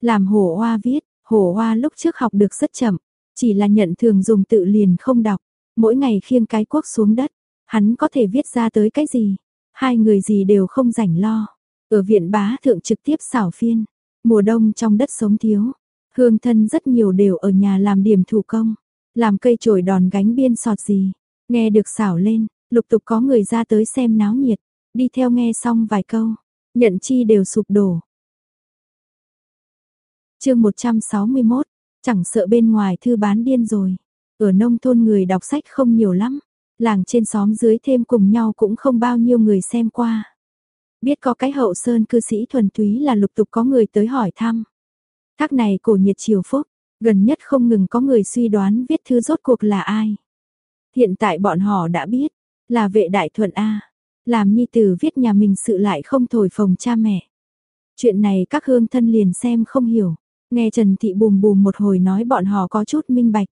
Làm hổ hoa viết, hổ hoa lúc trước học được rất chậm, chỉ là nhận thường dùng tự liền không đọc, mỗi ngày khiêng cái quốc xuống đất, hắn có thể viết ra tới cái gì, hai người gì đều không rảnh lo. Ở viện bá thượng trực tiếp xảo phiên, mùa đông trong đất sống thiếu, hương thân rất nhiều đều ở nhà làm điểm thủ công, làm cây chổi đòn gánh biên sọt gì, nghe được xảo lên, lục tục có người ra tới xem náo nhiệt, đi theo nghe xong vài câu, nhận chi đều sụp đổ. chương 161, chẳng sợ bên ngoài thư bán điên rồi, ở nông thôn người đọc sách không nhiều lắm, làng trên xóm dưới thêm cùng nhau cũng không bao nhiêu người xem qua. Biết có cái hậu sơn cư sĩ thuần túy là lục tục có người tới hỏi thăm. Thác này cổ nhiệt triều phúc, gần nhất không ngừng có người suy đoán viết thư rốt cuộc là ai. Hiện tại bọn họ đã biết, là vệ đại thuận A, làm nhi tử viết nhà mình sự lại không thổi phồng cha mẹ. Chuyện này các hương thân liền xem không hiểu, nghe Trần Thị bùm bùm một hồi nói bọn họ có chút minh bạch.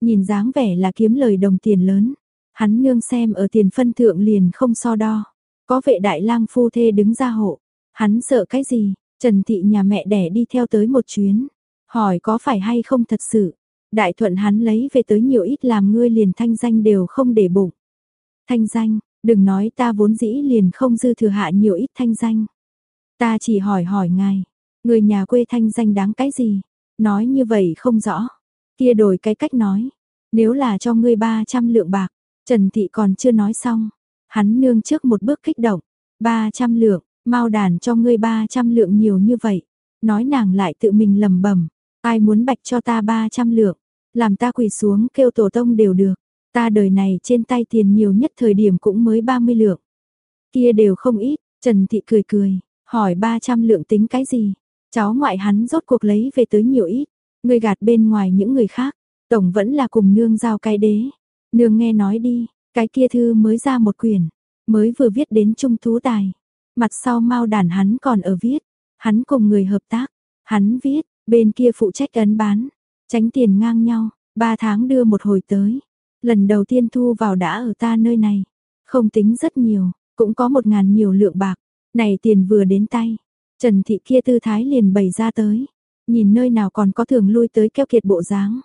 Nhìn dáng vẻ là kiếm lời đồng tiền lớn, hắn nương xem ở tiền phân thượng liền không so đo. Có vệ đại lang phu thê đứng ra hộ, hắn sợ cái gì, Trần Thị nhà mẹ đẻ đi theo tới một chuyến, hỏi có phải hay không thật sự. Đại thuận hắn lấy về tới nhiều ít làm ngươi liền thanh danh đều không để bụng. Thanh danh, đừng nói ta vốn dĩ liền không dư thừa hạ nhiều ít thanh danh. Ta chỉ hỏi hỏi ngài, người nhà quê thanh danh đáng cái gì? Nói như vậy không rõ. Kia đổi cái cách nói, nếu là cho ngươi 300 lượng bạc, Trần Thị còn chưa nói xong, hắn nương trước một bước kích động, 300 lượng, mau đàn cho ngươi 300 lượng nhiều như vậy. Nói nàng lại tự mình lầm bẩm ai muốn bạch cho ta 300 lượng, làm ta quỳ xuống kêu tổ tông đều được. Ta đời này trên tay tiền nhiều nhất thời điểm cũng mới 30 lượng. Kia đều không ít, Trần Thị cười cười, hỏi 300 lượng tính cái gì? Cháu ngoại hắn rốt cuộc lấy về tới nhiều ít, người gạt bên ngoài những người khác, tổng vẫn là cùng nương giao cái đế. Nương nghe nói đi, cái kia thư mới ra một quyển, mới vừa viết đến trung tú tài. Mặt sau mau đàn hắn còn ở viết, hắn cùng người hợp tác, hắn viết, bên kia phụ trách ấn bán, tránh tiền ngang nhau, ba tháng đưa một hồi tới. Lần đầu tiên thu vào đã ở ta nơi này, không tính rất nhiều, cũng có một ngàn nhiều lượng bạc, này tiền vừa đến tay. Trần thị kia tư thái liền bày ra tới, nhìn nơi nào còn có thường lui tới keo kiệt bộ dáng.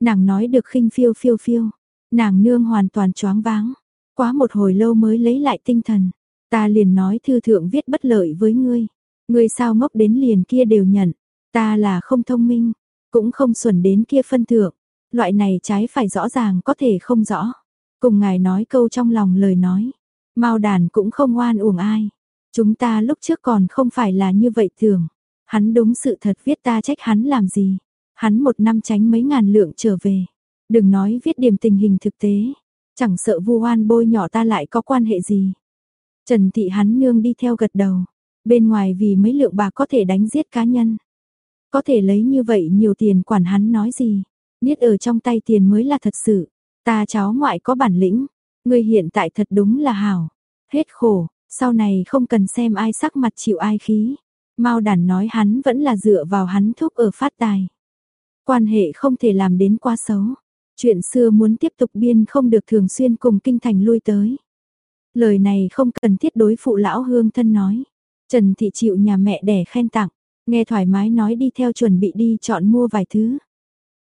Nàng nói được khinh phiêu phiêu phiêu, nàng nương hoàn toàn choáng váng, quá một hồi lâu mới lấy lại tinh thần. Ta liền nói thư thượng viết bất lợi với ngươi, ngươi sao ngốc đến liền kia đều nhận, ta là không thông minh, cũng không xuẩn đến kia phân thượng, loại này trái phải rõ ràng có thể không rõ. Cùng ngài nói câu trong lòng lời nói, Mao đàn cũng không oan uổng ai. Chúng ta lúc trước còn không phải là như vậy thường. Hắn đúng sự thật viết ta trách hắn làm gì. Hắn một năm tránh mấy ngàn lượng trở về. Đừng nói viết điểm tình hình thực tế. Chẳng sợ vu oan bôi nhỏ ta lại có quan hệ gì. Trần thị hắn nương đi theo gật đầu. Bên ngoài vì mấy lượng bạc có thể đánh giết cá nhân. Có thể lấy như vậy nhiều tiền quản hắn nói gì. Niết ở trong tay tiền mới là thật sự. Ta cháu ngoại có bản lĩnh. Người hiện tại thật đúng là hảo. Hết khổ, sau này không cần xem ai sắc mặt chịu ai khí. Mao đản nói hắn vẫn là dựa vào hắn thúc ở phát tài. Quan hệ không thể làm đến quá xấu. Chuyện xưa muốn tiếp tục biên không được thường xuyên cùng kinh thành lui tới. Lời này không cần thiết đối phụ lão hương thân nói. Trần Thị chịu nhà mẹ đẻ khen tặng, nghe thoải mái nói đi theo chuẩn bị đi chọn mua vài thứ.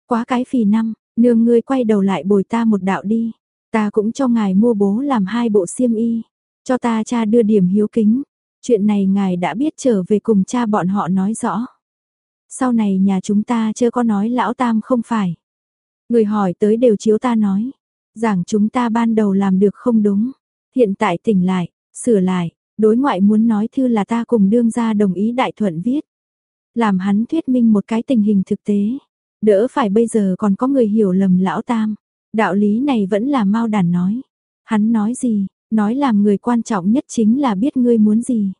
Quá cái phì năm, nương ngươi quay đầu lại bồi ta một đạo đi. Ta cũng cho ngài mua bố làm hai bộ xiêm y. Cho ta cha đưa điểm hiếu kính. Chuyện này ngài đã biết trở về cùng cha bọn họ nói rõ. Sau này nhà chúng ta chưa có nói lão tam không phải. Người hỏi tới đều chiếu ta nói. Rằng chúng ta ban đầu làm được không đúng. Hiện tại tỉnh lại, sửa lại, Đối ngoại muốn nói thư là ta cùng đương gia đồng ý đại thuận viết. Làm hắn thuyết minh một cái tình hình thực tế. Đỡ phải bây giờ còn có người hiểu lầm lão tam. Đạo lý này vẫn là mau đàn nói. Hắn nói gì, nói làm người quan trọng nhất chính là biết ngươi muốn gì.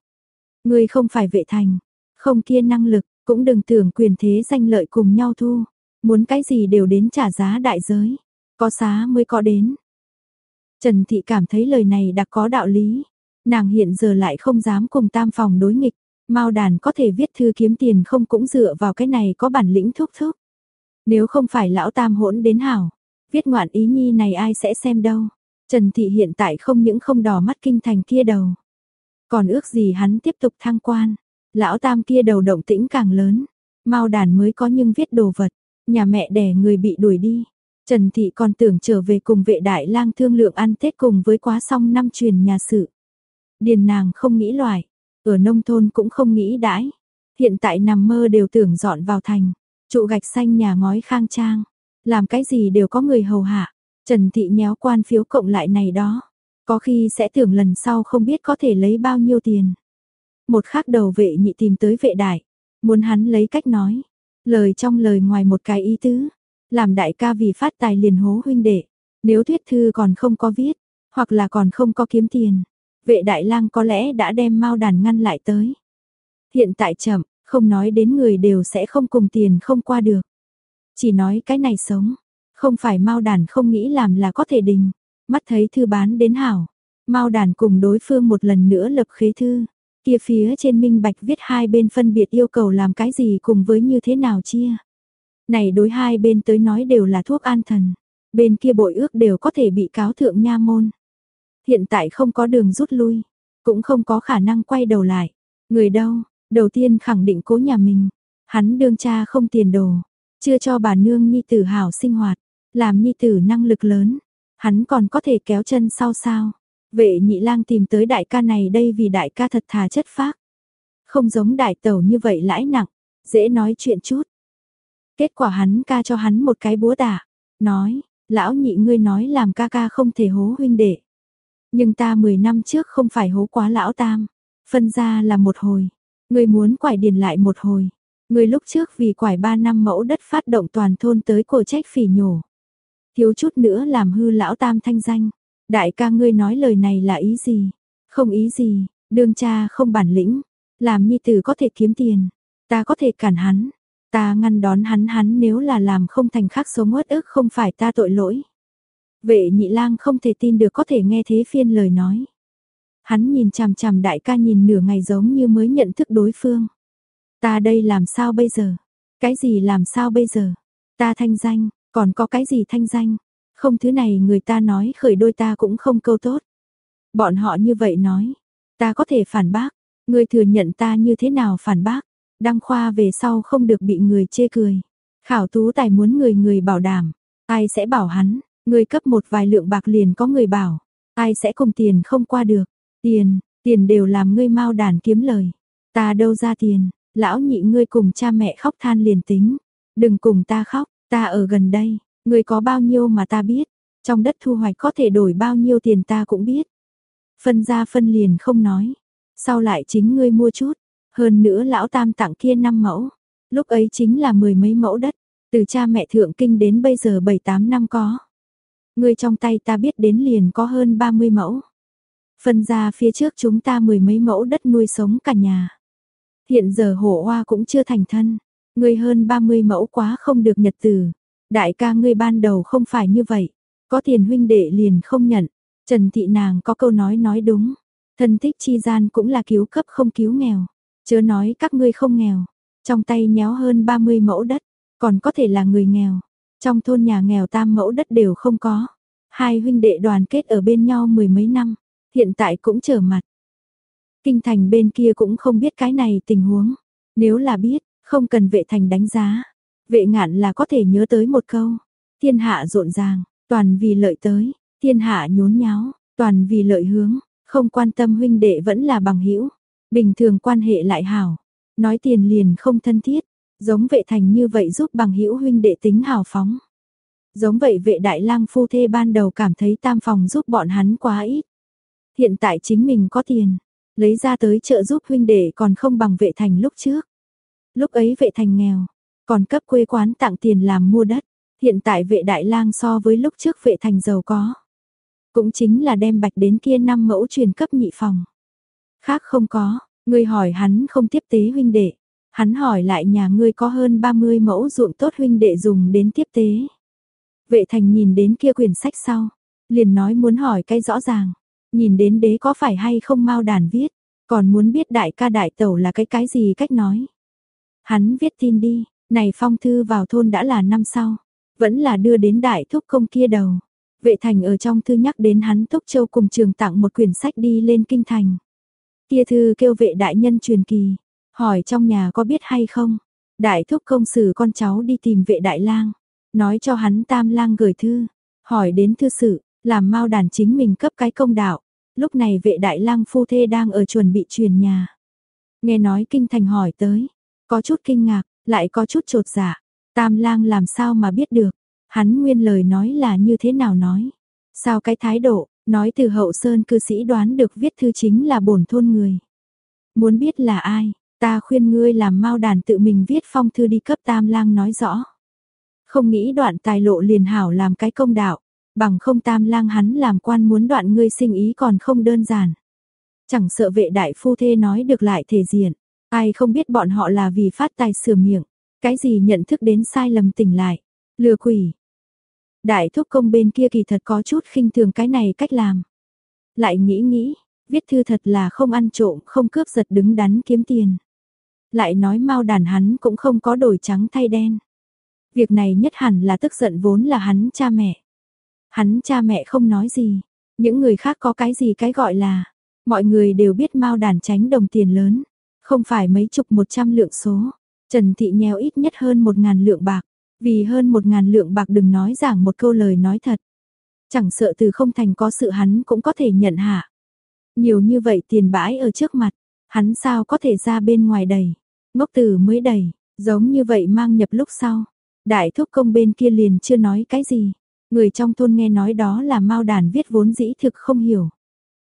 Ngươi không phải vệ thành, không kia năng lực, cũng đừng tưởng quyền thế danh lợi cùng nhau thu. Muốn cái gì đều đến trả giá đại giới. Có xá mới có đến. Trần Thị cảm thấy lời này đã có đạo lý. Nàng hiện giờ lại không dám cùng tam phòng đối nghịch. Mao đàn có thể viết thư kiếm tiền không cũng dựa vào cái này có bản lĩnh thúc thúc. Nếu không phải lão tam hỗn đến hảo, viết ngoạn ý nhi này ai sẽ xem đâu. Trần Thị hiện tại không những không đỏ mắt kinh thành kia đầu. Còn ước gì hắn tiếp tục thăng quan. Lão tam kia đầu động tĩnh càng lớn. Mao đàn mới có nhưng viết đồ vật. Nhà mẹ đẻ người bị đuổi đi. Trần Thị còn tưởng trở về cùng vệ đại lang thương lượng ăn Tết cùng với quá xong năm truyền nhà sự. Điền nàng không nghĩ loại, ở nông thôn cũng không nghĩ đãi. Hiện tại nằm mơ đều tưởng dọn vào thành, trụ gạch xanh nhà ngói khang trang, làm cái gì đều có người hầu hạ. Trần Thị nhéo quan phiếu cộng lại này đó, có khi sẽ tưởng lần sau không biết có thể lấy bao nhiêu tiền. Một khắc đầu vệ nhị tìm tới vệ đại, muốn hắn lấy cách nói, lời trong lời ngoài một cái ý tứ, làm đại ca vì phát tài liền hố huynh đệ, nếu thuyết thư còn không có viết, hoặc là còn không có kiếm tiền, vệ đại lang có lẽ đã đem mau đàn ngăn lại tới. Hiện tại chậm, không nói đến người đều sẽ không cùng tiền không qua được. Chỉ nói cái này sống, không phải mau đàn không nghĩ làm là có thể đình, mắt thấy thư bán đến hảo. Mau đàn cùng đối phương một lần nữa lập khế thư, kia phía trên minh bạch viết hai bên phân biệt yêu cầu làm cái gì cùng với như thế nào chia. Này đối hai bên tới nói đều là thuốc an thần, bên kia bội ước đều có thể bị cáo thượng nha môn. Hiện tại không có đường rút lui, cũng không có khả năng quay đầu lại. Người đâu, đầu tiên khẳng định cố nhà mình, hắn đương cha không tiền đồ, chưa cho bà nương nhi tử hảo sinh hoạt, làm nhi tử năng lực lớn, hắn còn có thể kéo chân sau sao. Vệ nhị lang tìm tới đại ca này đây vì đại ca thật thà chất phác. Không giống đại tẩu như vậy lãi nặng, dễ nói chuyện chút. Kết quả hắn ca cho hắn một cái búa đả, nói, lão nhị ngươi nói làm ca ca không thể hố huynh đệ. Nhưng ta 10 năm trước không phải hố quá lão tam, phân ra là một hồi, ngươi muốn quải điền lại một hồi. Ngươi lúc trước vì quải 3 năm mẫu đất phát động toàn thôn tới cổ trách phỉ nhổ. Thiếu chút nữa làm hư lão tam thanh danh. Đại ca ngươi nói lời này là ý gì? Không ý gì, đương cha không bản lĩnh, làm nhi tử có thể kiếm tiền, ta có thể cản hắn, ta ngăn đón hắn hắn nếu là làm không thành khắc sống uất ức không phải ta tội lỗi. Vệ nhị lang không thể tin được có thể nghe thế phiên lời nói. Hắn nhìn chằm chằm đại ca nhìn nửa ngày giống như mới nhận thức đối phương. Ta đây làm sao bây giờ? Cái gì làm sao bây giờ? Ta thanh danh, còn có cái gì thanh danh? Không thứ này người ta nói khởi đôi ta cũng không câu tốt. Bọn họ như vậy nói, ta có thể phản bác, người thừa nhận ta như thế nào phản bác, đăng khoa về sau không được bị người chê cười. Khảo tú tài muốn người người bảo đảm, ai sẽ bảo hắn, người cấp một vài lượng bạc liền có người bảo, ai sẽ cùng tiền không qua được, tiền, tiền đều làm ngươi mau đàn kiếm lời, ta đâu ra tiền, lão nhị ngươi cùng cha mẹ khóc than liền tính, đừng cùng ta khóc, ta ở gần đây, Người có bao nhiêu mà ta biết, trong đất thu hoạch có thể đổi bao nhiêu tiền ta cũng biết. Phân ra phân liền không nói, sau lại chính ngươi mua chút, hơn nữa lão tam tặng kia năm mẫu, lúc ấy chính là mười mấy mẫu đất, từ cha mẹ thượng kinh đến bây giờ bảy tám năm có. Ngươi trong tay ta biết đến liền có hơn 30 mẫu. Phân ra phía trước chúng ta mười mấy mẫu đất nuôi sống cả nhà. Hiện giờ hổ hoa cũng chưa thành thân, ngươi hơn 30 mẫu quá không được nhật tử, Đại ca ngươi ban đầu không phải như vậy, có tiền huynh đệ liền không nhận. Trần Thị nàng có câu nói nói đúng, thân thích chi gian cũng là cứu cấp không cứu nghèo. Chớ nói các ngươi không nghèo, trong tay nhéo hơn 30 mẫu đất, còn có thể là người nghèo. Trong thôn nhà nghèo tam mẫu đất đều không có. Hai huynh đệ đoàn kết ở bên nhau mười mấy năm, hiện tại cũng trở mặt. Kinh thành bên kia cũng không biết cái này tình huống. Nếu là biết, không cần vệ thành đánh giá. Vệ ngạn là có thể nhớ tới một câu. Thiên hạ rộn ràng, toàn vì lợi tới, thiên hạ nhốn nháo, toàn vì lợi hướng, không quan tâm huynh đệ vẫn là bằng hữu bình thường quan hệ lại hảo, nói tiền liền không thân thiết, giống vệ thành như vậy giúp bằng hữu huynh đệ tính hào phóng. Giống vậy vệ đại lang phu thê ban đầu cảm thấy tam phòng giúp bọn hắn quá ít. Hiện tại chính mình có tiền, lấy ra tới trợ giúp huynh đệ còn không bằng vệ thành lúc trước. Lúc ấy vệ thành nghèo, còn cấp quê quán tặng tiền làm mua đất, hiện tại vệ đại lang so với lúc trước vệ thành giàu có. Cũng chính là đem bạch đến kia năm mẫu truyền cấp nhị phòng. Khác không có, ngươi hỏi hắn không tiếp tế huynh đệ, hắn hỏi lại nhà ngươi có hơn 30 mẫu ruộng tốt huynh đệ dùng đến tiếp tế. Vệ thành nhìn đến kia quyển sách sau, liền nói muốn hỏi cái rõ ràng, nhìn đến đế có phải hay không mau đàn viết, còn muốn biết đại ca đại tẩu là cái cái gì cách nói. Hắn viết tin đi, này phong thư vào thôn đã là năm sau, vẫn là đưa đến đại thúc công kia đầu. Vệ thành ở trong thư nhắc đến hắn thúc châu cùng trường tặng một quyển sách đi lên kinh thành. Kia thư kêu vệ đại nhân truyền kỳ, hỏi trong nhà có biết hay không. Đại thúc công xử con cháu đi tìm vệ đại lang, nói cho hắn tam lang gửi thư, hỏi đến thư sự, làm mau đàn chính mình cấp cái công đạo. Lúc này vệ đại lang phu thê đang ở chuẩn bị truyền nhà. Nghe nói kinh thành hỏi tới, có chút kinh ngạc, lại có chút trột dạ. Tam lang làm sao mà biết được, hắn nguyên lời nói là như thế nào nói. Sao cái thái độ, nói từ hậu sơn cư sĩ đoán được viết thư chính là bổn thôn người. Muốn biết là ai, ta khuyên ngươi làm mau đàn tự mình viết phong thư đi cấp tam lang nói rõ. Không nghĩ đoạn tài lộ liền hảo làm cái công đạo, bằng không tam lang hắn làm quan muốn đoạn ngươi sinh ý còn không đơn giản. Chẳng sợ vệ đại phu thê nói được lại thể diện, ai không biết bọn họ là vì phát tài sửa miệng, cái gì nhận thức đến sai lầm tỉnh lại, lừa quỷ. Đại thúc công bên kia kỳ thật có chút khinh thường cái này cách làm. Lại nghĩ nghĩ, viết thư thật là không ăn trộm, không cướp giật đứng đắn kiếm tiền. Lại nói mau đàn hắn cũng không có đổi trắng thay đen. Việc này nhất hẳn là tức giận vốn là hắn cha mẹ. Hắn cha mẹ không nói gì, những người khác có cái gì cái gọi là, mọi người đều biết mau đàn tránh đồng tiền lớn, không phải mấy chục một trăm lượng số. Trần Thị nheo ít nhất hơn một ngàn lượng bạc, vì hơn một ngàn lượng bạc đừng nói giảng một câu lời nói thật. Chẳng sợ từ không thành có sự hắn cũng có thể nhận hạ. Nhiều như vậy tiền bãi ở trước mặt, hắn sao có thể ra bên ngoài đầy. Ngốc tử mới đầy, giống như vậy mang nhập lúc sau. Đại thúc công bên kia liền chưa nói cái gì. Người trong thôn nghe nói đó là mau đàn viết vốn dĩ thực không hiểu.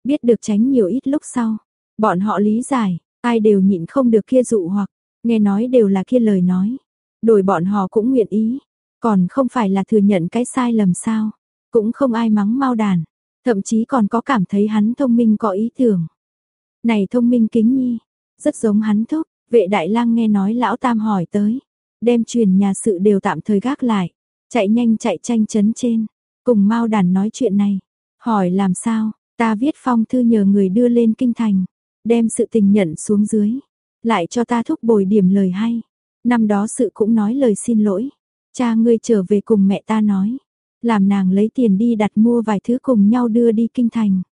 Biết được tránh nhiều ít lúc sau. Bọn họ lý giải, ai đều nhịn không được kia dụ hoặc, nghe nói đều là kia lời nói. Đổi bọn họ cũng nguyện ý, còn không phải là thừa nhận cái sai lầm sao. Cũng không ai mắng mau đàn, thậm chí còn có cảm thấy hắn thông minh có ý tưởng. Này thông minh kính nhi, rất giống hắn thúc, vệ đại lang nghe nói lão tam hỏi tới, đem truyền nhà sự đều tạm thời gác lại, chạy nhanh chạy tranh chấn trên, cùng mau đàn nói chuyện này, hỏi làm sao, ta viết phong thư nhờ người đưa lên kinh thành, đem sự tình nhận xuống dưới, lại cho ta thúc bồi điểm lời hay. Năm đó sự cũng nói lời xin lỗi, cha ngươi trở về cùng mẹ ta nói, làm nàng lấy tiền đi đặt mua vài thứ cùng nhau đưa đi kinh thành.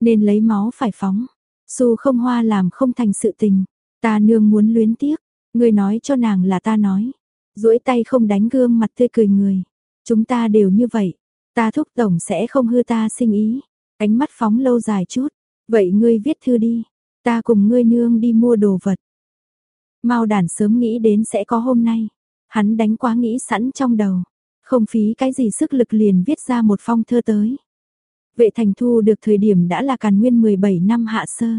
Nên lấy máu phải phóng, dù không hoa làm không thành sự tình, ta nương muốn luyến tiếc, ngươi nói cho nàng là ta nói, duỗi tay không đánh gương mặt tươi cười người, chúng ta đều như vậy, ta thúc tổng sẽ không hư ta sinh ý, ánh mắt phóng lâu dài chút, vậy ngươi viết thư đi, ta cùng ngươi nương đi mua đồ vật. Mao đàn sớm nghĩ đến sẽ có hôm nay, hắn đánh quá nghĩ sẵn trong đầu, không phí cái gì sức lực liền viết ra một phong thơ tới. Vệ thành thu được thời điểm đã là càn nguyên 17 năm hạ sơ.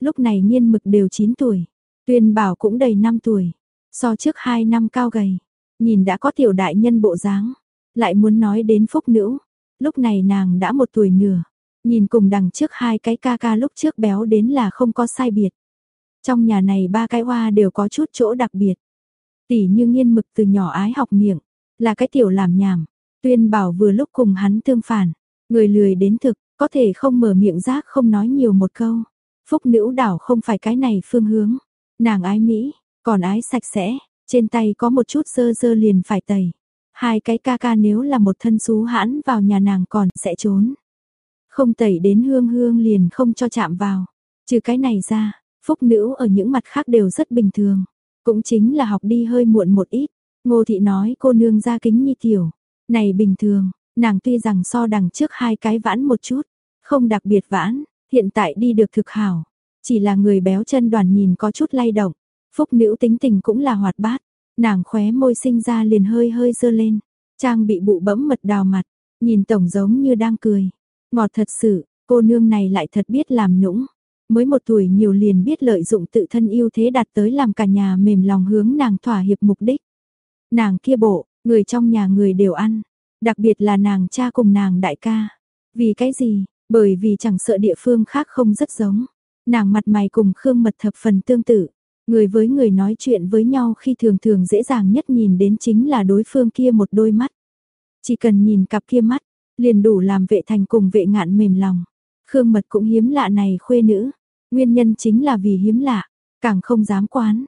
Lúc này nhiên mực đều 9 tuổi, tuyên bảo cũng đầy 5 tuổi, so trước 2 năm cao gầy, nhìn đã có tiểu đại nhân bộ dáng, lại muốn nói đến phúc nữ, lúc này nàng đã một tuổi nửa, nhìn cùng đằng trước hai cái ca ca lúc trước béo đến là không có sai biệt. Trong nhà này ba cái hoa đều có chút chỗ đặc biệt. Tỷ như nghiên mực từ nhỏ ái học miệng, là cái tiểu làm nhảm. Tuyên bảo vừa lúc cùng hắn tương phản, người lười đến thực, có thể không mở miệng giác không nói nhiều một câu. Phúc nữ đảo không phải cái này phương hướng. Nàng ái Mỹ, còn ái sạch sẽ, trên tay có một chút dơ dơ liền phải tẩy. Hai cái ca ca nếu là một thân xú hãn vào nhà nàng còn sẽ trốn. Không tẩy đến hương hương liền không cho chạm vào. Trừ cái này ra, phúc nữ ở những mặt khác đều rất bình thường. Cũng chính là học đi hơi muộn một ít. Ngô thị nói cô nương ra kính nhi tiểu. Này bình thường, nàng tuy rằng so đằng trước hai cái vãn một chút. Không đặc biệt vãn, hiện tại đi được thực hảo. Chỉ là người béo chân đoàn nhìn có chút lay động. Phúc nữ tính tình cũng là hoạt bát. Nàng khóe môi sinh ra liền hơi hơi dơ lên. Trang bị bụ bẫm mật đào mặt. Nhìn tổng giống như đang cười. Ngọt thật sự, cô nương này lại thật biết làm nũng. mới một tuổi nhiều liền biết lợi dụng tự thân yêu thế đạt tới làm cả nhà mềm lòng hướng nàng thỏa hiệp mục đích. Nàng kia bộ, người trong nhà người đều ăn, đặc biệt là nàng cha cùng nàng đại ca. Vì cái gì? Bởi vì chẳng sợ địa phương khác không rất giống. Nàng mặt mày cùng Khương Mật thập phần tương tự. Người với người nói chuyện với nhau khi thường thường dễ dàng nhất nhìn đến chính là đối phương kia một đôi mắt. Chỉ cần nhìn cặp kia mắt, liền đủ làm vệ thành cùng vệ ngạn mềm lòng. Khương Mật cũng hiếm lạ này khuê nữ. Nguyên nhân chính là vì hiếm lạ, càng không dám quán.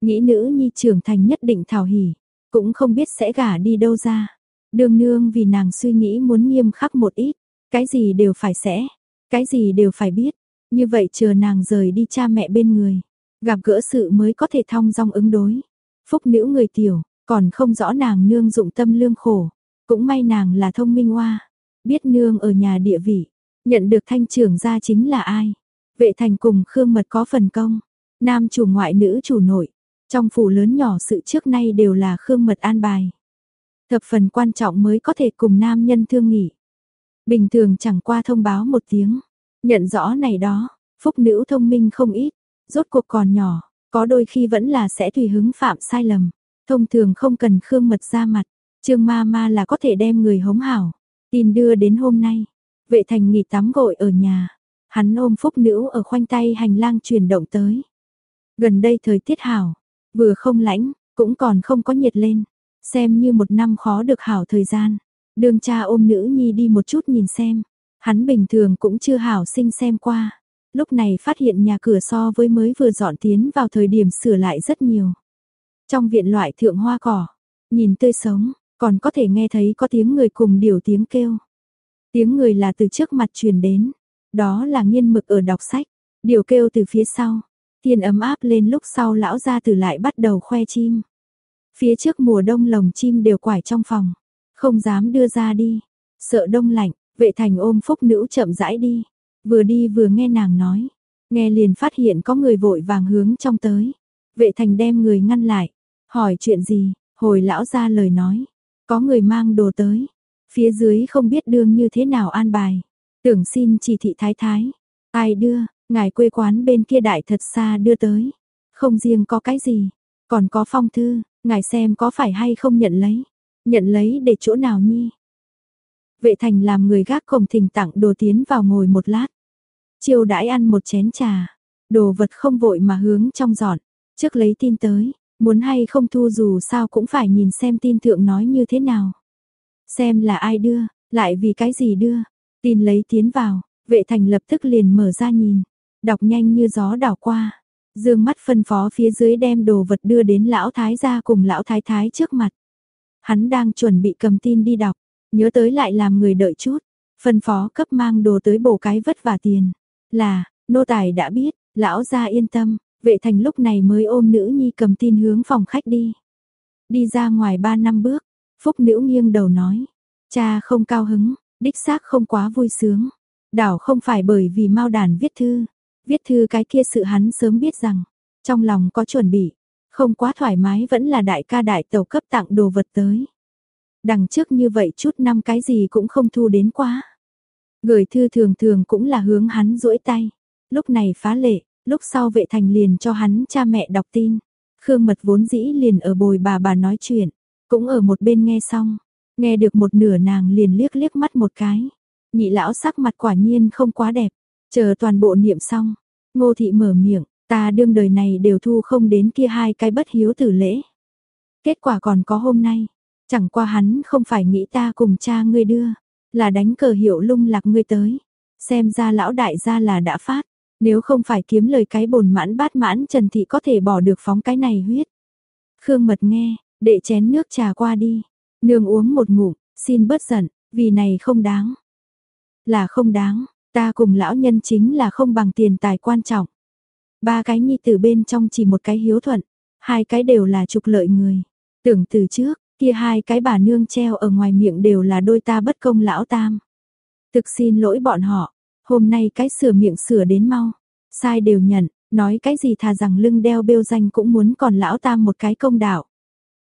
Nghĩ nữ nhi trưởng thành nhất định thảo hỉ, cũng không biết sẽ gả đi đâu ra. Đường nương vì nàng suy nghĩ muốn nghiêm khắc một ít, cái gì đều phải sẽ, cái gì đều phải biết. Như vậy chờ nàng rời đi cha mẹ bên người, gặp gỡ sự mới có thể thong dong ứng đối. Phúc nữ người tiểu, còn không rõ nàng nương dụng tâm lương khổ, cũng may nàng là thông minh hoa, biết nương ở nhà địa vị, nhận được thanh trưởng gia chính là ai. Vệ thành cùng Khương Mật có phần công, nam chủ ngoại nữ chủ nội, trong phủ lớn nhỏ sự trước nay đều là Khương Mật an bài. Thập phần quan trọng mới có thể cùng nam nhân thương nghỉ. Bình thường chẳng qua thông báo một tiếng, nhận rõ này đó, phúc nữ thông minh không ít, rốt cuộc còn nhỏ, có đôi khi vẫn là sẽ tùy hứng phạm sai lầm. Thông thường không cần Khương Mật ra mặt, Trương Ma Ma là có thể đem người hống hảo. Tin đưa đến hôm nay, vệ thành nghỉ tắm gội ở nhà, hắn ôm phúc nữ ở khoanh tay hành lang chuyển động tới. Gần đây thời tiết hảo, vừa không lạnh, cũng còn không có nhiệt lên, xem như một năm khó được hảo thời gian. Đường cha ôm nữ nhi đi một chút nhìn xem, hắn bình thường cũng chưa hảo sinh xem qua. Lúc này phát hiện nhà cửa so với mới vừa dọn tiến vào thời điểm sửa lại rất nhiều. Trong viện loại thượng hoa cỏ, nhìn tươi sống, còn có thể nghe thấy có tiếng người cùng điều tiếng kêu. Tiếng người là từ trước mặt truyền đến, đó là nghiên mực ở đọc sách, điều kêu từ phía sau. Thiên ấm áp lên lúc sau lão gia từ lại bắt đầu khoe chim. Phía trước mùa đông lồng chim đều quải trong phòng, không dám đưa ra đi, sợ đông lạnh, vệ thành ôm phúc nữ chậm rãi đi, vừa đi vừa nghe nàng nói, nghe liền phát hiện có người vội vàng hướng trong tới. Vệ thành đem người ngăn lại, hỏi chuyện gì, hồi lão ra lời nói, có người mang đồ tới, phía dưới không biết đường như thế nào an bài, tưởng xin chỉ thị thái thái, ai đưa, ngài quê quán bên kia đại thật xa đưa tới, không riêng có cái gì, còn có phong thư, ngài xem có phải hay không nhận lấy, nhận lấy để chỗ nào nhi. Vệ thành làm người gác cổng thỉnh tặng đồ tiến vào ngồi một lát, chiều đãi ăn một chén trà, đồ vật không vội mà hướng trong dọn, trước lấy tin tới, muốn hay không thu dù sao cũng phải nhìn xem tin thượng nói như thế nào. Xem là ai đưa, lại vì cái gì đưa, tin lấy tiến vào, vệ thành lập tức liền mở ra nhìn, đọc nhanh như gió đảo qua. Dương mắt phân phó phía dưới đem đồ vật đưa đến lão thái gia cùng lão thái thái trước mặt. Hắn đang chuẩn bị cầm tin đi đọc, nhớ tới lại làm người đợi chút, phân phó cấp mang đồ tới bổ cái vất vả tiền. Là, nô tài đã biết, lão gia yên tâm, vệ thành lúc này mới ôm nữ nhi cầm tin hướng phòng khách đi. Đi ra ngoài ba năm bước, phúc nữ nghiêng đầu nói, cha không cao hứng, đích xác không quá vui sướng. Đảo không phải bởi vì mau đàn viết thư, viết thư cái kia sự hắn sớm biết rằng, trong lòng có chuẩn bị, không quá thoải mái vẫn là đại ca đại tàu cấp tặng đồ vật tới. Đằng trước như vậy chút năm cái gì cũng không thu đến quá. Gửi thư thường thường cũng là hướng hắn duỗi tay. Lúc này phá lệ, lúc sau vệ thành liền cho hắn cha mẹ đọc tin. Khương mật vốn dĩ liền ở bồi bà bà nói chuyện, cũng ở một bên nghe xong. Nghe được một nửa nàng liền liếc liếc mắt một cái. Nhị lão sắc mặt quả nhiên không quá đẹp. Chờ toàn bộ niệm xong, ngô thị mở miệng, ta đương đời này đều thu không đến kia hai cái bất hiếu tử lễ. Kết quả còn có hôm nay, chẳng qua hắn không phải nghĩ ta cùng cha ngươi đưa, là đánh cờ hiệu lung lạc ngươi tới. Xem ra lão đại gia là đã phát, nếu không phải kiếm lời cái bồn mãn bát mãn Trần Thị có thể bỏ được phóng cái này huyết. Khương Mật nghe, đệ chén nước trà qua đi, nương uống một ngụm, xin bớt giận, vì này không đáng. Là không đáng, ta cùng lão nhân chính là không bằng tiền tài quan trọng. Ba cái nhi tử bên trong chỉ một cái hiếu thuận, hai cái đều là trục lợi người. Tưởng từ trước, kia hai cái bà nương treo ở ngoài miệng đều là đôi ta bất công lão tam. Thực xin lỗi bọn họ, hôm nay cái sửa miệng sửa đến mau, sai đều nhận, nói cái gì thà rằng lưng đeo bêu danh cũng muốn còn lão tam một cái công đạo.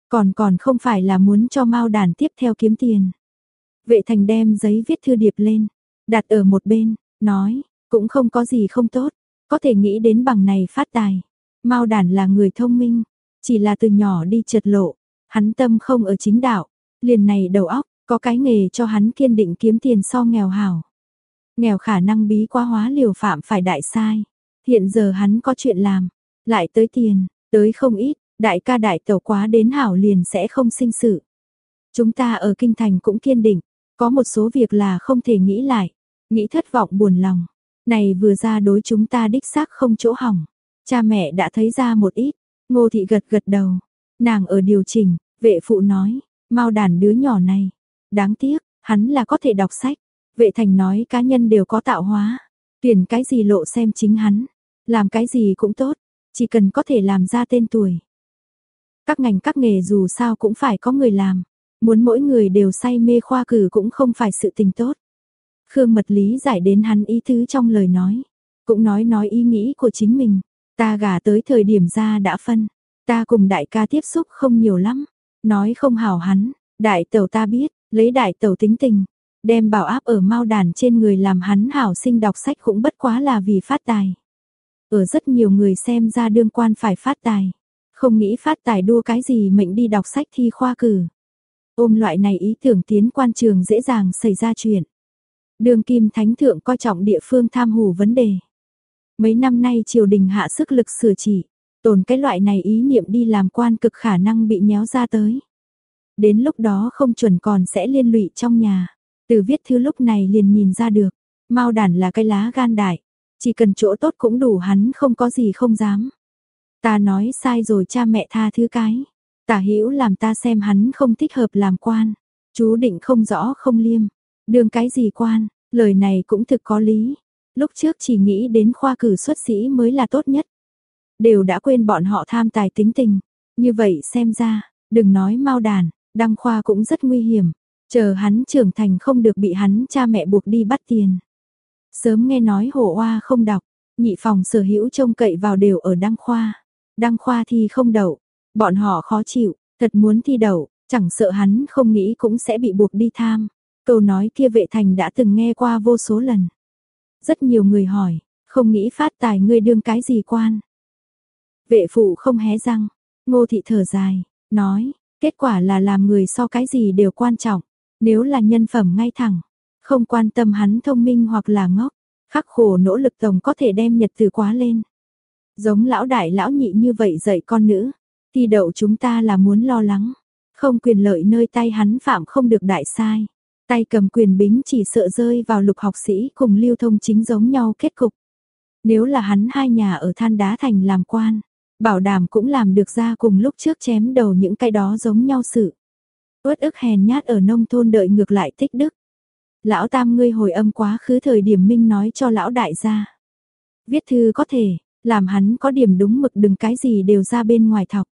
Còn còn không phải là muốn cho mau đàn tiếp theo kiếm tiền. Vệ thành đem giấy viết thư điệp lên, đặt ở một bên, nói, cũng không có gì không tốt, có thể nghĩ đến bằng này phát tài. Mao đản là người thông minh, chỉ là từ nhỏ đi trật lộ, hắn tâm không ở chính đạo, liền này đầu óc, có cái nghề cho hắn kiên định kiếm tiền so nghèo hảo. Nghèo khả năng bí quá hóa liều phạm phải đại sai. Hiện giờ hắn có chuyện làm, lại tới tiền, tới không ít, đại ca đại tẩu quá đến hảo liền sẽ không sinh sự. Chúng ta ở kinh thành cũng kiên định, có một số việc là không thể nghĩ lại, nghĩ thất vọng buồn lòng. Này vừa ra đối chúng ta đích xác không chỗ hỏng. Cha mẹ đã thấy ra một ít, ngô thị gật gật đầu. Nàng ở điều chỉnh, vệ phụ nói, mau đàn đứa nhỏ này. Đáng tiếc, hắn là có thể đọc sách. Vệ thành nói cá nhân đều có tạo hóa. Tuyển cái gì lộ xem chính hắn. Làm cái gì cũng tốt, chỉ cần có thể làm ra tên tuổi. Các ngành các nghề dù sao cũng phải có người làm. Muốn mỗi người đều say mê khoa cử cũng không phải sự tình tốt. Khương Mật lý giải đến hắn ý thứ trong lời nói, cũng nói nói ý nghĩ của chính mình. Ta gả tới thời điểm ra đã phân, ta cùng đại ca tiếp xúc không nhiều lắm, nói không hảo hắn, đại tẩu ta biết, lấy đại tẩu tính tình, đem bảo áp ở mau đàn trên người làm hắn hảo sinh đọc sách cũng bất quá là vì phát tài. Ở rất nhiều người xem ra đương quan phải phát tài, không nghĩ phát tài đua cái gì mệnh đi đọc sách thi khoa cử. Ôm loại này ý tưởng tiến quan trường dễ dàng xảy ra chuyện. Đường kim thánh thượng coi trọng địa phương tham hủ vấn đề. Mấy năm nay triều đình hạ sức lực sửa chỉ, tồn cái loại này ý niệm đi làm quan cực khả năng bị nhéo ra tới. Đến lúc đó không chuẩn còn sẽ liên lụy trong nhà. Từ viết thư lúc này liền nhìn ra được, Mao đản là cái lá gan đại, chỉ cần chỗ tốt cũng đủ hắn không có gì không dám. Ta nói sai rồi cha mẹ tha thứ cái. Tả hữu làm ta xem hắn không thích hợp làm quan. Chú định không rõ không liêm. Đường cái gì quan, lời này cũng thực có lý. Lúc trước chỉ nghĩ đến khoa cử xuất sĩ mới là tốt nhất. Đều đã quên bọn họ tham tài tính tình. Như vậy xem ra, đừng nói mau đàn, đăng khoa cũng rất nguy hiểm. Chờ hắn trưởng thành không được bị hắn cha mẹ buộc đi bắt tiền. Sớm nghe nói hổ oa không đọc, nhị phòng sở hữu trông cậy vào đều ở đăng khoa. Đăng khoa thì không đậu, bọn họ khó chịu, thật muốn thi đậu, chẳng sợ hắn không nghĩ cũng sẽ bị buộc đi tham. Câu nói kia vệ thành đã từng nghe qua vô số lần. Rất nhiều người hỏi, không nghĩ phát tài ngươi đương cái gì quan. Vệ phụ không hé răng, ngô thị thở dài, nói, kết quả là làm người so cái gì đều quan trọng, nếu là nhân phẩm ngay thẳng, không quan tâm hắn thông minh hoặc là ngốc, khắc khổ nỗ lực tổng có thể đem nhật từ quá lên. Giống lão đại lão nhị như vậy dạy con nữ, thì đậu chúng ta là muốn lo lắng, không quyền lợi nơi tay hắn phạm không được đại sai. Tay cầm quyền bính chỉ sợ rơi vào lục học sĩ cùng lưu thông chính giống nhau kết cục. Nếu là hắn hai nhà ở than đá thành làm quan, bảo đảm cũng làm được ra cùng lúc trước chém đầu những cái đó giống nhau sự. Uất ức hèn nhát ở nông thôn đợi ngược lại tích đức. Lão tam ngươi hồi âm quá khứ thời điểm minh nói cho lão đại gia. Viết thư có thể, làm hắn có điểm đúng mực đừng cái gì đều ra bên ngoài thọc.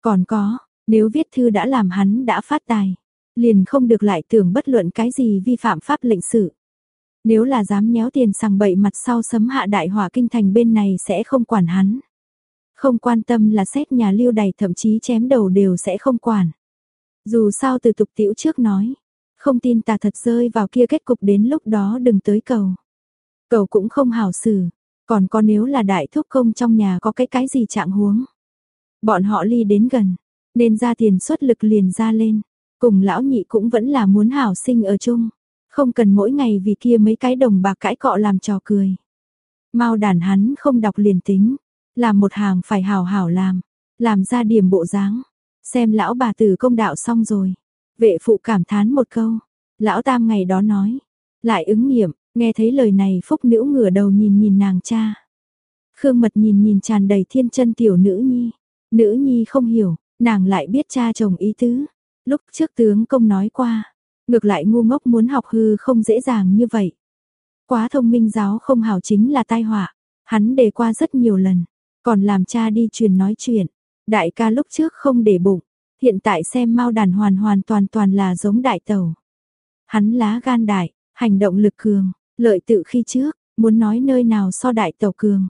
Còn có, nếu viết thư đã làm hắn đã phát tài, liền không được lại tưởng bất luận cái gì vi phạm pháp lệnh sự. Nếu là dám nhéo tiền sằng bậy mặt sau sấm hạ đại hỏa kinh thành bên này sẽ không quản hắn. Không quan tâm là xét nhà lưu đầy thậm chí chém đầu đều sẽ không quản. Dù sao từ tục tiểu trước nói, không tin ta thật rơi vào kia kết cục đến lúc đó đừng tới cầu. Cầu cũng không hảo xử, còn có nếu là đại thúc công trong nhà có cái cái gì trạng huống. Bọn họ ly đến gần, nên ra tiền xuất lực liền ra lên. Cùng lão nhị cũng vẫn là muốn hảo sinh ở chung. Không cần mỗi ngày vì kia mấy cái đồng bạc cãi cọ làm trò cười. Mau đàn hắn không đọc liền tính. Làm một hàng phải hảo hảo làm. Làm ra điểm bộ dáng. Xem lão bà tử công đạo xong rồi. Vệ phụ cảm thán một câu. Lão tam ngày đó nói. Lại ứng nghiệm, nghe thấy lời này phúc nữ ngửa đầu nhìn nhìn nàng cha. Khương mật nhìn nhìn tràn đầy thiên chân tiểu nữ nhi. Nữ nhi không hiểu, nàng lại biết cha chồng ý tứ. Lúc trước tướng công nói qua, ngược lại ngu ngốc muốn học hư không dễ dàng như vậy. Quá thông minh giáo không hảo chính là tai họa, hắn đề qua rất nhiều lần, còn làm cha đi truyền nói chuyện. Đại ca lúc trước không để bụng, hiện tại xem mau đàn hoàn hoàn toàn toàn là giống đại tàu. Hắn lá gan đại, hành động lực cường, lợi tự khi trước, muốn nói nơi nào so đại tàu cường.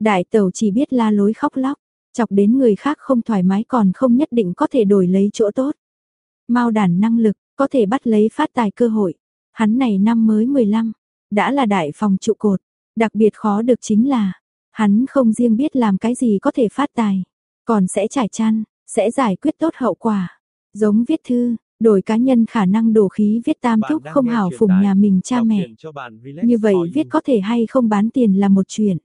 Đại tàu chỉ biết la lối khóc lóc, chọc đến người khác không thoải mái còn không nhất định có thể đổi lấy chỗ tốt. Mao đàn năng lực, có thể bắt lấy phát tài cơ hội. Hắn này năm mới 15, đã là đại phòng trụ cột, Đặc biệt khó được chính là, hắn không riêng biết làm cái gì có thể phát tài, còn sẽ trải chăn, sẽ giải quyết tốt hậu quả. Giống viết thư, đổi cá nhân khả năng đổ khí viết tam thúc không hảo phùng nhà mình cha mẹ. Như vậy viết có thể hay không bán tiền là một chuyện.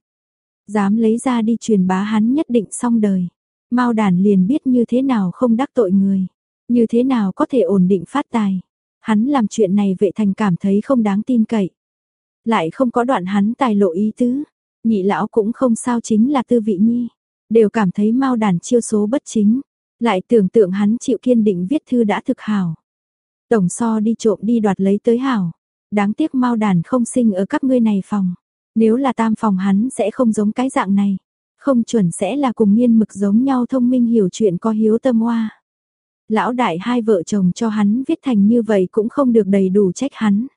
Dám lấy ra đi truyền bá hắn nhất định xong đời. Mao đàn liền biết như thế nào không đắc tội người. Như thế nào có thể ổn định phát tài. Hắn làm chuyện này vệ thành cảm thấy không đáng tin cậy. Lại không có đoạn hắn tài lộ ý tứ. Nhị lão cũng không sao chính là tư vị nhi. Đều cảm thấy Mao đàn chiêu số bất chính. Lại tưởng tượng hắn chịu kiên định viết thư đã thực hảo. Tổng so đi trộm đi đoạt lấy tới hảo. Đáng tiếc Mao đàn không sinh ở các ngươi này phòng. Nếu là tam phòng hắn sẽ không giống cái dạng này. Không chuẩn sẽ là cùng nghiên mực giống nhau thông minh hiểu chuyện có hiếu tâm hoa. Lão đại hai vợ chồng cho hắn viết thành như vậy cũng không được đầy đủ trách hắn.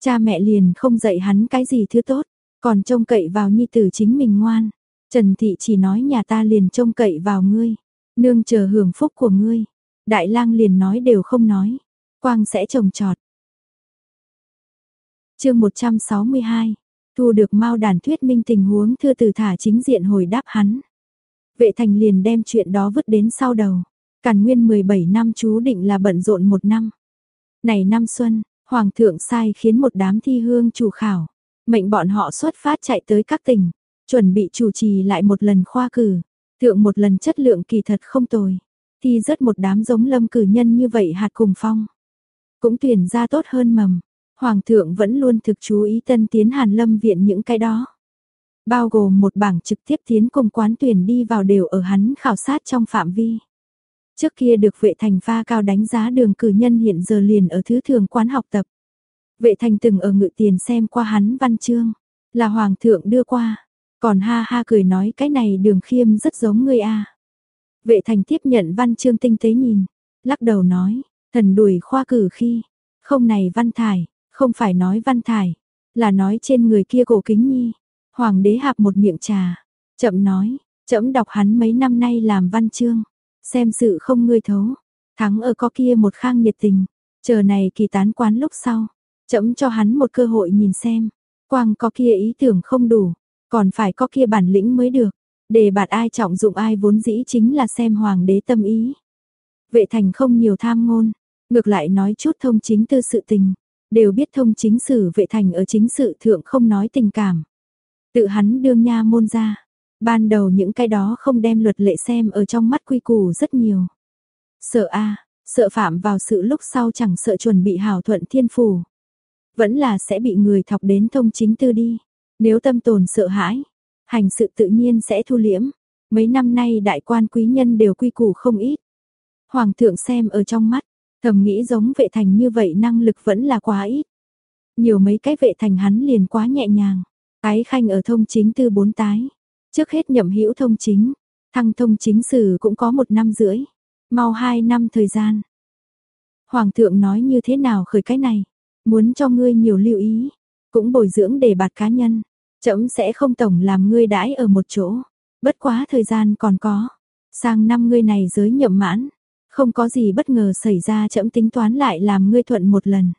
Cha mẹ liền không dạy hắn cái gì thứ tốt, còn trông cậy vào nhi tử chính mình ngoan. Trần Thị chỉ nói nhà ta liền trông cậy vào ngươi, nương chờ hưởng phúc của ngươi. Đại lang liền nói đều không nói, quang sẽ trồng trọt. chương 162, thu được mau đàn thuyết minh tình huống thưa từ thả chính diện hồi đáp hắn. Vệ thành liền đem chuyện đó vứt đến sau đầu. Càn nguyên 17 năm chú định là bận rộn một năm. Này năm xuân, Hoàng thượng sai khiến một đám thi hương chủ khảo. Mệnh bọn họ xuất phát chạy tới các tỉnh. Chuẩn bị chủ trì lại một lần khoa cử. Thượng một lần chất lượng kỳ thật không tồi. Thi rất một đám giống lâm cử nhân như vậy hạt cùng phong. Cũng tuyển ra tốt hơn mầm. Hoàng thượng vẫn luôn thực chú ý tân tiến hàn lâm viện những cái đó. Bao gồm một bảng trực tiếp tiến cùng quán tuyển đi vào đều ở hắn khảo sát trong phạm vi. Trước kia được vệ thành pha cao đánh giá đường cử nhân hiện giờ liền ở thứ thường quán học tập. Vệ thành từng ở ngự tiền xem qua hắn văn chương, là hoàng thượng đưa qua, còn ha ha cười nói cái này đường khiêm rất giống ngươi a. Vệ thành tiếp nhận văn chương tinh tế nhìn, lắc đầu nói, thần đuổi khoa cử khi, không này văn thải, không phải nói văn thải, là nói trên người kia cổ kính nhi. Hoàng đế hạp một miệng trà, chậm nói, chậm đọc hắn mấy năm nay làm văn chương, xem sự không ngươi thấu, thắng ở có kia một khang nhiệt tình, chờ này kỳ tán quán lúc sau, chậm cho hắn một cơ hội nhìn xem, quang có kia ý tưởng không đủ, còn phải có kia bản lĩnh mới được, để bạt ai trọng dụng ai vốn dĩ chính là xem hoàng đế tâm ý. Vệ thành không nhiều tham ngôn, ngược lại nói chút thông chính tư sự tình, đều biết thông chính sử vệ thành ở chính sự thượng không nói tình cảm. Tự hắn đương nha môn ra, ban đầu những cái đó không đem luật lệ xem ở trong mắt quy củ rất nhiều. Sợ a sợ phạm vào sự lúc sau chẳng sợ chuẩn bị hảo thuận thiên phủ. Vẫn là sẽ bị người thọc đến thông chính tư đi. Nếu tâm tồn sợ hãi, hành sự tự nhiên sẽ thu liễm. Mấy năm nay đại quan quý nhân đều quy củ không ít. Hoàng thượng xem ở trong mắt, thầm nghĩ giống vệ thành như vậy năng lực vẫn là quá ít. Nhiều mấy cái vệ thành hắn liền quá nhẹ nhàng. Ái khanh ở thông chính tư bốn tái. Trước hết nhậm hữu thông chính, thăng thông chính sử cũng có một năm rưỡi, mau hai năm thời gian. Hoàng thượng nói như thế nào khởi cái này, muốn cho ngươi nhiều lưu ý, cũng bồi dưỡng để bạt cá nhân, chậm sẽ không tổng làm ngươi đãi ở một chỗ, bất quá thời gian còn có, sang năm ngươi này giới nhậm mãn, không có gì bất ngờ xảy ra chậm tính toán lại làm ngươi thuận một lần.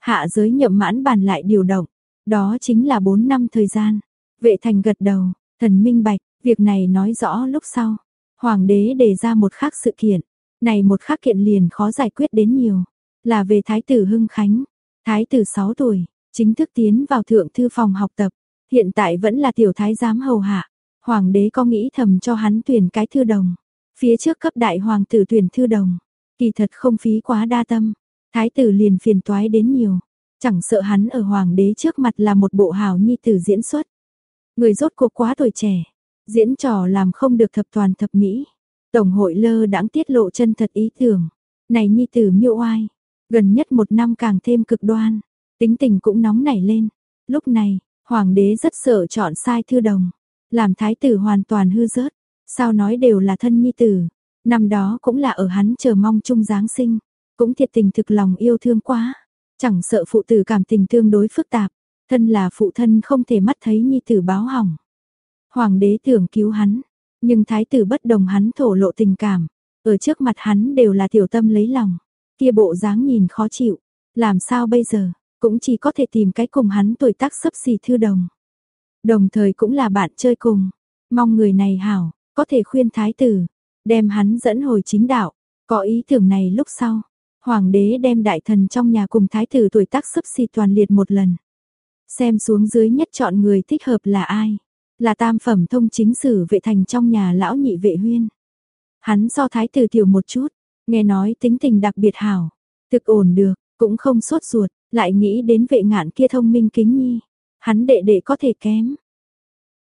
Hạ giới nhậm mãn bàn lại điều động, đó chính là 4 năm thời gian. Vệ thành gật đầu, Thần minh bạch, việc này nói rõ lúc sau. Hoàng đế đề ra một khác sự kiện. Này một khác kiện liền khó giải quyết đến nhiều. Là về Thái tử Hưng Khánh. Thái tử 6 tuổi, chính thức tiến vào thượng thư phòng học tập. Hiện tại vẫn là tiểu thái giám hầu hạ. Hoàng đế có nghĩ thầm cho hắn tuyển cái thư đồng. Phía trước cấp đại hoàng tử tuyển thư đồng. Kỳ thật không phí quá đa tâm. Thái tử liền phiền toái đến nhiều. Chẳng sợ hắn ở hoàng đế trước mặt là một bộ hào nhi tử diễn xuất. Người rốt cuộc quá tuổi trẻ, diễn trò làm không được thập toàn thập mỹ. Tổng hội lơ đãng tiết lộ chân thật ý tưởng. Này nhi tử miêu oai, gần nhất một năm càng thêm cực đoan, tính tình cũng nóng nảy lên. Lúc này, hoàng đế rất sợ chọn sai thư đồng, làm thái tử hoàn toàn hư rớt. Sao nói đều là thân nhi tử, năm đó cũng là ở hắn chờ mong chung Giáng sinh, cũng thiệt tình thực lòng yêu thương quá, chẳng sợ phụ tử cảm tình tương đối phức tạp, Thân là phụ thân không thể mắt thấy nhi tử báo hỏng. Hoàng đế tưởng cứu hắn, nhưng thái tử bất đồng hắn thổ lộ tình cảm, ở trước mặt hắn đều là tiểu tâm lấy lòng. Kia bộ dáng nhìn khó chịu, làm sao bây giờ, cũng chỉ có thể tìm cái cùng hắn tuổi tác sấp xỉ thư đồng. đồng thời cũng là bạn chơi cùng. Mong người này hảo, có thể khuyên thái tử, đem hắn dẫn hồi chính đạo. Có ý tưởng này lúc sau, hoàng đế đem đại thần trong nhà cùng thái tử tuổi tác sấp xì toàn liệt một lần. Xem xuống dưới nhất chọn người thích hợp là ai? Là tam phẩm thông chính sử vệ thành trong nhà lão nhị vệ huyên. Hắn so thái tử tiểu một chút, nghe nói tính tình đặc biệt hảo, thực ổn được, cũng không sốt ruột, lại nghĩ đến vệ ngạn kia thông minh kính nhi. Hắn đệ đệ có thể kém.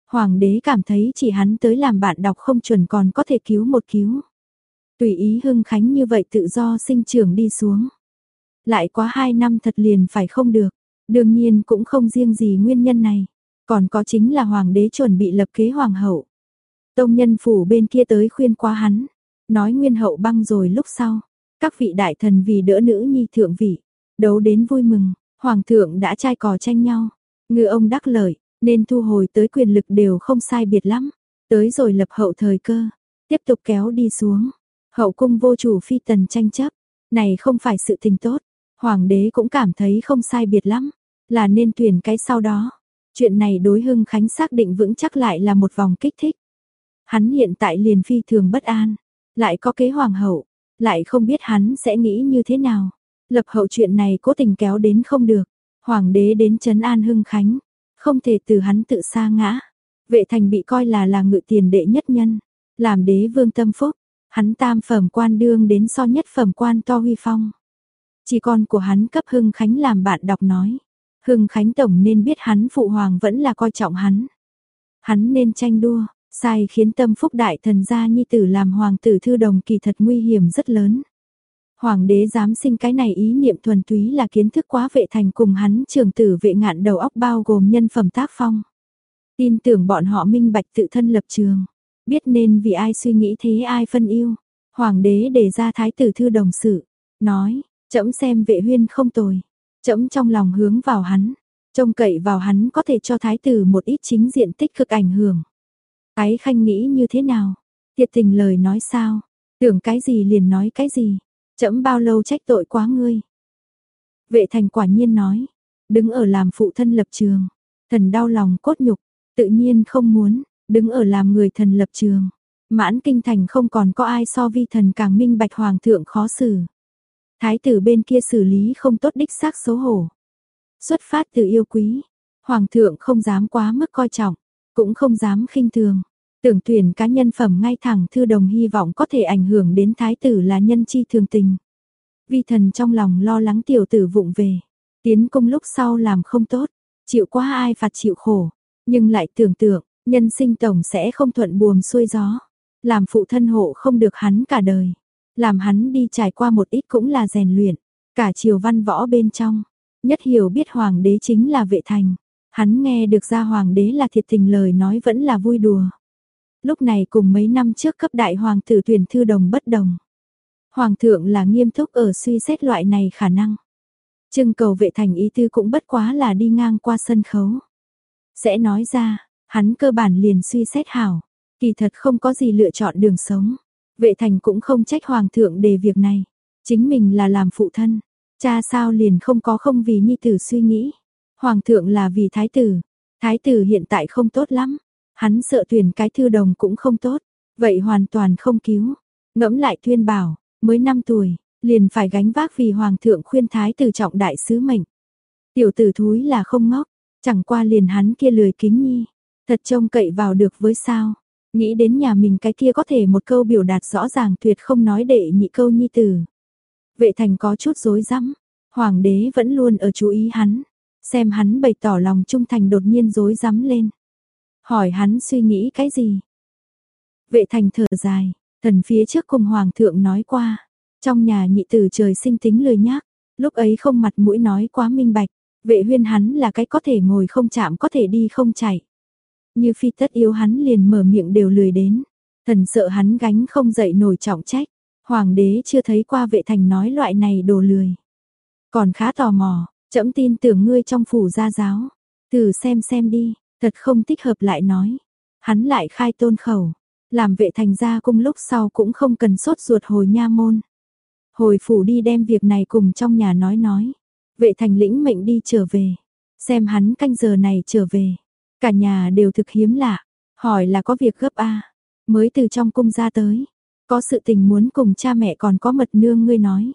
Hoàng đế cảm thấy chỉ hắn tới làm bạn đọc không chuẩn còn có thể cứu một cứu. Tùy ý hưng khánh như vậy tự do sinh trưởng đi xuống. Lại quá hai năm thật liền phải không được. Đương nhiên cũng không riêng gì nguyên nhân này. Còn có chính là hoàng đế chuẩn bị lập kế hoàng hậu. Tông nhân phủ bên kia tới khuyên qua hắn. Nói nguyên hậu băng rồi lúc sau. Các vị đại thần vì đỡ nữ nhi thượng vị. Đấu đến vui mừng. Hoàng thượng đã trai cò tranh nhau. Ngư ông đắc lợi. Nên thu hồi tới quyền lực đều không sai biệt lắm. Tới rồi lập hậu thời cơ. Tiếp tục kéo đi xuống. Hậu cung vô chủ phi tần tranh chấp. Này không phải sự tình tốt. Hoàng đế cũng cảm thấy không sai biệt lắm. Là nên tuyển cái sau đó. Chuyện này đối hưng khánh xác định vững chắc lại là một vòng kích thích. Hắn hiện tại liền phi thường bất an. Lại có kế hoàng hậu. Lại không biết hắn sẽ nghĩ như thế nào. Lập hậu chuyện này cố tình kéo đến không được. Hoàng đế đến trấn an hưng khánh. Không thể từ hắn tự xa ngã. Vệ thành bị coi là là ngự tiền đệ nhất nhân. Làm đế vương tâm phúc. Hắn tam phẩm quan đương đến so nhất phẩm quan to huy phong. Chỉ con của hắn cấp Hưng Khánh làm bạn đọc nói. Hưng Khánh Tổng nên biết hắn phụ hoàng vẫn là coi trọng hắn. Hắn nên tranh đua, sai khiến tâm phúc đại thần gia nhi tử làm hoàng tử thư đồng kỳ thật nguy hiểm rất lớn. Hoàng đế dám sinh cái này ý niệm thuần túy là kiến thức quá vệ thành cùng hắn trường tử vệ ngạn đầu óc bao gồm nhân phẩm tác phong. Tin tưởng bọn họ minh bạch tự thân lập trường, biết nên vì ai suy nghĩ thế ai phân yêu. Hoàng đế đề ra thái tử thư đồng sự, nói, chậm xem vệ huyên không tồi. Chậm trong lòng hướng vào hắn, trông cậy vào hắn có thể cho thái tử một ít chính diện tích cực ảnh hưởng. Cái khanh nghĩ như thế nào? Thiệt tình lời nói sao? Tưởng cái gì liền nói cái gì? Chậm bao lâu trách tội quá ngươi? Vệ thành quả nhiên nói, đứng ở làm phụ thân lập trường, thần đau lòng cốt nhục, tự nhiên không muốn, đứng ở làm người thần lập trường. Mãn kinh thành không còn có ai so vi thần càng minh bạch hoàng thượng khó xử. Thái tử bên kia xử lý không tốt đích xác xấu hổ. Xuất phát từ yêu quý, hoàng thượng không dám quá mức coi trọng, cũng không dám khinh thường. Tưởng tuyển cá nhân phẩm ngay thẳng thư đồng hy vọng có thể ảnh hưởng đến thái tử là nhân chi thường tình. Vi thần trong lòng lo lắng tiểu tử vụng về, tiến công lúc sau làm không tốt, chịu quá ai phạt chịu khổ, nhưng lại tưởng tượng, nhân sinh tổng sẽ không thuận buồm xuôi gió, làm phụ thân hộ không được hắn cả đời, làm hắn đi trải qua một ít cũng là rèn luyện, cả triều văn võ bên trong, nhất hiểu biết hoàng đế chính là vệ thành, hắn nghe được ra hoàng đế là thiệt tình lời nói vẫn là vui đùa. Lúc này cùng mấy năm trước cấp đại hoàng tử tuyển thư đồng bất đồng. Hoàng thượng là nghiêm túc ở suy xét loại này khả năng. Trưng cầu vệ thành ý tư cũng bất quá là đi ngang qua sân khấu. Sẽ nói ra, hắn cơ bản liền suy xét hảo, kỳ thật không có gì lựa chọn đường sống. Vệ thành cũng không trách hoàng thượng đề việc này, chính mình là làm phụ thân, cha sao liền không có không vì nhi tử suy nghĩ. Hoàng thượng là vì thái tử, thái tử hiện tại không tốt lắm, hắn sợ tuyển cái thư đồng cũng không tốt, vậy hoàn toàn không cứu. Ngẫm lại tuyên bảo, mới 5 tuổi, liền phải gánh vác vì hoàng thượng khuyên thái tử trọng đại sứ mệnh. Tiểu tử thúi là không ngốc, chẳng qua liền hắn kia lười kính nhi, thật trông cậy vào được với sao. Nghĩ đến nhà mình cái kia có thể một câu biểu đạt rõ ràng tuyệt không nói đệ nhị câu nhi tử. Vệ thành có chút rối rắm, hoàng đế vẫn luôn ở chú ý hắn, xem hắn bày tỏ lòng trung thành đột nhiên rối rắm lên. Hỏi hắn suy nghĩ cái gì? Vệ thành thở dài, thần phía trước cùng hoàng thượng nói qua, trong nhà nhị tử trời sinh tính lười nhác, lúc ấy không mặt mũi nói quá minh bạch, vệ huyên hắn là cái có thể ngồi không chạm có thể đi không chạy. Như phi tất yếu hắn liền mở miệng đều lười đến, thần sợ hắn gánh không dậy nổi trọng trách, hoàng đế chưa thấy qua vệ thành nói loại này đồ lười. Còn khá tò mò, trẫm tin tưởng ngươi trong phủ gia giáo, từ xem xem đi, Thật không thích hợp lại nói. Hắn lại khai tôn khẩu. Làm vệ thành gia cung lúc sau cũng không cần sốt ruột hồi nha môn. Hồi phủ đi đem việc này cùng trong nhà nói nói. Vệ thành lĩnh mệnh đi trở về. Xem hắn canh giờ này trở về. Cả nhà đều thực hiếm lạ, hỏi là có việc gấp a mới từ trong cung ra tới, có sự tình muốn cùng cha mẹ còn có mật nương ngươi nói.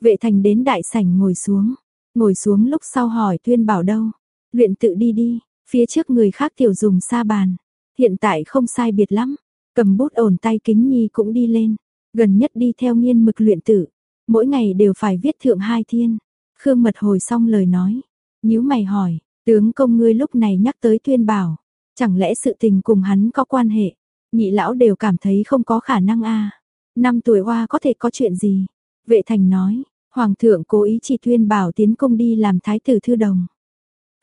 Vệ thành đến đại sảnh ngồi xuống, ngồi xuống lúc sau hỏi tuyên bảo đâu, luyện tự đi đi, phía trước người khác tiểu dùng sa bàn, hiện tại không sai biệt lắm, cầm bút ổn tay kính nhi cũng đi lên, gần nhất đi theo nghiên mực luyện tự, mỗi ngày đều phải viết thượng hai thiên. Khương Mật hồi xong lời nói, nhíu mày hỏi, tướng công ngươi lúc này nhắc tới tuyên bảo, chẳng lẽ sự tình cùng hắn có quan hệ? Nhị lão đều cảm thấy không có khả năng a. Năm tuổi hoa có thể có chuyện gì? Vệ thành nói, hoàng thượng cố ý chỉ tuyên bảo tiến công đi làm thái tử thư đồng.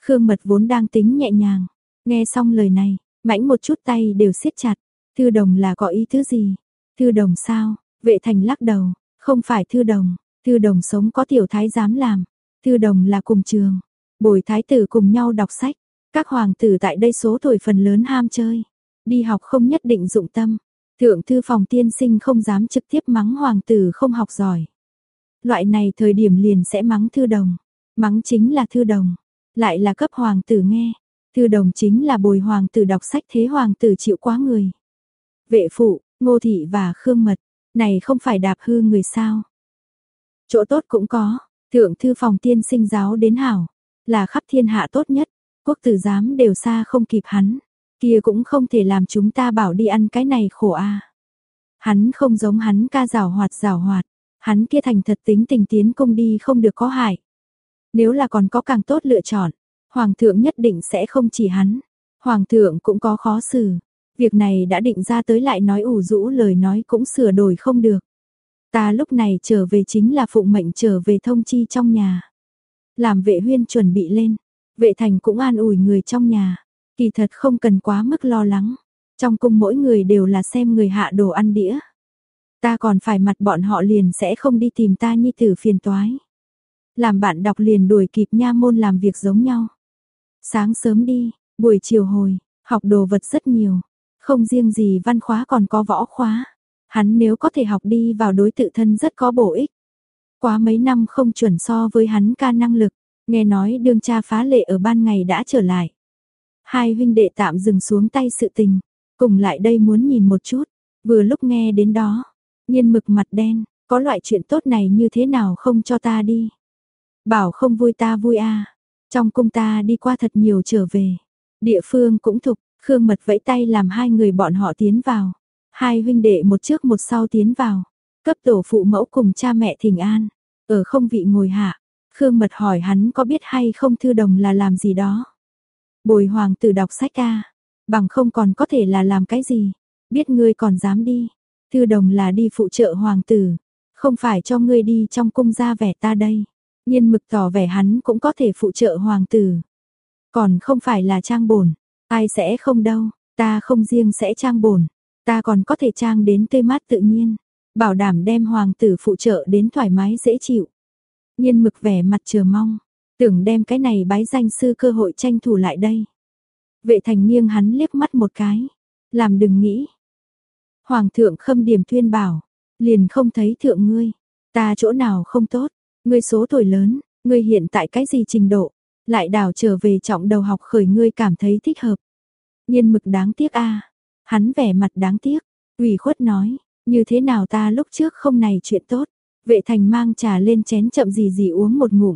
Khương Mật vốn đang tính nhẹ nhàng, nghe xong lời này, mãnh một chút tay đều siết chặt, thư đồng là có ý thứ gì? Thư đồng sao? Vệ thành lắc đầu, không phải thư đồng, thư đồng sống có tiểu thái dám làm, thư đồng là cùng trường, bồi thái tử cùng nhau đọc sách, các hoàng tử tại đây số tuổi phần lớn ham chơi, đi học không nhất định dụng tâm, thượng thư phòng tiên sinh không dám trực tiếp mắng hoàng tử không học giỏi. Loại này thời điểm liền sẽ mắng thư đồng, mắng chính là thư đồng, lại là cấp hoàng tử nghe, thư đồng chính là bồi hoàng tử đọc sách thế hoàng tử chịu quá người. Vệ phụ, ngô thị và khương mật, này không phải đạp hư người sao. Chỗ tốt cũng có, thượng thư phòng tiên sinh giáo đến hảo, là khắp thiên hạ tốt nhất, quốc tử giám đều xa không kịp hắn, kia cũng không thể làm chúng ta bảo đi ăn cái này khổ a. Hắn không giống hắn ca rào hoạt rào hoạt, hắn kia thành thật tính tình tiến công đi không được có hại. Nếu là còn có càng tốt lựa chọn, hoàng thượng nhất định sẽ không chỉ hắn, hoàng thượng cũng có khó xử. Việc này đã định ra tới lại nói ủ rũ lời nói cũng sửa đổi không được. Ta lúc này trở về chính là phụng mệnh trở về thông chi trong nhà. Làm vệ huyên chuẩn bị lên, vệ thành cũng an ủi người trong nhà. Kỳ thật không cần quá mức lo lắng. Trong cung mỗi người đều là xem người hạ đồ ăn đĩa. Ta còn phải mặt bọn họ liền sẽ không đi tìm ta nhi tử phiền toái. Làm bạn đọc liền đuổi kịp nha môn làm việc giống nhau. Sáng sớm đi, buổi chiều hồi, học đồ vật rất nhiều. Không riêng gì văn khóa còn có võ khóa. Hắn nếu có thể học đi vào đối tự thân rất có bổ ích. Quá mấy năm không chuẩn so với hắn ca năng lực, nghe nói đương cha phá lệ ở ban ngày đã trở lại. Hai huynh đệ tạm dừng xuống tay sự tình, cùng lại đây muốn nhìn một chút, vừa lúc nghe đến đó, nhiên mực mặt đen, có loại chuyện tốt này như thế nào không cho ta đi. Bảo không vui ta vui à, trong cung ta đi qua thật nhiều trở về, địa phương cũng thục, Khương Mật vẫy tay làm hai người bọn họ tiến vào. Hai huynh đệ một trước một sau tiến vào. Cấp tổ phụ mẫu cùng cha mẹ thỉnh an. Ở không vị ngồi hạ. Khương Mật hỏi hắn có biết hay không thư đồng là làm gì đó. Bồi hoàng tử đọc sách ca. Bằng không còn có thể là làm cái gì. Biết ngươi còn dám đi. Thư đồng là đi phụ trợ hoàng tử. Không phải cho ngươi đi trong cung ra vẻ ta đây. Nhiên mực tỏ vẻ hắn cũng có thể phụ trợ hoàng tử. Còn không phải là trang bổn. Ai sẽ không đâu, ta không riêng sẽ trang bổn, ta còn có thể trang đến tươi mát tự nhiên, bảo đảm đem hoàng tử phụ trợ đến thoải mái dễ chịu. Nhiên mực vẻ mặt chờ mong, tưởng đem cái này bái danh sư cơ hội tranh thủ lại đây. Vệ thành nghiêng hắn liếc mắt một cái, làm đừng nghĩ. Hoàng thượng khâm điểm tuyên bảo, liền không thấy thượng ngươi, ta chỗ nào không tốt, ngươi số tuổi lớn, ngươi hiện tại cái gì trình độ, lại đảo trở về trọng đầu học khởi ngươi cảm thấy thích hợp. Nhiên mực đáng tiếc a Hắn vẻ mặt đáng tiếc, ủy khuất nói, như thế nào ta lúc trước không này chuyện tốt. Vệ thành mang trà lên chén chậm gì gì uống một ngụm.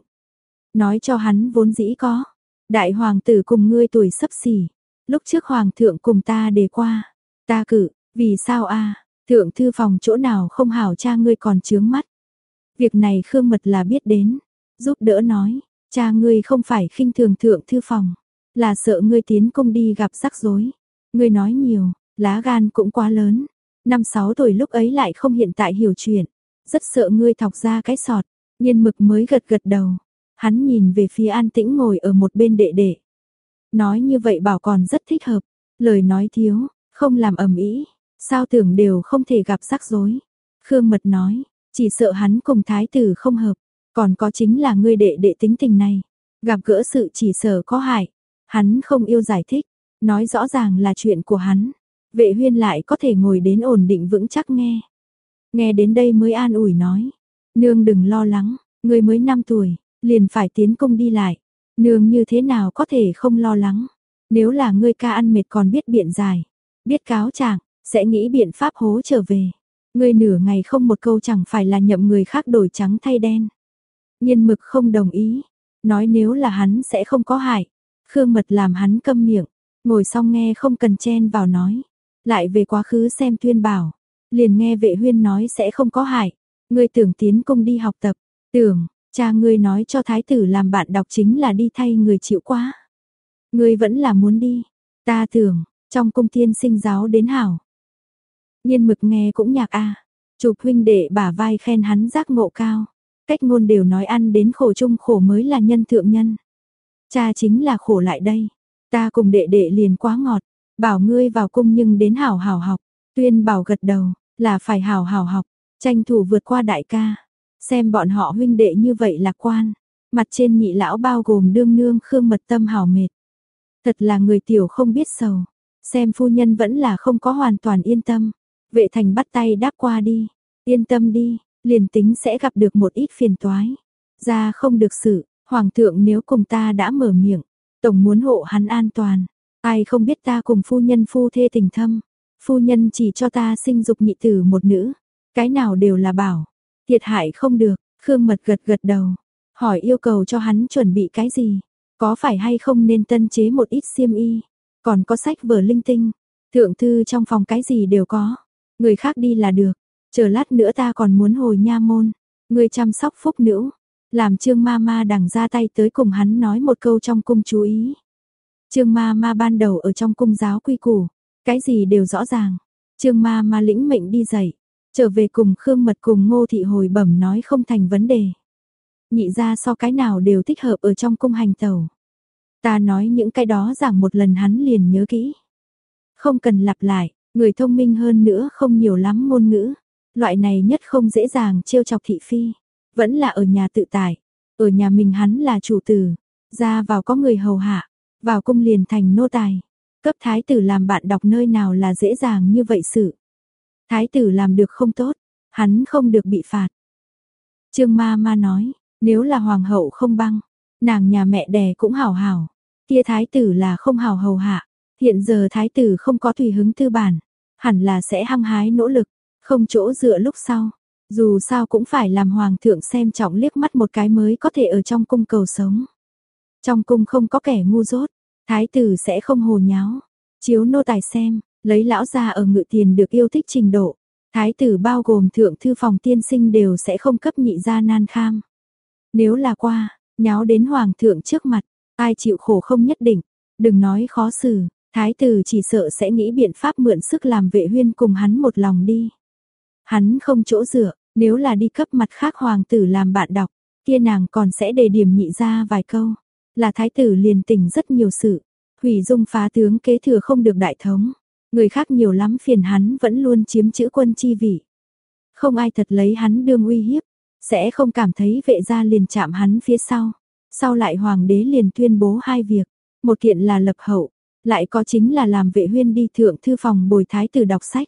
Nói cho hắn vốn dĩ có. Đại hoàng tử cùng ngươi tuổi sấp xỉ. Lúc trước hoàng thượng cùng ta đề qua. Ta cử, vì sao a Thượng thư phòng chỗ nào không hảo cha ngươi còn chướng mắt. Việc này Khương Mật là biết đến. Giúp đỡ nói, Cha ngươi không phải khinh thường thượng thư phòng, là sợ ngươi tiến công đi gặp rắc rối. Ngươi nói nhiều, lá gan cũng quá lớn. Năm sáu tuổi lúc ấy lại không hiện tại hiểu chuyện, rất sợ ngươi thọc ra cái sọt. Nhiên mực mới gật gật đầu. Hắn nhìn về phía an tĩnh ngồi ở một bên đệ đệ. Nói như vậy bảo còn rất thích hợp. Lời nói thiếu, không làm ầm ĩ, sao tưởng đều không thể gặp rắc rối. Khương Mật nói, chỉ sợ hắn cùng thái tử không hợp, còn có chính là ngươi đệ đệ tính tình này, gặp gỡ sự chỉ sợ có hại, hắn không yêu giải thích, nói rõ ràng là chuyện của hắn. Vệ huyên lại có thể ngồi đến ổn định vững chắc nghe. Nghe đến đây mới an ủi nói, nương đừng lo lắng, ngươi mới 5 tuổi, liền phải tiến công đi lại, nương như thế nào có thể không lo lắng. Nếu là ngươi ca ăn mệt còn biết biện giải, biết cáo trạng, sẽ nghĩ biện pháp hố trở về. Ngươi nửa ngày không một câu chẳng phải là nhậm người khác đổi trắng thay đen. Nhiên mực không đồng ý, nói nếu là hắn sẽ không có hại. Khương mật làm hắn câm miệng, ngồi xong nghe không cần chen vào nói. Lại về quá khứ xem tuyên bảo, liền nghe vệ huyên nói sẽ không có hại. Ngươi tưởng tiến công đi học tập, tưởng, cha ngươi nói cho thái tử làm bạn đọc chính là đi thay người chịu quá. Ngươi vẫn là muốn đi, ta tưởng, trong cung tiên sinh giáo đến hảo. Nhiên mực nghe cũng nhạc a chụp huynh đệ bả vai khen hắn giác ngộ cao. Cách ngôn đều nói ăn đến khổ chung khổ mới là nhân thượng nhân. Cha chính là khổ lại đây. Ta cùng đệ đệ liền quá ngọt. Bảo ngươi vào cung nhưng đến hảo hảo học. Tuyên bảo gật đầu, là phải hảo hảo học. Tranh thủ vượt qua đại ca. Xem bọn họ huynh đệ như vậy lạc quan. Mặt trên nhị lão bao gồm đương nương khương mật tâm hảo mệt. Thật là người tiểu không biết sầu. Xem phu nhân vẫn là không có hoàn toàn yên tâm. Vệ thành bắt tay đáp qua đi. Yên tâm đi, liền tính sẽ gặp được một ít phiền toái. Ra không được sự, hoàng thượng nếu cùng ta đã mở miệng, tổng muốn hộ hắn an toàn. Ai không biết ta cùng phu nhân phu thê tình thâm. Phu nhân chỉ cho ta sinh dục nhị tử một nữ. Cái nào đều là bảo. Thiệt hại không được, Khương Mật gật gật đầu. Hỏi yêu cầu cho hắn chuẩn bị cái gì. Có phải hay không nên tân chế một ít xiêm y. Còn có sách vở linh tinh. Thượng thư trong phòng cái gì đều có. Người khác đi là được. Chờ lát nữa ta còn muốn hồi nha môn. Người chăm sóc phúc nữ. Làm trương ma ma đằng ra tay tới cùng hắn nói một câu trong cung chú ý. Trương ma ma ban đầu ở trong cung giáo quy củ. Cái gì đều rõ ràng. Trương ma ma lĩnh mệnh đi dậy. Trở về cùng Khương Mật cùng Ngô Thị hồi bẩm nói không thành vấn đề. Nhị ra so cái nào đều thích hợp ở trong cung hành tàu. Ta nói những cái đó giảng một lần hắn liền nhớ kỹ. Không cần lặp lại, người thông minh hơn nữa không nhiều lắm ngôn ngữ. Loại này nhất không dễ dàng trêu chọc thị phi. Vẫn là ở nhà tự tài. Ở nhà mình hắn là chủ tử. Ra vào có người hầu hạ. Vào cung liền thành nô tài. Cấp thái tử làm bạn đọc nơi nào là dễ dàng như vậy sự. Thái tử làm được không tốt. Hắn không được bị phạt. Trương ma ma nói. Nếu là hoàng hậu không băng. Nàng nhà mẹ đẻ cũng hảo hảo. Kia thái tử là không hảo hầu hạ. Hiện giờ thái tử không có tùy hứng tư bản. Hẳn là sẽ hăng hái nỗ lực. Không chỗ dựa lúc sau. Dù sao cũng phải làm hoàng thượng xem trọng liếc mắt một cái mới có thể ở trong cung cầu sống. Trong cung không có kẻ ngu dốt. Thái tử sẽ không hồ nháo. Chiếu nô tài xem, lấy lão gia ở ngự tiền được yêu thích trình độ. Thái tử bao gồm thượng thư phòng tiên sinh đều sẽ không cấp nhị gia nan kham. Nếu là qua, nháo đến hoàng thượng trước mặt, ai chịu khổ không nhất định, đừng nói khó xử, thái tử chỉ sợ sẽ nghĩ biện pháp mượn sức làm vệ huyên cùng hắn một lòng đi. Hắn không chỗ dựa, nếu là đi cấp mặt khác hoàng tử làm bạn đọc, kia nàng còn sẽ đề điểm nhị ra vài câu, là thái tử liền tỉnh rất nhiều sự, hủy dung phá tướng kế thừa không được đại thống, người khác nhiều lắm phiền hắn vẫn luôn chiếm chữ quân chi vị. Không ai thật lấy hắn đương uy hiếp, sẽ không cảm thấy vệ gia liền chạm hắn phía sau. Sau lại hoàng đế liền tuyên bố hai việc, một kiện là lập hậu, lại có chính là làm vệ huyên đi thượng thư phòng bồi thái tử đọc sách.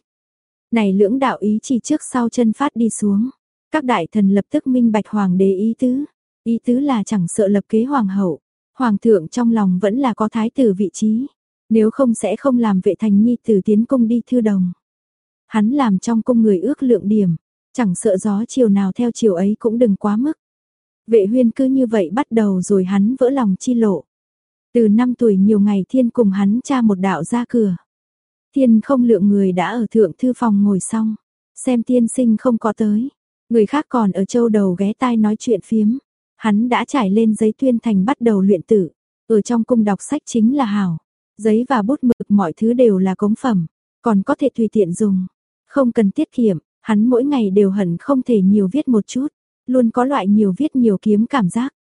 Này lưỡng đạo ý chỉ trước sau chân phát đi xuống, các đại thần lập tức minh bạch hoàng đế ý tứ, ý tứ là chẳng sợ lập kế hoàng hậu, hoàng thượng trong lòng vẫn là có thái tử vị trí, nếu không sẽ không làm vệ thành nhi tử tiến cung đi thư đồng. Hắn làm trong cung người ước lượng điểm, Chẳng sợ gió chiều nào theo chiều ấy cũng đừng quá mức. Vệ huyên cứ như vậy bắt đầu rồi hắn vỡ lòng chi lộ. Từ năm tuổi nhiều ngày thiên cùng hắn cha một đạo ra cửa. Thiên không lượng người đã ở thượng thư phòng ngồi xong. Xem tiên sinh không có tới. Người khác còn ở châu đầu ghé tai nói chuyện phiếm. Hắn đã trải lên giấy tuyên thành bắt đầu luyện tử. Ở trong cung đọc sách chính là hảo. Giấy và bút mực mọi thứ đều là cống phẩm. Còn có thể tùy tiện dùng. Không cần tiết kiệm, Hắn mỗi ngày đều hận không thể nhiều viết một chút, luôn có loại nhiều viết nhiều kiếm cảm giác.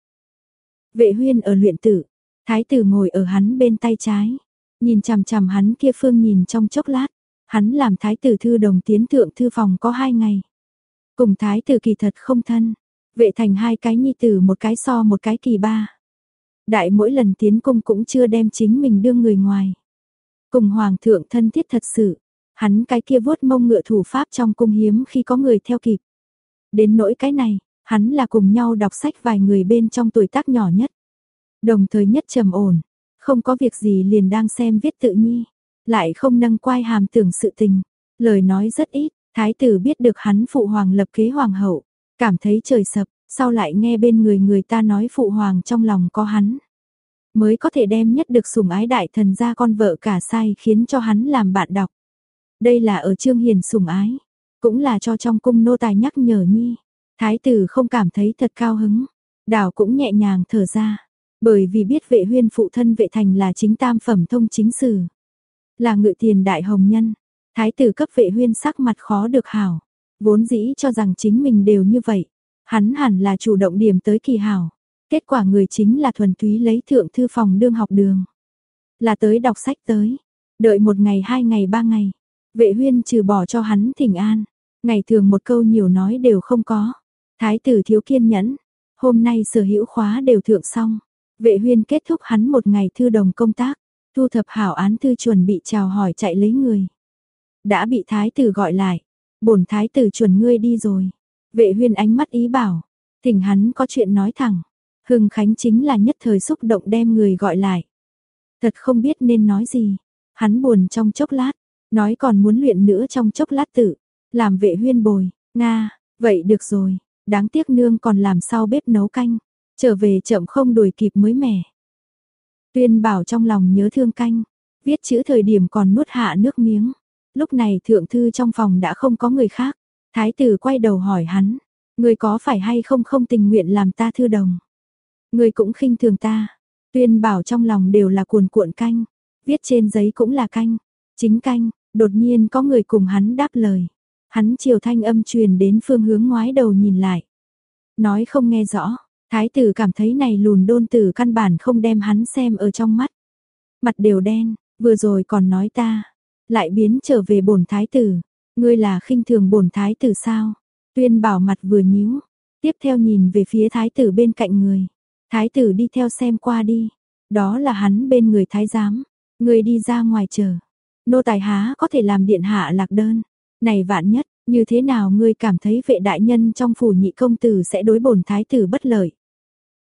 Vệ huyên ở luyện tử, thái tử ngồi ở hắn bên tay trái, nhìn chằm chằm hắn kia phương nhìn trong chốc lát, hắn làm thái tử thư đồng tiến thượng thư phòng có hai ngày. Cùng thái tử kỳ thật không thân, vệ thành hai cái nhi tử một cái so một cái kỳ ba. Đại mỗi lần tiến cung cũng chưa đem chính mình đưa người ngoài. Cùng hoàng thượng thân thiết thật sự, Hắn cái kia vuốt mông ngựa thủ pháp trong cung hiếm khi có người theo kịp. Đến nỗi cái này, hắn là cùng nhau đọc sách vài người bên trong tuổi tác nhỏ nhất. Đồng thời nhất trầm ổn, Không có việc gì liền đang xem viết tự nhi, lại không nâng quai hàm tưởng sự tình, lời nói rất ít, thái tử biết được hắn phụ hoàng lập kế hoàng hậu, cảm thấy trời sập, sau lại nghe bên người người ta nói phụ hoàng trong lòng có hắn. Mới có thể đem nhất được sủng ái đại thần ra con vợ cả sai khiến cho hắn làm bạn đọc. Đây là ở Trương Hiền sủng ái, cũng là cho trong cung nô tài nhắc nhở nhi. Thái tử không cảm thấy thật cao hứng, đảo cũng nhẹ nhàng thở ra, bởi vì biết vệ huyên phụ thân vệ thành là chính tam phẩm thông chính sử. Là ngự tiền đại hồng nhân, thái tử cấp vệ huyên sắc mặt khó được hảo, vốn dĩ cho rằng chính mình đều như vậy, hắn hẳn là chủ động điểm tới kỳ hảo. Kết quả người chính là thuần túy lấy thượng thư phòng đương học đường. Là tới đọc sách tới, đợi một ngày hai ngày ba ngày, vệ huyên trừ bỏ cho hắn thỉnh an, ngày thường một câu nhiều nói đều không có. Thái tử thiếu kiên nhẫn, hôm nay sở hữu khóa đều thượng xong, vệ huyên kết thúc hắn một ngày thư đồng công tác, thu thập hảo án thư chuẩn bị chào hỏi chạy lấy người. Đã bị thái tử gọi lại, bổn thái tử chuẩn ngươi đi rồi. Vệ huyên ánh mắt ý bảo, thỉnh hắn có chuyện nói thẳng. Hưng Khánh chính là nhất thời xúc động đem người gọi lại. Thật không biết nên nói gì. Hắn buồn trong chốc lát, nói còn muốn luyện nữa trong chốc lát tự. Làm vệ huyên bồi, Nga, vậy được rồi. Đáng tiếc nương còn làm sao bếp nấu canh. Trở về chậm không đuổi kịp mới mẻ. Tuyên bảo trong lòng nhớ thương canh. Viết chữ thời điểm còn nuốt hạ nước miếng. Lúc này thượng thư trong phòng đã không có người khác. Thái tử quay đầu hỏi hắn. Người có phải hay không không tình nguyện làm ta thư đồng? Người cũng khinh thường ta. Tuyên bảo trong lòng đều là cuồn cuộn canh. Viết trên giấy cũng là canh. Chính canh, đột nhiên có người cùng hắn đáp lời. Hắn chiều thanh âm truyền đến phương hướng ngoái đầu nhìn lại. Nói không nghe rõ, thái tử cảm thấy này lùn đôn tử căn bản không đem hắn xem ở trong mắt. Mặt đều đen, vừa rồi còn nói ta, lại biến trở về bổn thái tử. Ngươi là khinh thường bổn thái tử sao? Tuyên bảo mặt vừa nhíu, tiếp theo nhìn về phía thái tử bên cạnh người. Thái tử đi theo xem qua đi. Đó là hắn bên người thái giám. Người đi ra ngoài chờ. Nô tài há có thể làm điện hạ lạc đơn. Này vạn nhất, như thế nào ngươi cảm thấy vệ đại nhân trong phủ nhị công tử sẽ đối bổn thái tử bất lợi.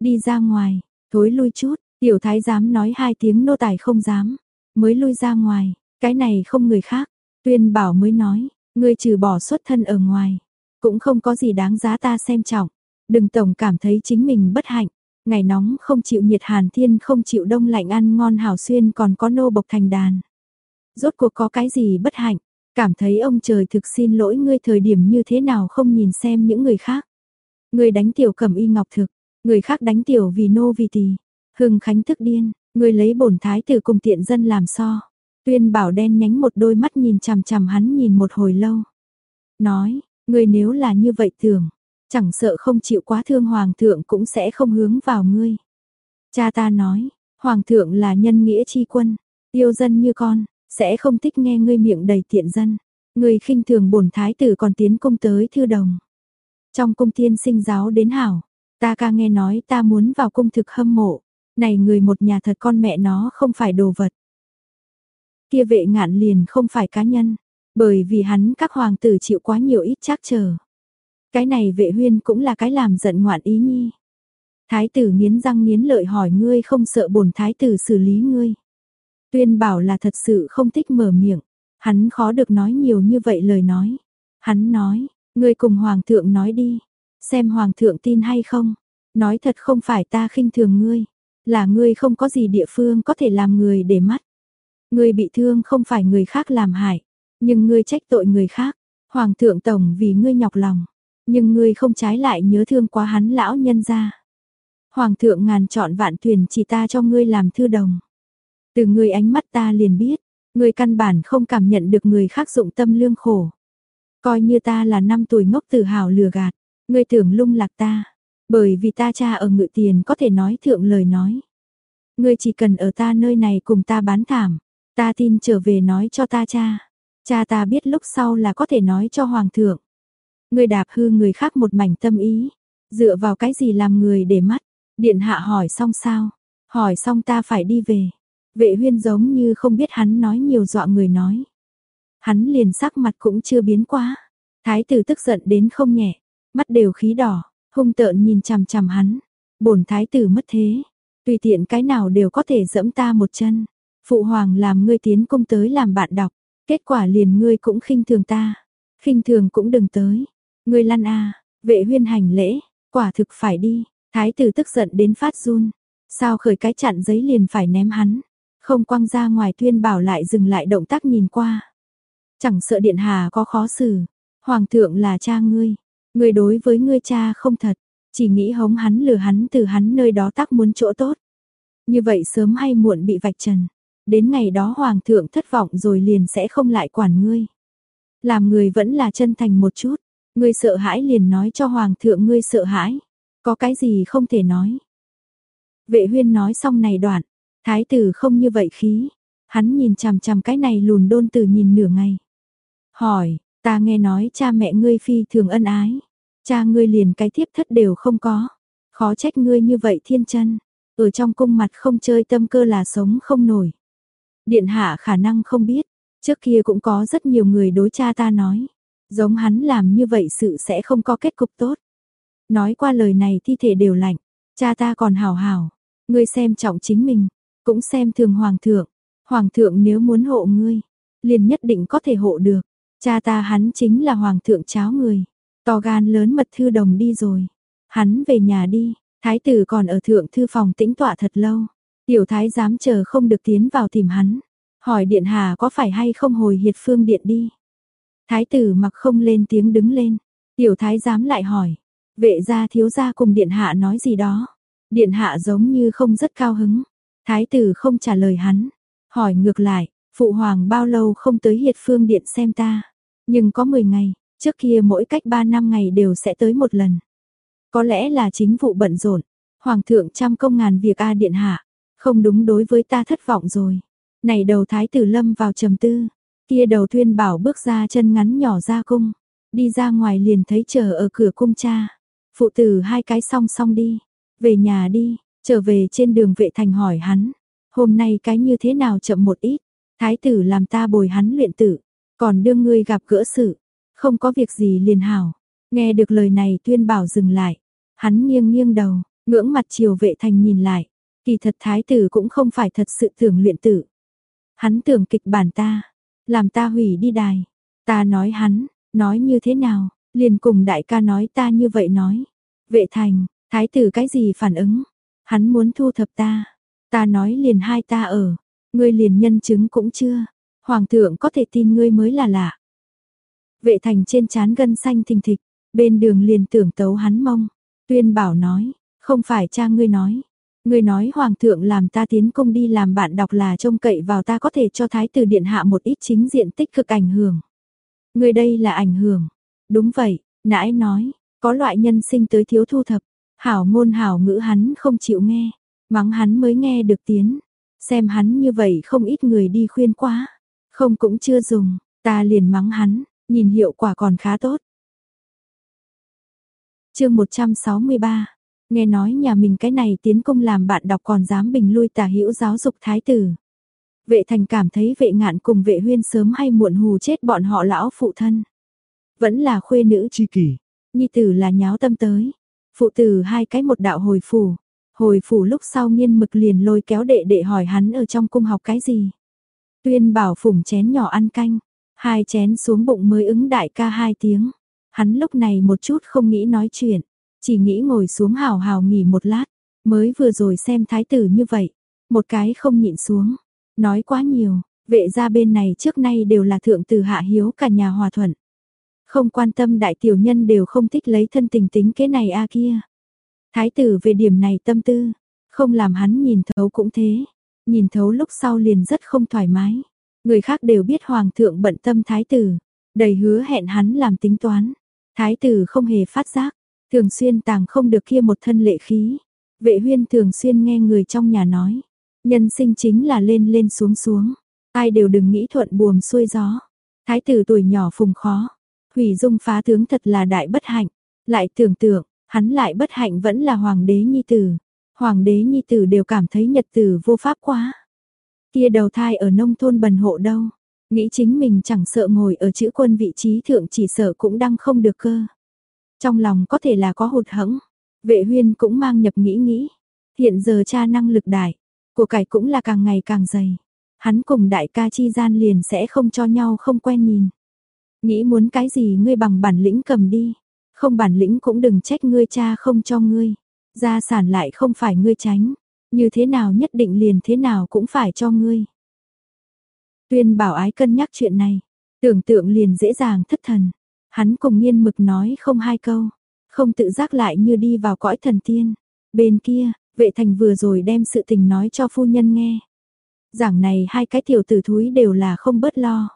Đi ra ngoài, thối lui chút, tiểu thái giám nói hai tiếng nô tài không dám. Mới lui ra ngoài, cái này không người khác. Tuyên bảo mới nói, ngươi trừ bỏ xuất thân ở ngoài. Cũng không có gì đáng giá ta xem trọng. Đừng tổng cảm thấy chính mình bất hạnh. Ngày nóng không chịu nhiệt hàn thiên không chịu đông lạnh ăn ngon hảo xuyên còn có nô bộc thành đàn. Rốt cuộc có cái gì bất hạnh, cảm thấy ông trời thực xin lỗi ngươi thời điểm như thế nào không nhìn xem những người khác. Ngươi đánh tiểu cẩm y ngọc thực, người khác đánh tiểu vì nô vì tỳ. Hưng Khánh thức điên, người lấy bổn thái tử cùng tiện dân làm so. Tuyên bảo đen nhánh một đôi mắt nhìn chằm chằm hắn nhìn một hồi lâu. Nói, ngươi nếu là như vậy tưởng, chẳng sợ không chịu quá thương hoàng thượng cũng sẽ không hướng vào ngươi. Cha ta nói, hoàng thượng là nhân nghĩa chi quân, yêu dân như con, sẽ không thích nghe ngươi miệng đầy tiện dân. Ngươi khinh thường bổn thái tử còn tiến công tới thư đồng. Trong cung tiên sinh giáo đến hảo, ta ca nghe nói ta muốn vào cung thực hâm mộ. Này người một nhà thật con mẹ nó không phải đồ vật. Kia vệ ngạn liền không phải cá nhân, bởi vì hắn các hoàng tử chịu quá nhiều ít chắc chờ. Cái này vệ huyên cũng là cái làm giận ngoạn ý nhi. Thái tử nghiến răng nghiến lợi hỏi ngươi không sợ bổn thái tử xử lý ngươi. Tuyên bảo là thật sự không thích mở miệng, hắn khó được nói nhiều như vậy lời nói. Hắn nói, ngươi cùng hoàng thượng nói đi, xem hoàng thượng tin hay không. Nói thật không phải ta khinh thường ngươi, là ngươi không có gì địa phương có thể làm người để mắt. Ngươi bị thương không phải người khác làm hại, nhưng ngươi trách tội người khác. Hoàng thượng tổng vì ngươi nhọc lòng, nhưng ngươi không trái lại nhớ thương quá hắn lão nhân gia. Hoàng thượng ngàn chọn vạn thuyền chỉ ta cho ngươi làm thư đồng. Từ ngươi ánh mắt ta liền biết, ngươi căn bản không cảm nhận được người khác dụng tâm lương khổ. Coi như ta là năm tuổi ngốc tự hào lừa gạt, ngươi tưởng lung lạc ta, bởi vì ta cha ở ngự tiền có thể nói thượng lời nói. Ngươi chỉ cần ở ta nơi này cùng ta bán thảm, ta tin trở về nói cho ta cha. Cha ta biết lúc sau là có thể nói cho hoàng thượng. Ngươi đạp hư người khác một mảnh tâm ý, dựa vào cái gì làm người để mắt? Điện hạ hỏi xong sao? Hỏi xong ta phải đi về. Vệ huyên giống như không biết hắn nói nhiều dọa người nói. Hắn liền sắc mặt cũng chưa biến quá. Thái tử tức giận đến không nhẹ, mắt đều khí đỏ, hung tợn nhìn chằm chằm hắn. Bổn thái tử mất thế, Tùy tiện cái nào đều có thể dẫm ta một chân. Phụ hoàng làm ngươi tiến cung tới làm bạn đọc, kết quả liền ngươi cũng khinh thường ta. Khinh thường cũng đừng tới. Ngươi lăn a, vệ huyên hành lễ, quả thực phải đi. Thái tử tức giận đến phát run. Sao khởi cái chặn giấy liền phải ném hắn. Không quăng ra ngoài tuyên bảo lại dừng lại động tác nhìn qua. Chẳng sợ điện hà có khó xử. Hoàng thượng là cha ngươi người đối với ngươi cha không thật. Chỉ nghĩ hống hắn lừa hắn từ hắn nơi đó tác muốn chỗ tốt. Như vậy sớm hay muộn bị vạch trần. Đến ngày đó hoàng thượng thất vọng rồi liền sẽ không lại quản ngươi. Làm người vẫn là chân thành một chút. Ngươi sợ hãi liền nói cho hoàng thượng ngươi sợ hãi. Có cái gì không thể nói. Vệ huyên nói xong này đoạn. Thái tử không như vậy khí. Hắn nhìn chằm chằm cái này lùn đôn từ nhìn nửa ngày. Hỏi, ta nghe nói cha mẹ ngươi phi thường ân ái. Cha ngươi liền cái thiếp thất đều không có. Khó trách ngươi như vậy thiên chân. Ở trong cung mặt không chơi tâm cơ là sống không nổi. Điện hạ khả năng không biết. Trước kia cũng có rất nhiều người đối cha ta nói. Giống hắn làm như vậy sự sẽ không có kết cục tốt. Nói qua lời này thi thể đều lạnh. Cha ta còn hào hào. Ngươi xem trọng chính mình. Cũng xem thường hoàng thượng. Hoàng thượng nếu muốn hộ ngươi. Liền nhất định có thể hộ được. Cha ta hắn chính là hoàng thượng cháo người. To gan lớn mật thư đồng đi rồi. Hắn về nhà đi, thái tử còn ở thượng thư phòng tĩnh tọa thật lâu. Tiểu thái dám chờ không được tiến vào tìm hắn. Hỏi điện hà có phải hay không hồi hiệt phương điện đi. Thái tử mặc không lên tiếng đứng lên. Tiểu thái dám lại hỏi. Vệ gia thiếu gia cùng điện hạ nói gì đó. Điện hạ giống như không rất cao hứng. Thái tử không trả lời hắn. Hỏi ngược lại, phụ hoàng bao lâu không tới hiệt phương điện xem ta. Nhưng có 10 ngày, Trước kia mỗi cách 3 năm ngày đều sẽ tới một lần. Có lẽ là chính vụ bận rộn, hoàng thượng trăm công ngàn việc a điện hạ, không đúng đối với ta thất vọng rồi. Này đầu thái tử lâm vào trầm tư, kia đầu tuyên bảo bước ra chân ngắn nhỏ ra cung, đi ra ngoài liền thấy chờ ở cửa cung cha. Phụ tử hai cái song song đi, về nhà đi, trở về trên đường vệ thành hỏi hắn, hôm nay cái như thế nào chậm một ít, thái tử làm ta bồi hắn luyện tử, còn đưa ngươi gặp gỡ sự, không có việc gì liền hảo. Nghe được lời này tuyên bảo dừng lại. Hắn nghiêng nghiêng đầu, ngưỡng mặt chiều vệ thành nhìn lại. Kỳ thật thái tử cũng không phải thật sự tưởng luyện tử. Hắn tưởng kịch bản ta, làm ta hủy đi đài. Ta nói hắn, nói như thế nào, liền cùng đại ca nói ta như vậy nói. Vệ thành, thái tử cái gì phản ứng? Hắn muốn thu thập ta. Ta nói liền hai ta ở, ngươi liền nhân chứng cũng chưa. Hoàng thượng có thể tin ngươi mới là lạ. Vệ thành trên chán gân xanh thình thịch, bên đường liền tưởng tấu hắn mong. Tuyên bảo nói, không phải cha ngươi nói. Ngươi nói hoàng thượng làm ta tiến công đi làm bạn đọc là trông cậy vào ta có thể cho thái tử điện hạ một ít chính diện tích cực ảnh hưởng. Ngươi đây là ảnh hưởng. Đúng vậy, nãi nói, có loại nhân sinh tới thiếu thu thập. Hảo ngôn hảo ngữ hắn không chịu nghe, mắng hắn mới nghe được tiếng. Xem hắn như vậy không ít người đi khuyên quá. Không cũng chưa dùng, ta liền mắng hắn, nhìn hiệu quả còn khá tốt. chương 163, nghe nói nhà mình cái này tiến công làm bạn đọc còn dám bình lui tà hữu giáo dục thái tử. Vệ thành cảm thấy vệ ngạn cùng vệ huyên sớm hay muộn hù chết bọn họ lão phụ thân. Vẫn là khuê nữ chi kỷ, nhi tử là nháo tâm tới. Phụ tử hai cái một đạo hồi phủ. Hồi phủ lúc sau nghiên mực liền lôi kéo đệ đệ hỏi hắn ở trong cung học cái gì. Tuyên bảo phủng chén nhỏ ăn canh, Hai chén xuống bụng mới ứng đại ca hai tiếng. Hắn lúc này một chút không nghĩ nói chuyện, chỉ nghĩ ngồi xuống hào hào nghỉ một lát. Mới vừa rồi xem thái tử như vậy, một cái không nhịn xuống. Nói quá nhiều, vệ gia bên này trước nay đều là thượng từ hạ hiếu cả nhà hòa thuận. Không quan tâm đại tiểu nhân đều không thích lấy thân tình tính cái này a kia. Thái tử về điểm này tâm tư, không làm hắn nhìn thấu cũng thế. Nhìn thấu lúc sau liền rất không thoải mái. Người khác đều biết hoàng thượng bận tâm thái tử, đầy hứa hẹn hắn làm tính toán. Thái tử không hề phát giác, thường xuyên tàng không được kia một thân lệ khí. Vệ huyên thường xuyên nghe người trong nhà nói, nhân sinh chính là lên lên xuống xuống, ai đều đừng nghĩ thuận buồm xuôi gió. Thái tử tuổi nhỏ phùng khó, hủy dung phá tướng thật là đại bất hạnh, lại tưởng tượng, hắn lại bất hạnh vẫn là hoàng đế nhi tử. Hoàng đế nhi tử đều cảm thấy nhật tử vô pháp quá. Kia đầu thai ở nông thôn bần hộ đâu, nghĩ chính mình chẳng sợ ngồi ở chữ quân vị trí thượng chỉ sợ cũng đang không được cơ. Trong lòng có thể là có hụt hẫng, vệ huyên cũng mang nhập nghĩ nghĩ, Hiện giờ cha năng lực đại, của cải cũng là càng ngày càng dày. Hắn cùng đại ca chi gian liền sẽ không cho nhau không quen nhìn. Nghĩ muốn cái gì ngươi bằng bản lĩnh cầm đi. Không bản lĩnh cũng đừng trách ngươi cha không cho ngươi. Gia sản lại không phải ngươi tránh. Như thế nào nhất định liền thế nào cũng phải cho ngươi. Tuyên bảo ái cân nhắc chuyện này. Tưởng tượng liền dễ dàng thất thần. Hắn cùng nghiên mực nói không hai câu. Không tự giác lại như đi vào cõi thần tiên. Bên kia, vệ thành vừa rồi đem sự tình nói cho phu nhân nghe. Giảng này hai cái tiểu tử thúi đều là không bớt lo.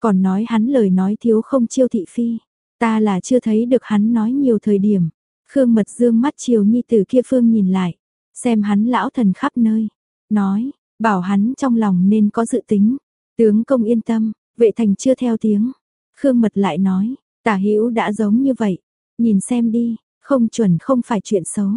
Còn nói hắn lời nói thiếu không chiêu thị phi. Ta là chưa thấy được hắn nói nhiều thời điểm. Khương mật dương mắt chiều nhi từ kia phương nhìn lại. Xem hắn lão thần khắp nơi. Nói, bảo hắn trong lòng nên có dự tính. Tướng công yên tâm, vệ thành chưa theo tiếng. Khương mật lại nói, tả hữu đã giống như vậy. Nhìn xem đi, không chuẩn không phải chuyện xấu.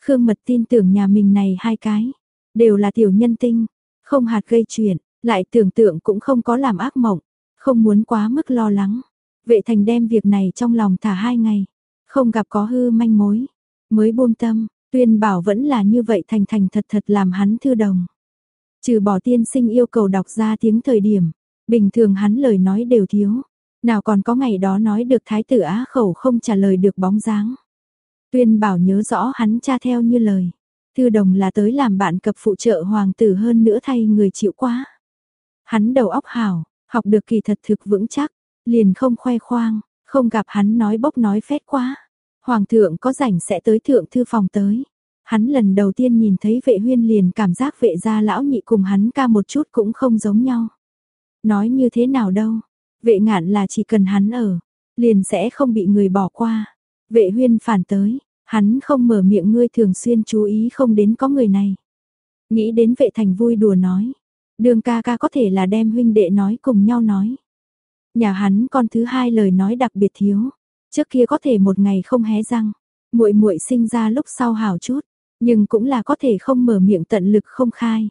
Khương mật tin tưởng nhà mình này hai cái. Đều là tiểu nhân tinh, không hạt gây chuyện, lại tưởng tượng cũng không có làm ác mộng, không muốn quá mức lo lắng. Vệ thành đem việc này trong lòng thả hai ngày, không gặp có hư manh mối, mới buông tâm, tuyên bảo vẫn là như vậy thành thành thật thật làm hắn thư đồng. Trừ bỏ tiên sinh yêu cầu đọc ra tiếng thời điểm, bình thường hắn lời nói đều thiếu, nào còn có ngày đó nói được thái tử á khẩu không trả lời được bóng dáng. Tuyên bảo nhớ rõ hắn cha theo như lời. Thư đồng là tới làm bạn cập phụ trợ hoàng tử hơn nữa thay người chịu quá. Hắn đầu óc hảo, học được kỳ thật thực vững chắc, liền không khoe khoang, không gặp hắn nói bốc nói phét quá. Hoàng thượng có rảnh sẽ tới thượng thư phòng tới. Hắn lần đầu tiên nhìn thấy vệ huyên liền cảm giác vệ gia lão nhị cùng hắn ca một chút cũng không giống nhau. Nói như thế nào đâu, vệ ngạn là chỉ cần hắn ở, liền sẽ không bị người bỏ qua. Vệ huyên phản tới, Hắn không mở miệng ngươi thường xuyên chú ý không đến có người này. Nghĩ đến vệ thành vui đùa nói. Đường ca ca có thể là đem huynh đệ nói cùng nhau nói. Nhà hắn con thứ hai lời nói đặc biệt thiếu. Trước kia có thể một ngày không hé răng. muội muội sinh ra lúc sau hảo chút. Nhưng cũng là có thể không mở miệng tận lực không khai.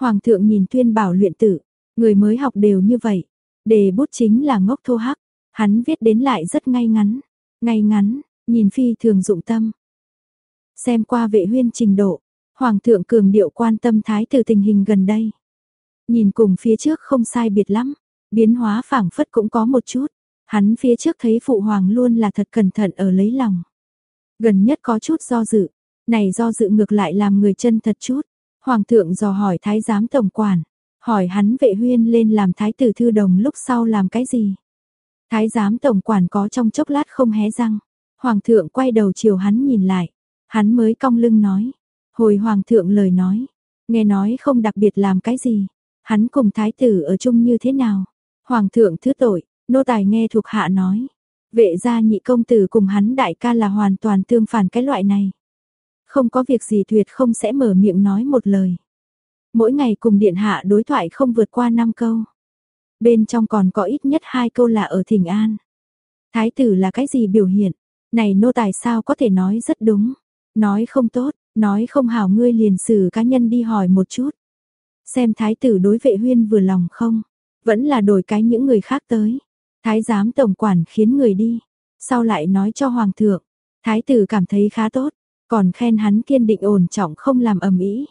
Hoàng thượng nhìn tuyên bảo luyện tử. Người mới học đều như vậy. Đề bút chính là ngốc thô hắc. Hắn viết đến lại rất ngay ngắn. Ngay ngắn, nhìn phi thường dụng tâm. Xem qua vệ huyên trình độ, Hoàng thượng cường điệu quan tâm thái từ tình hình gần đây. Nhìn cùng phía trước không sai biệt lắm, biến hóa phảng phất cũng có một chút. Hắn phía trước thấy phụ hoàng luôn là thật cẩn thận ở lấy lòng. Gần nhất có chút do dự, này do dự ngược lại làm người chân thật chút. Hoàng thượng dò hỏi thái giám tổng quản, hỏi hắn vệ huyên lên làm thái tử thư đồng lúc sau làm cái gì. Thái giám tổng quản có trong chốc lát không hé răng, Hoàng thượng quay đầu chiều hắn nhìn lại, hắn mới cong lưng nói, hồi hoàng thượng lời nói, nghe nói không đặc biệt làm cái gì, hắn cùng thái tử ở chung như thế nào. Hoàng thượng thứ tội, nô tài nghe thuộc hạ nói, vệ gia nhị công tử cùng hắn đại ca là hoàn toàn tương phản cái loại này. Không có việc gì tuyệt không sẽ mở miệng nói một lời. Mỗi ngày cùng điện hạ đối thoại không vượt qua 5 câu. Bên trong còn có ít nhất hai câu là ở thỉnh an. Thái tử là cái gì biểu hiện? Này nô tài sao có thể nói rất đúng. Nói không tốt, nói không hảo ngươi liền xử cá nhân đi hỏi một chút. Xem thái tử đối vệ huyên vừa lòng không, vẫn là đổi cái những người khác tới. Thái giám tổng quản khiến người đi, sau lại nói cho hoàng thượng. Thái tử cảm thấy khá tốt, còn khen hắn kiên định ổn trọng không làm ầm ĩ.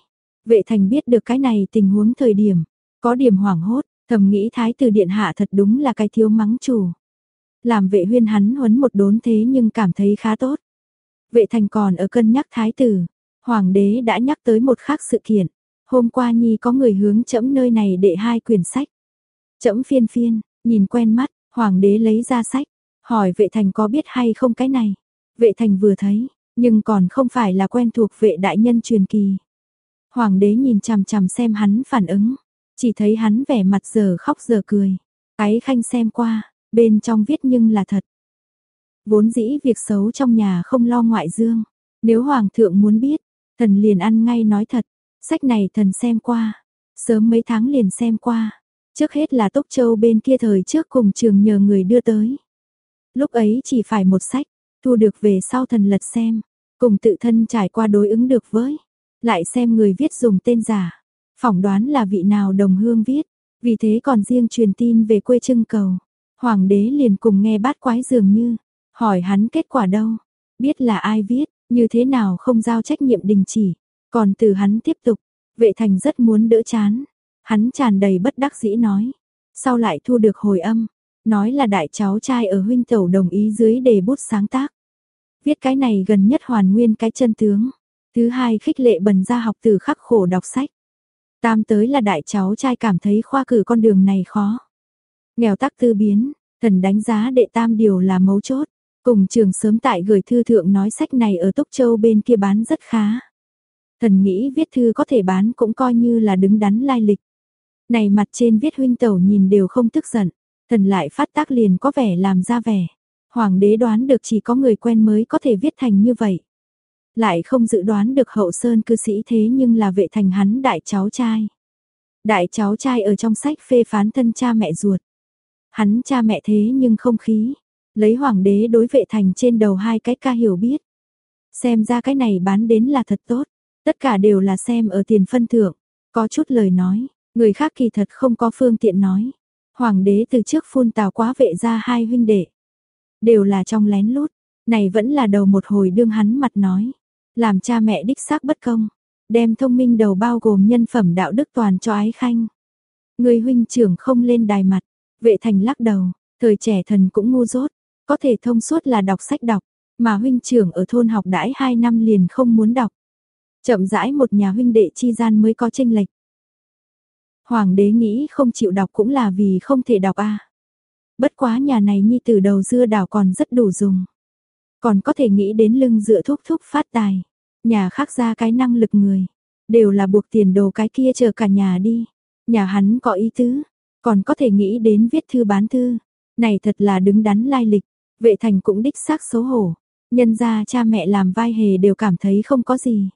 Vệ thành biết được cái này tình huống thời điểm, có điểm hoảng hốt, thầm nghĩ thái tử điện hạ thật đúng là cái thiếu mắng chủ. Làm vệ huyên hắn huấn một đốn thế nhưng cảm thấy khá tốt. Vệ thành còn ở cân nhắc thái tử. Hoàng đế đã nhắc tới một khác sự kiện. Hôm qua Nhi có người hướng chẫm nơi này để hai quyển sách. Chẫm phiên phiên, nhìn quen mắt, hoàng đế lấy ra sách. Hỏi vệ thành có biết hay không cái này. Vệ thành vừa thấy, nhưng còn không phải là quen thuộc vệ đại nhân truyền kỳ. Hoàng đế nhìn chằm chằm xem hắn phản ứng, chỉ thấy hắn vẻ mặt giờ khóc giờ cười. Cái khanh xem qua, bên trong viết nhưng là thật. Vốn dĩ việc xấu trong nhà không lo ngoại dương, nếu hoàng thượng muốn biết, thần liền ăn ngay nói thật, sách này thần xem qua, sớm mấy tháng liền xem qua, trước hết là Tốc Châu bên kia thời trước cùng trường nhờ người đưa tới. Lúc ấy chỉ phải một sách, thu được về sau thần lật xem, cùng tự thân trải qua đối ứng được với, lại xem người viết dùng tên giả, phỏng đoán là vị nào đồng hương viết, vì thế còn riêng truyền tin về quê trưng cầu. Hoàng đế liền cùng nghe bát quái dường như, hỏi hắn kết quả đâu, biết là ai viết, như thế nào không giao trách nhiệm đình chỉ. Còn từ hắn tiếp tục, vệ thành rất muốn đỡ chán. Hắn tràn đầy bất đắc dĩ nói. Sau lại thu được hồi âm, nói là đại cháu trai ở huynh tẩu đồng ý dưới đề bút sáng tác. Viết cái này gần nhất hoàn nguyên cái chân tướng. Thứ hai khích lệ bần ra học từ khắc khổ đọc sách. Tam tới là đại cháu trai cảm thấy khoa cử con đường này khó. Nghèo tắc tư biến, thần đánh giá đệ tam điều là mấu chốt. Cùng trường sớm tại gửi thư thượng nói sách này ở Túc Châu bên kia bán rất khá. Thần nghĩ viết thư có thể bán cũng coi như là đứng đắn lai lịch. Này mặt trên viết huynh tẩu nhìn đều không tức giận. Thần lại phát tác liền có vẻ làm ra vẻ. Hoàng đế đoán được chỉ có người quen mới có thể viết thành như vậy. Lại không dự đoán được hậu sơn cư sĩ thế nhưng là vệ thành hắn đại cháu trai. Đại cháu trai ở trong sách phê phán thân cha mẹ ruột. Hắn cha mẹ thế nhưng không khí. Lấy hoàng đế đối vệ thành trên đầu hai cái ca hiểu biết. Xem ra cái này bán đến là thật tốt. Tất cả đều là xem ở tiền phân thượng. Có chút lời nói, người khác kỳ thật không có phương tiện nói. Hoàng đế từ trước phun tào quá vệ ra hai huynh đệ. Đều là trong lén lút. Này vẫn là đầu một hồi đương hắn mặt nói. Làm cha mẹ đích xác bất công. Đem thông minh đầu bao gồm nhân phẩm đạo đức toàn cho ái khanh. Người huynh trưởng không lên đài mặt. Vệ thành lắc đầu. Thời trẻ thần cũng ngu dốt. Có thể thông suốt là đọc sách đọc. Mà huynh trưởng ở thôn học đãi hai năm liền không muốn đọc. Chậm rãi một nhà huynh đệ chi gian mới có tranh lệch. Hoàng đế nghĩ không chịu đọc cũng là vì không thể đọc a. Bất quá nhà này nhi từ đầu dưa đào còn rất đủ dùng. Còn có thể nghĩ đến lưng dựa thúc thúc phát tài. Nhà khác ra cái năng lực người. Đều là buộc tiền đồ cái kia chờ cả nhà đi. Nhà hắn có ý tứ. Còn có thể nghĩ đến viết thư bán thư. Này thật là đứng đắn lai lịch. Vệ thành cũng đích xác xấu hổ. Nhân ra cha mẹ làm vai hề đều cảm thấy không có gì.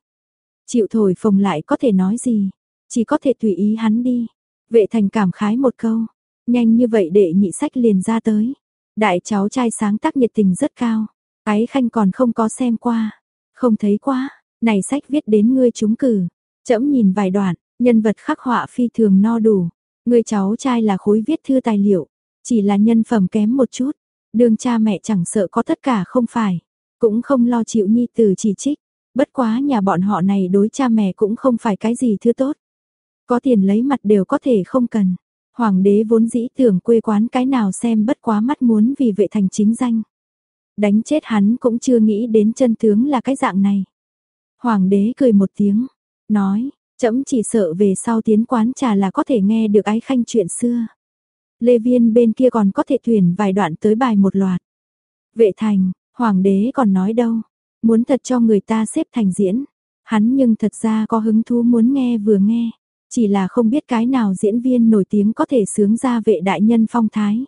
Chịu thổi phồng lại có thể nói gì. Chỉ có thể tùy ý hắn đi. Vệ thành cảm khái một câu. Nhanh như vậy để nhị sách liền ra tới. Đại cháu trai sáng tác nhiệt tình rất cao. Ái khanh còn không có xem qua. Không thấy quá. Này sách viết đến ngươi trúng cử. Chậm nhìn vài đoạn, nhân vật khắc họa phi thường no đủ. Người cháu trai là khối viết thư tài liệu. Chỉ là nhân phẩm kém một chút. Đường cha mẹ chẳng sợ có tất cả không phải. Cũng không lo chịu nhi từ chỉ trích. Bất quá nhà bọn họ này đối cha mẹ cũng không phải cái gì thứ tốt. Có tiền lấy mặt đều có thể không cần. Hoàng đế vốn dĩ tưởng quê quán cái nào xem bất quá mắt muốn vì vệ thành chính danh. Đánh chết hắn cũng chưa nghĩ đến chân tướng là cái dạng này. Hoàng đế cười một tiếng, nói, trẫm chỉ sợ về sau tiến quán trà là có thể nghe được ái khanh chuyện xưa. Lê Viên bên kia còn có thể thuyền vài đoạn tới bài một loạt. Vệ thành, hoàng đế còn nói đâu, muốn thật cho người ta xếp thành diễn. Hắn nhưng thật ra có hứng thú muốn nghe vừa nghe. Chỉ là không biết cái nào diễn viên nổi tiếng có thể sướng ra vệ đại nhân phong thái.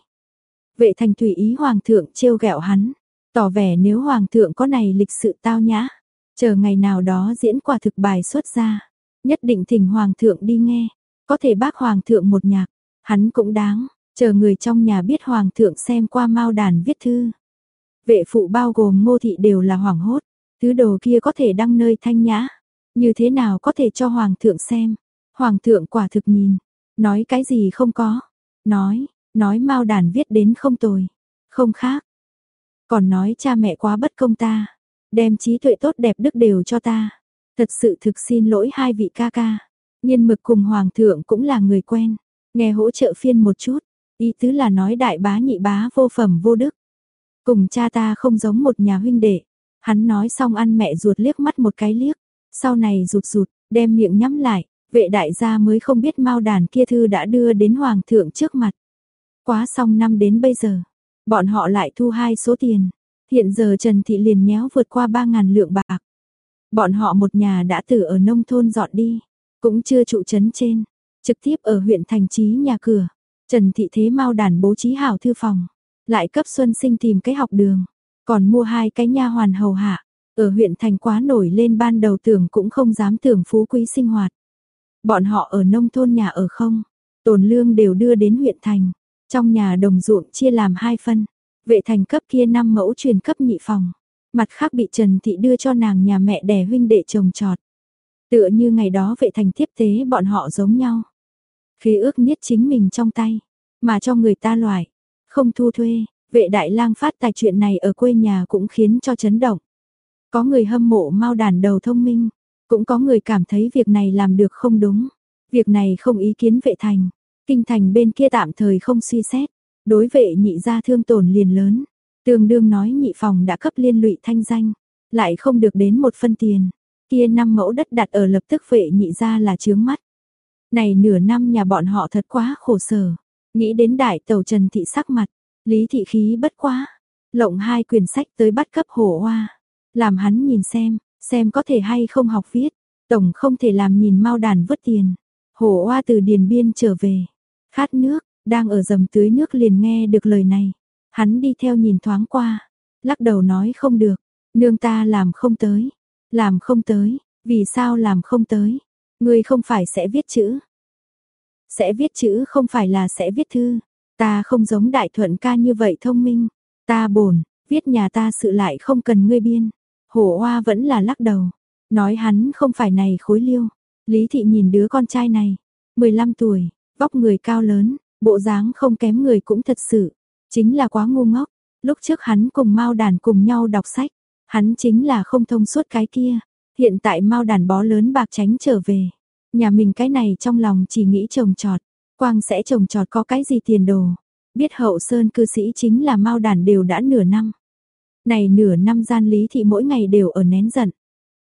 Vệ thành tùy ý hoàng thượng trêu ghẹo hắn, tỏ vẻ nếu hoàng thượng có này lịch sự tao nhã, chờ ngày nào đó diễn quả thực bài xuất ra, nhất định thỉnh hoàng thượng đi nghe, có thể bác hoàng thượng một nhạc, hắn cũng đáng, chờ người trong nhà biết hoàng thượng xem qua mao đàn viết thư. Vệ phụ bao gồm ngô thị đều là hoàng hốt, thứ đồ kia có thể đăng nơi thanh nhã, như thế nào có thể cho hoàng thượng xem. Hoàng thượng quả thực nhìn, nói cái gì không có, nói, nói mau đàn viết đến không tồi, không khác. Còn nói cha mẹ quá bất công ta, đem trí tuệ tốt đẹp đức đều cho ta. Thật sự thực xin lỗi hai vị ca ca. Nhiên mực cùng hoàng thượng cũng là người quen, nghe hỗ trợ phiên một chút, ý tứ là nói đại bá nhị bá vô phẩm vô đức. Cùng cha ta không giống một nhà huynh đệ. Hắn nói xong ăn mẹ ruột liếc mắt một cái liếc, sau này rụt rụt, đem miệng nhắm lại, vệ đại gia mới không biết mau đàn kia thư đã đưa đến hoàng thượng trước mặt. Quá xong năm đến bây giờ, bọn họ lại thu hai số tiền. Hiện giờ Trần Thị liền nhéo vượt qua 3.000 lượng bạc. Bọn họ một nhà đã từ ở nông thôn dọn đi, cũng chưa trụ trấn trên, trực tiếp ở huyện thành trí nhà cửa. Trần Thị thế mau đàn bố trí hảo thư phòng, lại cấp Xuân Sinh tìm cái học đường, còn mua hai cái nha hoàn hầu hạ. Ở huyện thành quá nổi lên ban đầu tưởng cũng không dám tưởng phú quý sinh hoạt. Bọn họ ở nông thôn nhà ở không, tồn lương đều đưa đến huyện thành, trong nhà đồng ruộng chia làm hai phân, vệ thành cấp kia năm mẫu truyền cấp nhị phòng, mặt khác bị Trần Thị đưa cho nàng nhà mẹ đẻ huynh đệ chồng trọt. Tựa như ngày đó vệ thành tiếp tế bọn họ giống nhau. khí ước niết chính mình trong tay, mà cho người ta loại, không thu thuê, vệ đại lang phát tài chuyện này ở quê nhà cũng khiến cho chấn động. Có người hâm mộ mau đàn đầu thông minh, cũng có người cảm thấy việc này làm được không đúng. Việc này không ý kiến vệ thành. Kinh thành bên kia tạm thời không suy xét. Đối vệ nhị ra thương tổn liền lớn. Tương đương nói nhị phòng đã cấp liên lụy thanh danh. Lại không được đến một phân tiền. Kia năm mẫu đất đặt ở lập tức vệ nhị ra là chướng mắt. Này nửa năm nhà bọn họ thật quá khổ sở. Nghĩ đến đại tàu Trần Thị sắc mặt. Lý Thị khí bất quá. Lộng hai quyển sách tới bắt cấp hổ hoa. Làm hắn nhìn xem, xem có thể hay không học viết. Tổng không thể làm nhìn mau đàn vứt tiền. Hổ oa từ điền biên trở về. Khát nước, đang ở dầm tưới nước liền nghe được lời này. Hắn đi theo nhìn thoáng qua. Lắc đầu nói không được. Nương ta làm không tới. Làm không tới. Vì sao làm không tới? Ngươi không phải sẽ viết chữ. Sẽ viết chữ không phải là sẽ viết thư. Ta không giống đại thuận ca như vậy thông minh. Ta bổn, viết nhà ta sự lại không cần ngươi biên. Hổ Hoa vẫn là lắc đầu. Nói hắn không phải này khối liêu. Lý thị nhìn đứa con trai này. 15 tuổi, vóc người cao lớn, bộ dáng không kém người cũng thật sự. Chính là quá ngu ngốc. Lúc trước hắn cùng Mao Đàn cùng nhau đọc sách. Hắn chính là không thông suốt cái kia. Hiện tại Mao Đàn bó lớn bạc tránh trở về. Nhà mình cái này trong lòng chỉ nghĩ trồng trọt. Quang sẽ trồng trọt có cái gì tiền đồ. Biết hậu sơn cư sĩ chính là Mao Đàn đều đã nửa năm. Này nửa năm gian lý thị mỗi ngày đều ở nén giận.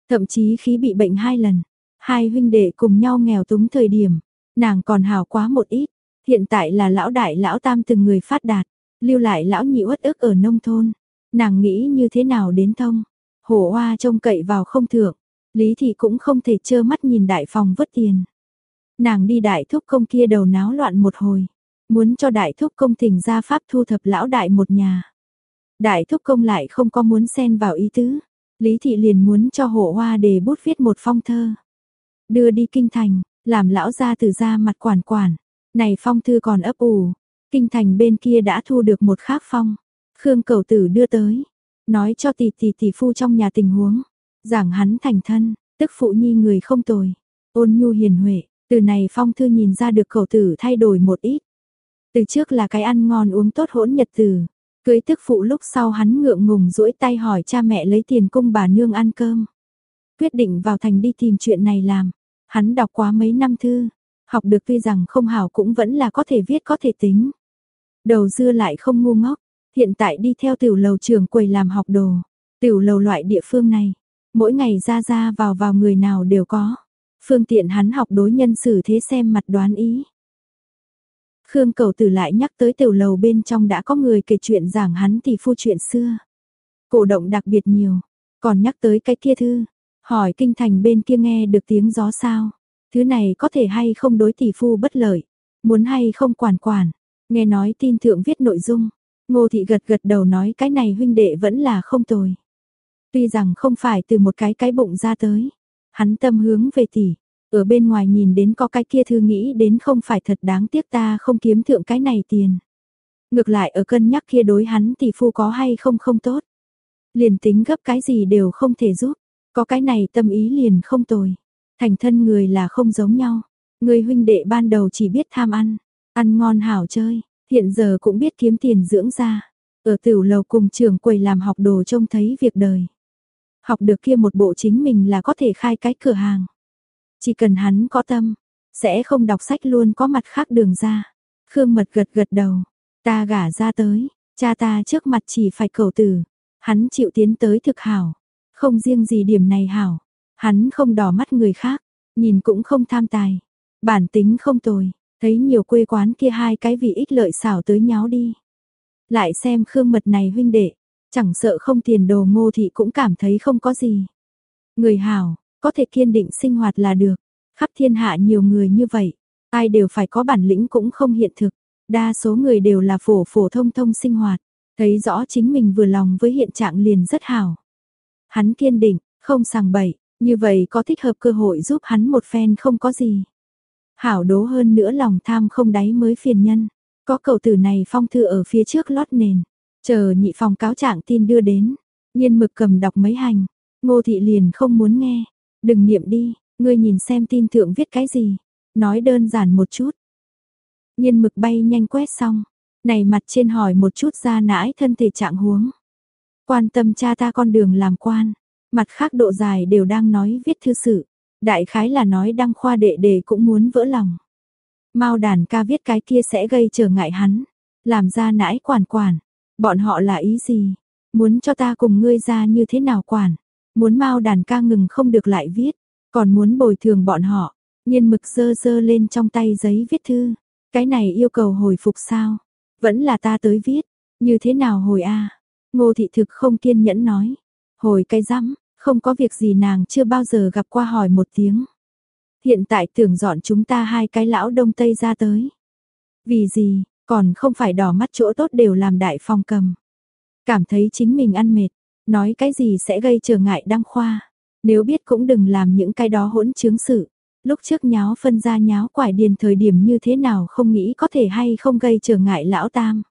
Thậm chí khí bị bệnh hai lần. Hai huynh đệ cùng nhau nghèo túng thời điểm. Nàng còn hào quá một ít. Hiện tại là lão đại lão tam từng người phát đạt. Lưu lại lão nhị uất ức ở nông thôn. Nàng nghĩ như thế nào đến thông. Hổ hoa trông cậy vào không thượng. Lý thị cũng không thể trơ mắt nhìn đại phòng vứt tiền. Nàng đi đại thúc công kia đầu náo loạn một hồi. Muốn cho đại thúc công thỉnh ra pháp thu thập lão đại một nhà. Đại thúc công lại không có muốn xen vào ý tứ. Lý thị liền muốn cho hộ hoa đề bút viết một phong thơ. Đưa đi kinh thành, làm lão ra từ ra mặt quản quản. Này phong thư còn ấp ủ. Kinh thành bên kia đã thu được một khác phong. Khương cầu tử đưa tới. Nói cho tỷ tỷ tỷ phu trong nhà tình huống. Giảng hắn thành thân, tức phụ nhi người không tồi. Ôn nhu hiền huệ, từ này phong thư nhìn ra được cầu tử thay đổi một ít. Từ trước là cái ăn ngon uống tốt hỗn nhật từ. Cưới tức phụ lúc sau hắn ngượng ngùng duỗi tay hỏi cha mẹ lấy tiền cung bà nương ăn cơm. Quyết định vào thành đi tìm chuyện này làm. Hắn đọc quá mấy năm thư, học được tuy rằng không hảo cũng vẫn là có thể viết có thể tính. Đầu dưa lại không ngu ngốc, hiện tại đi theo tiểu lầu trường quầy làm học đồ. Tiểu lầu loại địa phương này, mỗi ngày ra ra vào vào người nào đều có. Phương tiện hắn học đối nhân xử thế xem mặt đoán ý. Khương cầu tử lại nhắc tới tiểu lầu bên trong đã có người kể chuyện giảng hắn tỷ phu chuyện xưa. Cổ động đặc biệt nhiều, còn nhắc tới cái kia thư, hỏi kinh thành bên kia nghe được tiếng gió sao. Thứ này có thể hay không đối tỷ phu bất lợi, muốn hay không quản quản, nghe nói tin thượng viết nội dung. Ngô thị gật gật đầu nói cái này huynh đệ vẫn là không tồi. Tuy rằng không phải từ một cái cái bụng ra tới, hắn tâm hướng về tỷ, ở bên ngoài nhìn đến có cái kia thư nghĩ đến không phải thật đáng tiếc ta không kiếm thượng cái này tiền. Ngược lại ở cân nhắc kia đối hắn tỷ phu có hay không không tốt. Liền tính gấp cái gì đều không thể giúp, có cái này tâm ý liền không tồi. Thành thân người là không giống nhau. Người huynh đệ ban đầu chỉ biết tham ăn, ăn ngon hảo chơi, hiện giờ cũng biết kiếm tiền dưỡng ra. Ở tiểu lầu cùng trường quầy làm học đồ trông thấy việc đời. Học được kia một bộ chính mình là có thể khai cái cửa hàng. Chỉ cần hắn có tâm, sẽ không đọc sách luôn có mặt khác đường ra. Khương Mật gật gật đầu, ta gả ra tới, cha ta trước mặt chỉ phải cầu tử, hắn chịu tiến tới thực hảo, không riêng gì điểm này hảo, hắn không đỏ mắt người khác, nhìn cũng không tham tài, bản tính không tồi, thấy nhiều quê quán kia hai cái vị ích lợi xảo tới nháo đi. Lại xem Khương Mật này huynh đệ, chẳng sợ không tiền đồ ngô thị cũng cảm thấy không có gì. Người hảo, có thể kiên định sinh hoạt là được. Khắp thiên hạ nhiều người như vậy, ai đều phải có bản lĩnh cũng không hiện thực. Đa số người đều là phổ phổ thông thông sinh hoạt, thấy rõ chính mình vừa lòng với hiện trạng liền rất hảo. Hắn kiên định, không sàng bậy, như vậy có thích hợp cơ hội giúp hắn một phen không có gì. Hảo đố hơn nữa lòng tham không đáy mới phiền nhân. Có cầu tử này phong thư ở phía trước lót nền. Chờ nhị phòng cáo trạng tin đưa đến. Nhiên mực cầm đọc mấy hành. Ngô thị liền không muốn nghe. Đừng niệm đi, ngươi nhìn xem tin thượng viết cái gì. Nói đơn giản một chút. Nhiên mực bay nhanh quét xong. Này mặt trên hỏi một chút ra nãi thân thể trạng huống. Quan tâm cha ta con đường làm quan. mặt khác độ dài đều đang nói viết thư sự. Đại khái là nói đăng khoa đệ đệ cũng muốn vỡ lòng. Mao đàn ca viết cái kia sẽ gây trở ngại hắn. Làm ra nãi quản quản. Bọn họ là ý gì? Muốn cho ta cùng ngươi ra như thế nào quản? Muốn mau đàn ca ngừng không được lại viết. Còn muốn bồi thường bọn họ. Nhiên mực dơ dơ lên trong tay giấy viết thư. Cái này yêu cầu hồi phục sao? Vẫn là ta tới viết. Như thế nào hồi a? Ngô thị thực không kiên nhẫn nói. Hồi cái rắm, không có việc gì nàng chưa bao giờ gặp qua hỏi một tiếng. Hiện tại tưởng dọn chúng ta hai cái lão đông tây ra tới. Vì gì, còn không phải đỏ mắt chỗ tốt đều làm đại phong cầm. Cảm thấy chính mình ăn mệt, nói cái gì sẽ gây trở ngại đăng khoa. Nếu biết cũng đừng làm những cái đó hỗn chứng sự. Lúc trước nháo phân ra nháo quải điền thời điểm như thế nào không nghĩ có thể hay không gây trở ngại lão tam.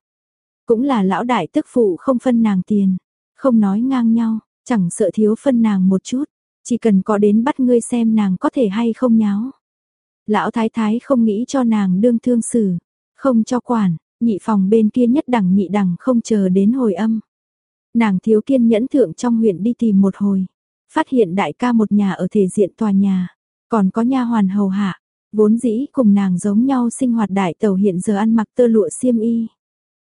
Cũng là lão đại tức phụ không phân nàng tiền, không nói ngang nhau, chẳng sợ thiếu phân nàng một chút, chỉ cần có đến bắt ngươi xem nàng có thể hay không nháo. Lão thái thái không nghĩ cho nàng đương thương xử, không cho quản, nhị phòng bên kia nhất đẳng nhị đẳng không chờ đến hồi âm. Nàng thiếu kiên nhẫn thượng trong huyện đi tìm một hồi, phát hiện đại ca một nhà ở thể diện tòa nhà, còn có nha hoàn hầu hạ, vốn dĩ cùng nàng giống nhau sinh hoạt đại tàu hiện giờ ăn mặc tơ lụa xiêm y.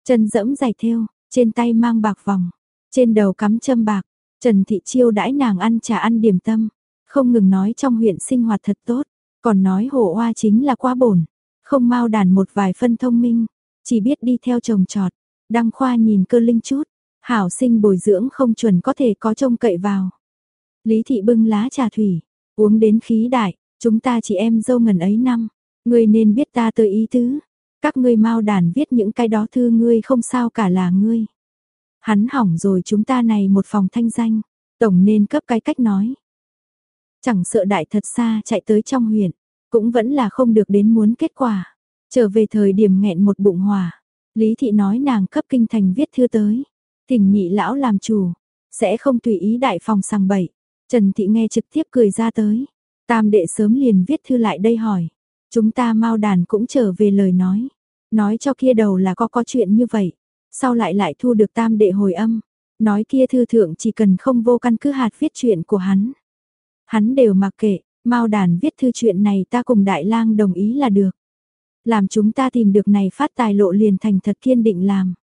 Chân dẫm giày thêu, trên tay mang bạc vòng, trên đầu cắm châm bạc, Trần Thị Chiêu đãi nàng ăn trà ăn điểm tâm, không ngừng nói trong huyện sinh hoạt thật tốt, còn nói hổ hoa chính là quá bổn, không mau đàn một vài phân thông minh, chỉ biết đi theo chồng trọt, đăng khoa nhìn cơ linh chút, hảo sinh bồi dưỡng không chuẩn có thể có trông cậy vào. Lý Thị bưng lá trà thủy, uống đến khí đại, chúng ta chỉ em dâu ngần ấy năm, ngươi nên biết ta tới ý tứ, các ngươi mau đàn viết những cái đó thư ngươi không sao cả là ngươi. Hắn hỏng rồi chúng ta này một phòng thanh danh, tổng nên cấp cái cách nói. Chẳng sợ đại thật xa chạy tới trong huyện, cũng vẫn là không được đến muốn kết quả. Trở về thời điểm nghẹn một bụng hòa, Lý Thị nói nàng cấp kinh thành viết thư tới. Thỉnh nhị lão làm chủ, sẽ không tùy ý đại phòng sang bậy. Trần Thị nghe trực tiếp cười ra tới. Tam đệ sớm liền viết thư lại đây hỏi. Chúng ta mau đàn cũng trở về lời nói. Nói cho kia đầu là có có chuyện như vậy. Sau lại lại thu được tam đệ hồi âm. Nói kia thư thượng chỉ cần không vô căn cứ hạt viết chuyện của hắn. Hắn đều mặc kệ, mau đàn viết thư chuyện này ta cùng đại lang đồng ý là được. Làm chúng ta tìm được này phát tài lộ liền thành thật kiên định làm.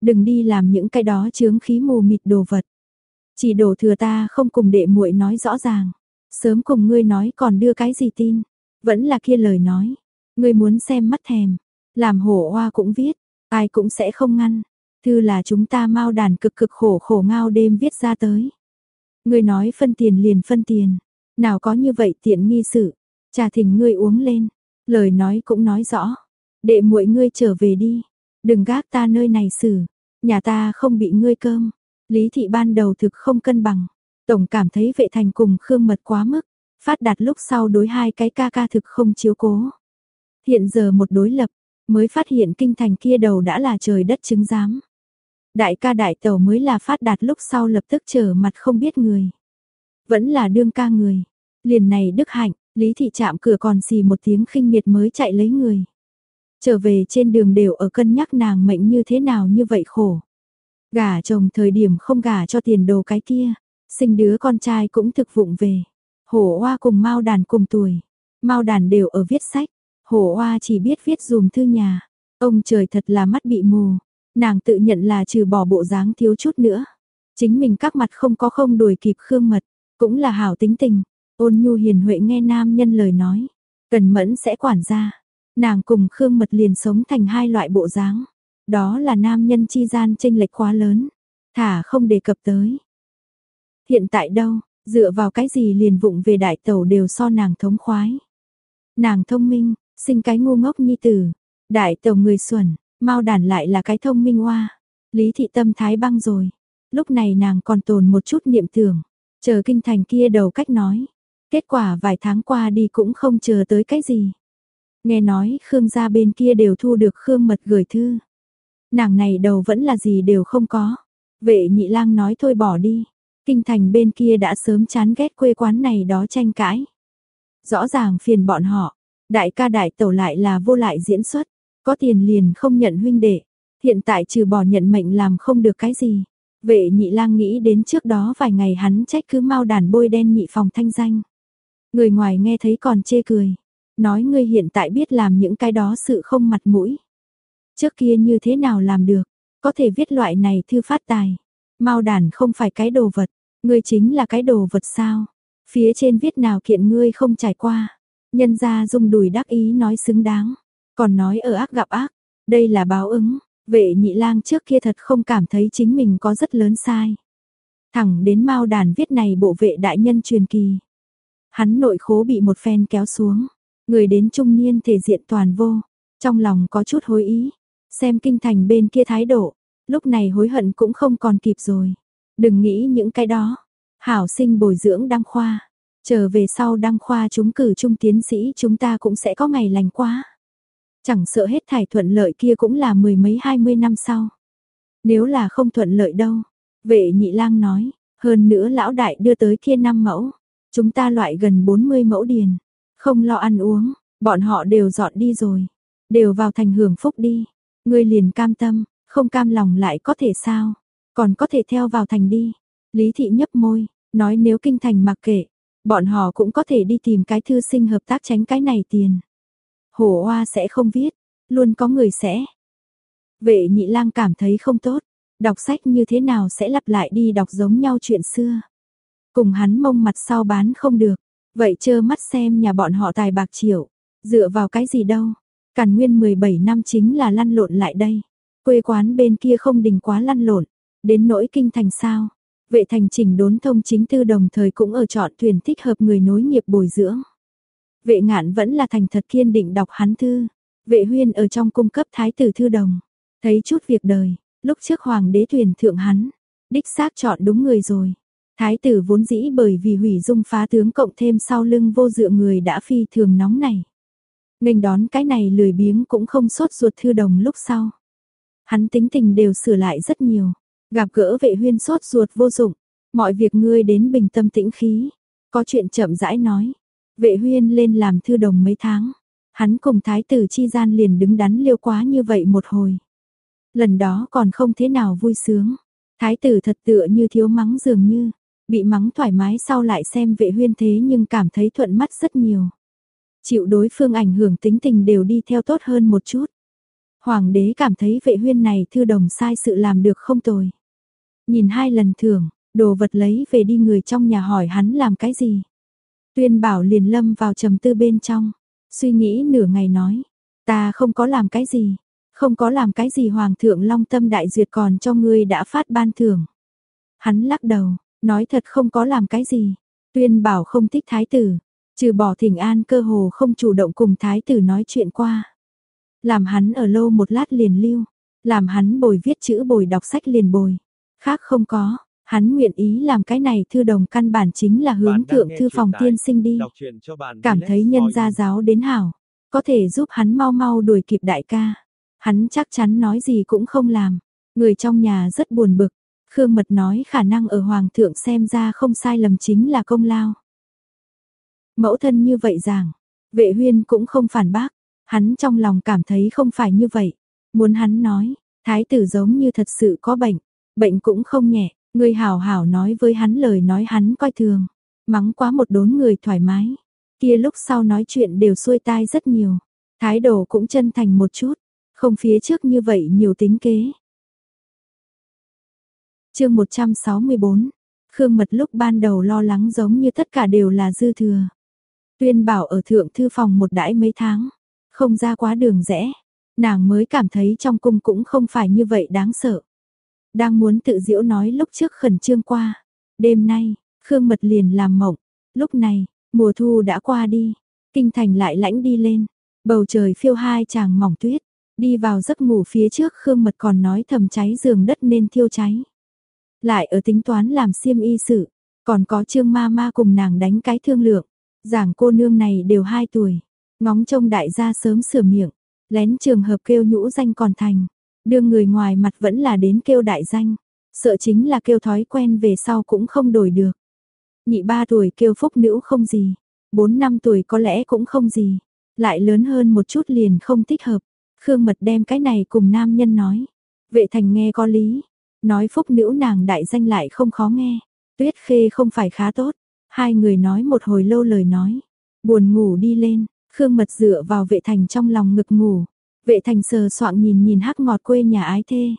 Đừng đi làm những cái đó chướng khí mù mịt đồ vật. Chỉ đổ thừa ta không cùng đệ muội nói rõ ràng. Sớm cùng ngươi nói còn đưa cái gì tin. Vẫn là kia lời nói. Ngươi muốn xem mắt thèm. Làm hổ hoa cũng viết. Ai cũng sẽ không ngăn. Thư là chúng ta mau đàn cực cực khổ khổ ngao đêm viết ra tới. Ngươi nói phân tiền liền phân tiền. Nào có như vậy tiện nghi sự. Trà thỉnh ngươi uống lên. Lời nói cũng nói rõ. Đệ muội ngươi trở về đi. Đừng gác ta nơi này xử. Nhà ta không bị ngươi cơm. Lý thị ban đầu thực không cân bằng. Tổng cảm thấy vệ thành cùng Khương Mật quá mức. Phát đạt lúc sau đối hai cái ca ca thực không chiếu cố. Hiện giờ một đối lập, mới phát hiện kinh thành kia đầu đã là trời đất chứng giám. Đại ca đại tàu mới là phát đạt lúc sau lập tức trở mặt không biết người. Vẫn là đương ca người. Liền này đức hạnh, Lý thị chạm cửa còn xì một tiếng khinh miệt mới chạy lấy người. Trở về trên đường đều ở cân nhắc nàng mệnh như thế nào như vậy khổ. Gả chồng thời điểm không gả cho tiền đồ cái kia, sinh đứa con trai cũng thực vụng về. Hổ Hoa cùng Mao Đàn cùng tuổi, Mao Đàn đều ở viết sách, Hổ Hoa chỉ biết viết dùm thư nhà. Ông trời thật là mắt bị mù, nàng tự nhận là trừ bỏ bộ dáng thiếu chút nữa. Chính mình các mặt không có không đuổi kịp Khương Mật, cũng là hảo tính tình, ôn nhu hiền huệ nghe nam nhân lời nói, cần mẫn sẽ quản gia. Nàng cùng Khương Mật liền sống thành hai loại bộ dáng. Đó là nam nhân chi gian chênh lệch quá lớn, thả không đề cập tới. Hiện tại đâu, dựa vào cái gì liền vụng về đại tẩu đều so nàng thống khoái. Nàng thông minh, sinh cái ngu ngốc nhi tử, đại tẩu người xuẩn, mau đàn lại là cái thông minh hoa. Lý thị tâm thái băng rồi, lúc này nàng còn tồn một chút niệm tưởng, chờ kinh thành kia đầu cách nói. Kết quả vài tháng qua đi cũng không chờ tới cái gì. Nghe nói Khương gia bên kia đều thu được Khương mật gửi thư. Nàng này đầu vẫn là gì đều không có. Vệ nhị lang nói thôi bỏ đi. Kinh thành bên kia đã sớm chán ghét quê quán này đó tranh cãi. Rõ ràng phiền bọn họ. Đại ca đại tẩu lại là vô lại diễn xuất. Có tiền liền không nhận huynh đệ. Hiện tại trừ bỏ nhận mệnh làm không được cái gì. Vệ nhị lang nghĩ đến trước đó vài ngày hắn trách cứ mau đàn bôi đen nhị phòng thanh danh. Người ngoài nghe thấy còn chê cười. Nói ngươi hiện tại biết làm những cái đó sự không mặt mũi. Trước kia như thế nào làm được, có thể viết loại này thư phát tài. Mao đàn không phải cái đồ vật, ngươi chính là cái đồ vật sao? Phía trên viết nào kiện ngươi không trải qua. Nhân gia dung đùi đắc ý nói xứng đáng, còn nói ở ác gặp ác, đây là báo ứng. Vệ nhị lang trước kia thật không cảm thấy chính mình có rất lớn sai. Thẳng đến Mao đàn viết này bộ vệ đại nhân truyền kỳ. Hắn nội khố bị một phen kéo xuống, người đến trung niên thể diện toàn vô, trong lòng có chút hối ý, xem kinh thành bên kia thái độ, lúc này hối hận cũng không còn kịp rồi. Đừng nghĩ những cái đó. Hảo sinh bồi dưỡng đăng khoa, chờ về sau đăng khoa chúng cử trung tiến sĩ chúng ta cũng sẽ có ngày lành quá. Chẳng sợ hết thải thuận lợi kia cũng là mười mấy hai mươi năm sau. Nếu là không thuận lợi đâu, vệ nhị lang nói, hơn nữa lão đại đưa tới kia năm mẫu, chúng ta loại gần 40 mẫu điền, không lo ăn uống, bọn họ đều dọn đi rồi, đều vào thành hưởng phúc đi. Ngươi liền cam tâm, không cam lòng lại có thể sao? Còn có thể theo vào thành đi. Lý thị nhấp môi, nói nếu kinh thành mặc kệ, bọn họ cũng có thể đi tìm cái thư sinh hợp tác tránh cái này tiền. Hổ Hoa sẽ không viết, luôn có người sẽ. Vệ nhị lang cảm thấy không tốt, đọc sách như thế nào sẽ lặp lại đi đọc giống nhau chuyện xưa. Cùng hắn mông mặt sau bán không được, vậy chơ mắt xem nhà bọn họ tài bạc triệu, dựa vào cái gì đâu. Càn nguyên 17 năm chính là lăn lộn lại đây. Quê quán bên kia không đình quá lăn lộn, đến nỗi kinh thành sao. Vệ thành chỉnh đốn thông chính tư đồng thời cũng ở chọn tuyển thích hợp người nối nghiệp bồi dưỡng. Vệ ngạn vẫn là thành thật kiên định đọc hắn thư. Vệ huyên ở trong cung cấp thái tử thư đồng. Thấy chút việc đời, lúc trước hoàng đế tuyển thượng hắn. Đích xác chọn đúng người rồi. Thái tử vốn dĩ bởi vì hủy dung phá tướng cộng thêm sau lưng vô dựa người đã phi thường nóng này. Nghênh đón cái này lười biếng cũng không sốt ruột thư đồng lúc sau. Hắn tính tình đều sửa lại rất nhiều. Gặp gỡ vệ huyên sốt ruột vô dụng. Mọi việc ngươi đến bình tâm tĩnh khí. Có chuyện chậm rãi nói. Vệ huyên lên làm thư đồng mấy tháng. Hắn cùng thái tử chi gian liền đứng đắn liêu quá như vậy một hồi. Lần đó còn không thế nào vui sướng. Thái tử thật tựa như thiếu mắng dường như. Bị mắng thoải mái sau lại xem vệ huyên thế nhưng cảm thấy thuận mắt rất nhiều. Chịu đối phương ảnh hưởng tính tình đều đi theo tốt hơn một chút. Hoàng đế cảm thấy vệ huyên này thư đồng sai sự làm được không tồi. Nhìn hai lần thưởng, đồ vật lấy về đi người trong nhà hỏi hắn làm cái gì. Tuyên bảo liền lâm vào trầm tư bên trong, suy nghĩ nửa ngày nói, ta không có làm cái gì, không có làm cái gì hoàng thượng long tâm đại duyệt còn cho ngươi đã phát ban thưởng. Hắn lắc đầu, nói thật không có làm cái gì, tuyên bảo không thích thái tử, trừ bỏ thỉnh an cơ hồ không chủ động cùng thái tử nói chuyện qua. Làm hắn ở lâu một lát liền lưu, làm hắn bồi viết chữ bồi đọc sách liền bồi, khác không có. Hắn nguyện ý làm cái này thư đồng căn bản chính là hướng thượng thư phòng tiên sinh đi. Cảm thấy nhân gia giáo đến hảo, có thể giúp hắn mau mau đuổi kịp đại ca. Hắn chắc chắn nói gì cũng không làm. Người trong nhà rất buồn bực. Khương Mật nói khả năng ở Hoàng thượng xem ra không sai lầm chính là công lao. Mẫu thân như vậy rằng, vệ huyên cũng không phản bác. Hắn trong lòng cảm thấy không phải như vậy. Muốn hắn nói, thái tử giống như thật sự có bệnh. Bệnh cũng không nhẹ, Người hảo hảo nói với hắn lời nói hắn coi thường, mắng quá một đốn người thoải mái. Kia lúc sau nói chuyện đều xuôi tai rất nhiều, thái độ cũng chân thành một chút, không phía trước như vậy nhiều tính kế. Chương 164. Khương Mật lúc ban đầu lo lắng giống như tất cả đều là dư thừa. Tuyên bảo ở thượng thư phòng một đãi mấy tháng, không ra quá đường rẽ, nàng mới cảm thấy trong cung cũng không phải như vậy đáng sợ. Đang muốn tự diễu nói lúc trước khẩn trương qua. Đêm nay, Khương Mật liền làm mộng. Lúc này, mùa thu đã qua đi. Kinh thành lại lãnh đi lên. Bầu trời phiêu hai chàng mỏng tuyết. Đi vào giấc ngủ phía trước Khương Mật còn nói thầm cháy giường đất nên thiêu cháy. Lại ở tính toán làm xiêm y sự. Còn có trương ma ma cùng nàng đánh cái thương lượng. Giảng cô nương này đều hai tuổi. Ngóng trông đại gia sớm sửa miệng. Lén trường hợp kêu nhũ danh còn thành. Đương người ngoài mặt vẫn là đến kêu đại danh, sợ chính là kêu thói quen về sau cũng không đổi được. Nhị ba tuổi kêu phúc nữ không gì, bốn năm tuổi có lẽ cũng không gì, lại lớn hơn một chút liền không thích hợp. Khương Mật đem cái này cùng nam nhân nói. Vệ thành nghe có lý, Nói phúc nữ nàng đại danh lại không khó nghe. Tuyết khê không phải khá tốt. Hai người nói một hồi lâu lời nói. Buồn ngủ đi lên, Khương Mật dựa vào vệ thành trong lòng ngực ngủ. Vệ thành sờ soạng nhìn nhìn hắc ngọt quê nhà ái thê.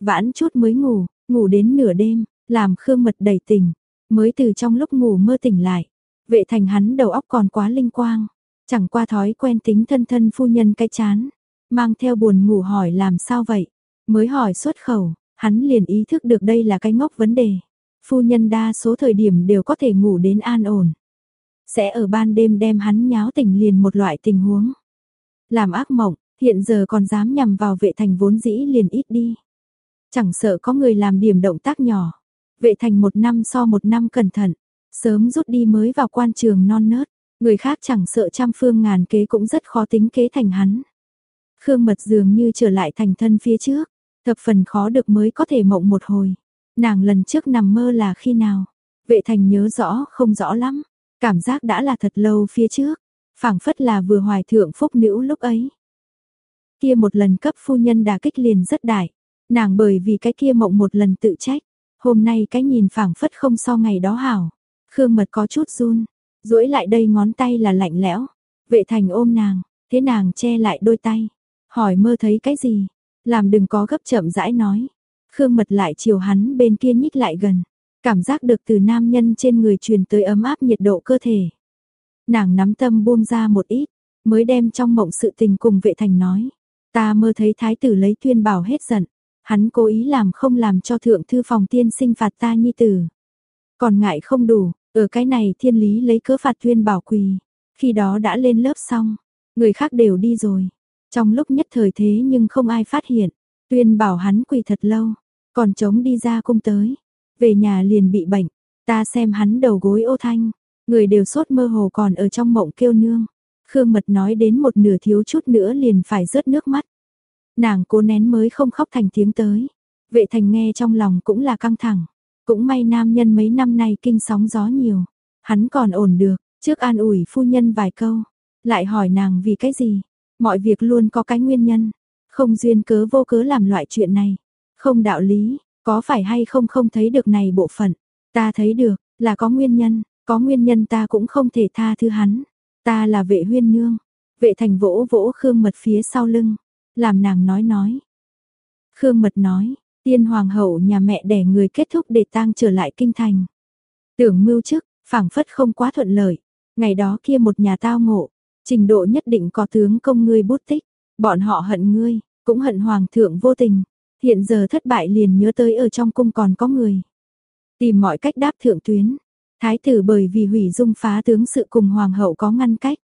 Vãn chút mới ngủ, ngủ đến nửa đêm, làm Khương Mật đầy tỉnh. Mới từ trong lúc ngủ mơ tỉnh lại. Vệ thành hắn đầu óc còn quá linh quang. Chẳng qua thói quen tính thân thân phu nhân cái chán. Mang theo buồn ngủ hỏi làm sao vậy. Mới hỏi xuất khẩu, hắn liền ý thức được đây là cái ngốc vấn đề. Phu nhân đa số thời điểm đều có thể ngủ đến an ổn. Sẽ ở ban đêm đem hắn nháo tỉnh liền một loại tình huống. Làm ác mộng, hiện giờ còn dám nhằm vào vệ thành vốn dĩ liền ít đi. Chẳng sợ có người làm điểm động tác nhỏ. Vệ thành một năm so một năm cẩn thận, sớm rút đi mới vào quan trường non nớt. Người khác chẳng sợ trăm phương ngàn kế cũng rất khó tính kế thành hắn. Khương mật dường như trở lại thành thân phía trước, thập phần khó được mới có thể mộng một hồi. Nàng lần trước nằm mơ là khi nào? Vệ thành nhớ rõ không rõ lắm, cảm giác đã là thật lâu phía trước, phảng phất là vừa hoài thượng phúc nữ lúc ấy. Kia một lần cấp phu nhân đà kích liền rất đại, nàng bởi vì cái kia mộng một lần tự trách, hôm nay cái nhìn phảng phất không so ngày đó hảo. Khương mật có chút run, duỗi lại đây ngón tay là lạnh lẽo. Vệ thành ôm nàng, thế nàng che lại đôi tay. Hỏi mơ thấy cái gì? Làm đừng có gấp chậm rãi nói. Khương mật lại chiều hắn bên kia nhích lại gần. Cảm giác được từ nam nhân trên người truyền tới ấm áp nhiệt độ cơ thể. Nàng nắm tâm buông ra một ít, mới đem trong mộng sự tình cùng vệ thành nói. Ta mơ thấy thái tử lấy tuyên bảo hết giận. Hắn cố ý làm không làm cho thượng thư phòng tiên sinh phạt ta nhi tử. Còn ngại không đủ, ở cái này thiên lý lấy cớ phạt tuyên bảo quỳ. Khi đó đã lên lớp xong, người khác đều đi rồi. Trong lúc nhất thời thế nhưng không ai phát hiện. Tuyên bảo hắn quỳ thật lâu, còn chống đi ra cung tới. Về nhà liền bị bệnh, ta xem hắn đầu gối ô thanh. Người đều sốt mơ hồ còn ở trong mộng kêu nương. Khương Mật nói đến một nửa thiếu chút nữa liền phải rớt nước mắt. Nàng cố nén mới không khóc thành tiếng tới. Vệ thành nghe trong lòng cũng là căng thẳng. Cũng may nam nhân mấy năm nay kinh sóng gió nhiều. Hắn còn ổn được, trước an ủi phu nhân vài câu. Lại hỏi nàng vì cái gì. Mọi việc luôn có cái nguyên nhân. Không duyên cớ vô cớ làm loại chuyện này. Không đạo lý, có phải hay không không thấy được này bộ phận. Ta thấy được, là có nguyên nhân, có nguyên nhân ta cũng không thể tha thứ hắn. Ta là vệ huyên nương. Vệ thành vỗ vỗ Khương Mật phía sau lưng. Làm nàng nói nói. Khương Mật nói, tiên hoàng hậu nhà mẹ đẻ người kết thúc để tang trở lại kinh thành. Tưởng mưu chức, phảng phất không quá thuận lợi. Ngày đó kia một nhà tao ngộ, trình độ nhất định có tướng công ngươi bút tích. Bọn họ hận ngươi, cũng hận hoàng thượng vô tình. Hiện giờ thất bại liền nhớ tới ở trong cung còn có người. Tìm mọi cách đáp thượng tuyến. Thái tử bởi vì hủy dung phá tướng sự cùng hoàng hậu có ngăn cách.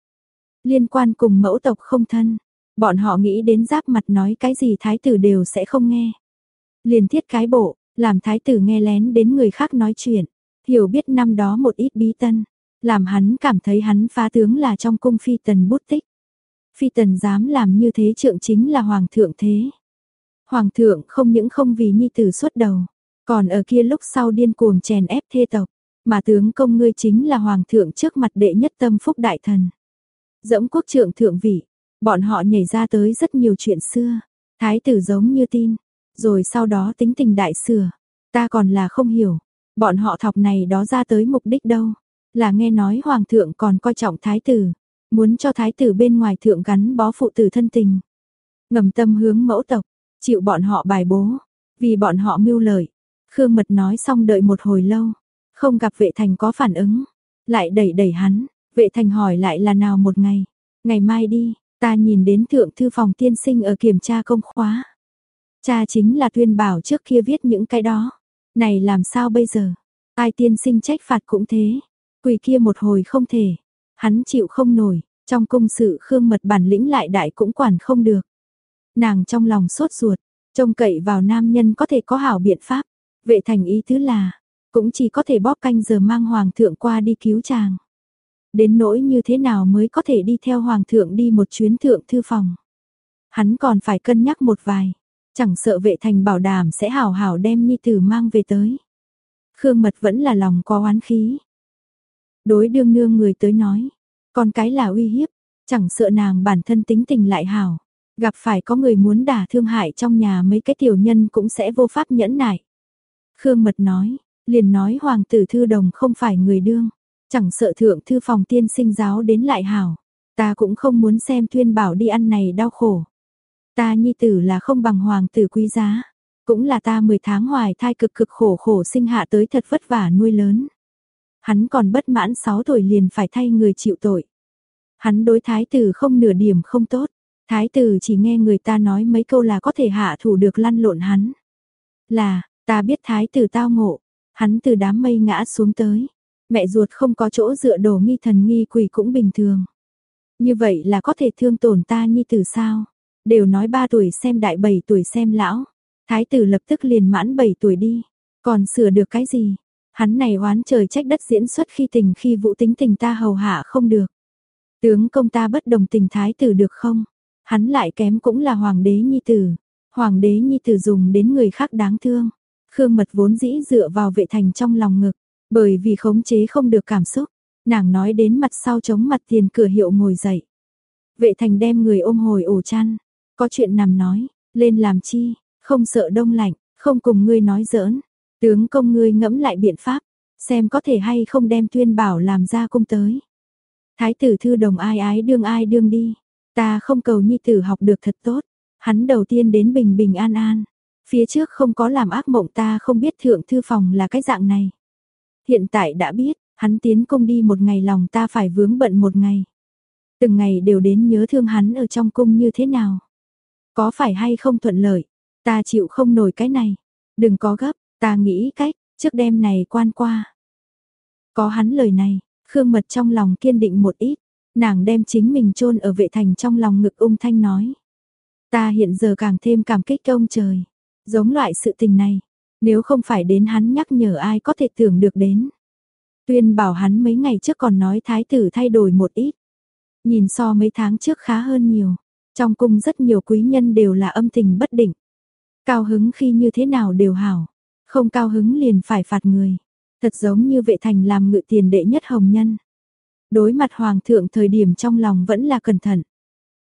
Liên quan cùng mẫu tộc không thân. Bọn họ nghĩ đến giáp mặt nói cái gì thái tử đều sẽ không nghe. Liền thiết cái bộ, làm thái tử nghe lén đến người khác nói chuyện. Hiểu biết năm đó một ít bí tân. Làm hắn cảm thấy hắn phá tướng là trong cung phi tần bút tích. Phi tần dám làm như thế trượng chính là hoàng thượng thế. Hoàng thượng không những không vì nhi tử xuất đầu, còn ở kia lúc sau điên cuồng chèn ép thê tộc, mà tướng công ngươi chính là hoàng thượng trước mặt đệ nhất tâm phúc đại thần. Dẫm quốc trượng thượng vị, bọn họ nhảy ra tới rất nhiều chuyện xưa, thái tử giống như tin, rồi sau đó tính tình đại sửa, ta còn là không hiểu, bọn họ thọc này đó ra tới mục đích đâu, là nghe nói hoàng thượng còn coi trọng thái tử, muốn cho thái tử bên ngoài thượng gắn bó phụ tử thân tình. Ngầm tâm hướng mẫu tộc, chịu bọn họ bài bố, vì bọn họ mưu lợi. Khương Mật nói xong đợi một hồi lâu, không gặp vệ thành có phản ứng, lại đẩy đẩy hắn, vệ thành hỏi lại là nào một ngày, ngày mai đi, ta nhìn đến thượng thư phòng tiên sinh ở kiểm tra công khóa. Cha chính là tuyên bảo trước kia viết những cái đó, này làm sao bây giờ, ai tiên sinh trách phạt cũng thế, quỳ kia một hồi không thể, hắn chịu không nổi, trong cung sự Khương Mật bản lĩnh lại đại cũng quản không được. Nàng trong lòng sốt ruột, trông cậy vào nam nhân có thể có hảo biện pháp. Vệ thành ý thứ là, cũng chỉ có thể bóp canh giờ mang hoàng thượng qua đi cứu chàng. Đến nỗi như thế nào mới có thể đi theo hoàng thượng đi một chuyến thượng thư phòng. Hắn còn phải cân nhắc một vài, chẳng sợ vệ thành bảo đảm sẽ hảo hảo đem nhi tử mang về tới. Khương mật vẫn là lòng có oán khí. Đối đương nương người tới nói, con cái là uy hiếp, chẳng sợ nàng bản thân tính tình lại hảo, Gặp phải có người muốn đả thương hại trong nhà mấy cái tiểu nhân cũng sẽ vô pháp nhẫn nại. Khương Mật nói, liền nói hoàng tử thư đồng không phải người đương, chẳng sợ thượng thư phòng tiên sinh giáo đến lại hảo. Ta cũng không muốn xem tuyên bảo đi ăn này đau khổ. Ta nhi tử là không bằng hoàng tử quý giá. Cũng là ta 10 tháng hoài thai cực cực khổ khổ sinh hạ tới thật vất vả nuôi lớn. Hắn còn bất mãn 6 tuổi liền phải thay người chịu tội. Hắn đối thái tử không nửa điểm không tốt. Thái tử chỉ nghe người ta nói mấy câu là có thể hạ thủ được lăn lộn hắn. Là, ta biết thái tử tao ngộ. Hắn từ đám mây ngã xuống tới. Mẹ ruột không có chỗ dựa đồ nghi thần nghi quỷ cũng bình thường. Như vậy là có thể thương tổn ta nhi tử sao? Đều nói 3 tuổi xem đại 7 tuổi xem lão. Thái tử lập tức liền mãn 7 tuổi đi. Còn sửa được cái gì? Hắn này oán trời trách đất diễn xuất khi tình khi vũ tính tình ta hầu hạ không được. Tướng công ta bất đồng tình thái tử được không? Hắn lại kém cũng là hoàng đế nhi tử. Hoàng đế nhi tử dùng đến người khác đáng thương. Khương mật vốn dĩ dựa vào vệ thành trong lòng ngực. Bởi vì khống chế không được cảm xúc. Nàng nói đến mặt sau chống mặt tiền cửa hiệu ngồi dậy. Vệ thành đem người ôm hồi ổ chăn. Có chuyện nằm nói, lên làm chi, không sợ đông lạnh, không cùng ngươi nói giỡn. Tướng công ngươi ngẫm lại biện pháp, xem có thể hay không đem tuyên bảo làm ra cung tới. Thái tử thư đồng ai ái đương ai đương đi. Ta không cầu nhi tử học được thật tốt. Hắn đầu tiên đến bình bình an an. Phía trước không có làm ác mộng ta không biết thượng thư phòng là cái dạng này. Hiện tại đã biết, hắn tiến cung đi một ngày lòng ta phải vướng bận một ngày. Từng ngày đều đến nhớ thương hắn ở trong cung như thế nào. Có phải hay không thuận lợi, ta chịu không nổi cái này. Đừng có gấp, ta nghĩ cách, trước đêm này quan qua. Có hắn lời này, Khương Mật trong lòng kiên định một ít, nàng đem chính mình chôn ở vệ thành trong lòng ngực ung thanh nói. Ta hiện giờ càng thêm cảm kích ông trời, giống loại sự tình này, nếu không phải đến hắn nhắc nhở ai có thể tưởng được đến. Tuyên bảo hắn mấy ngày trước còn nói thái tử thay đổi một ít. Nhìn so mấy tháng trước khá hơn nhiều. Trong cung rất nhiều quý nhân đều là âm tình bất định. Cao hứng khi như thế nào đều hảo. Không cao hứng liền phải phạt người. Thật giống như vệ thành làm ngự tiền đệ nhất hồng nhân. Đối mặt hoàng thượng thời điểm trong lòng vẫn là cẩn thận.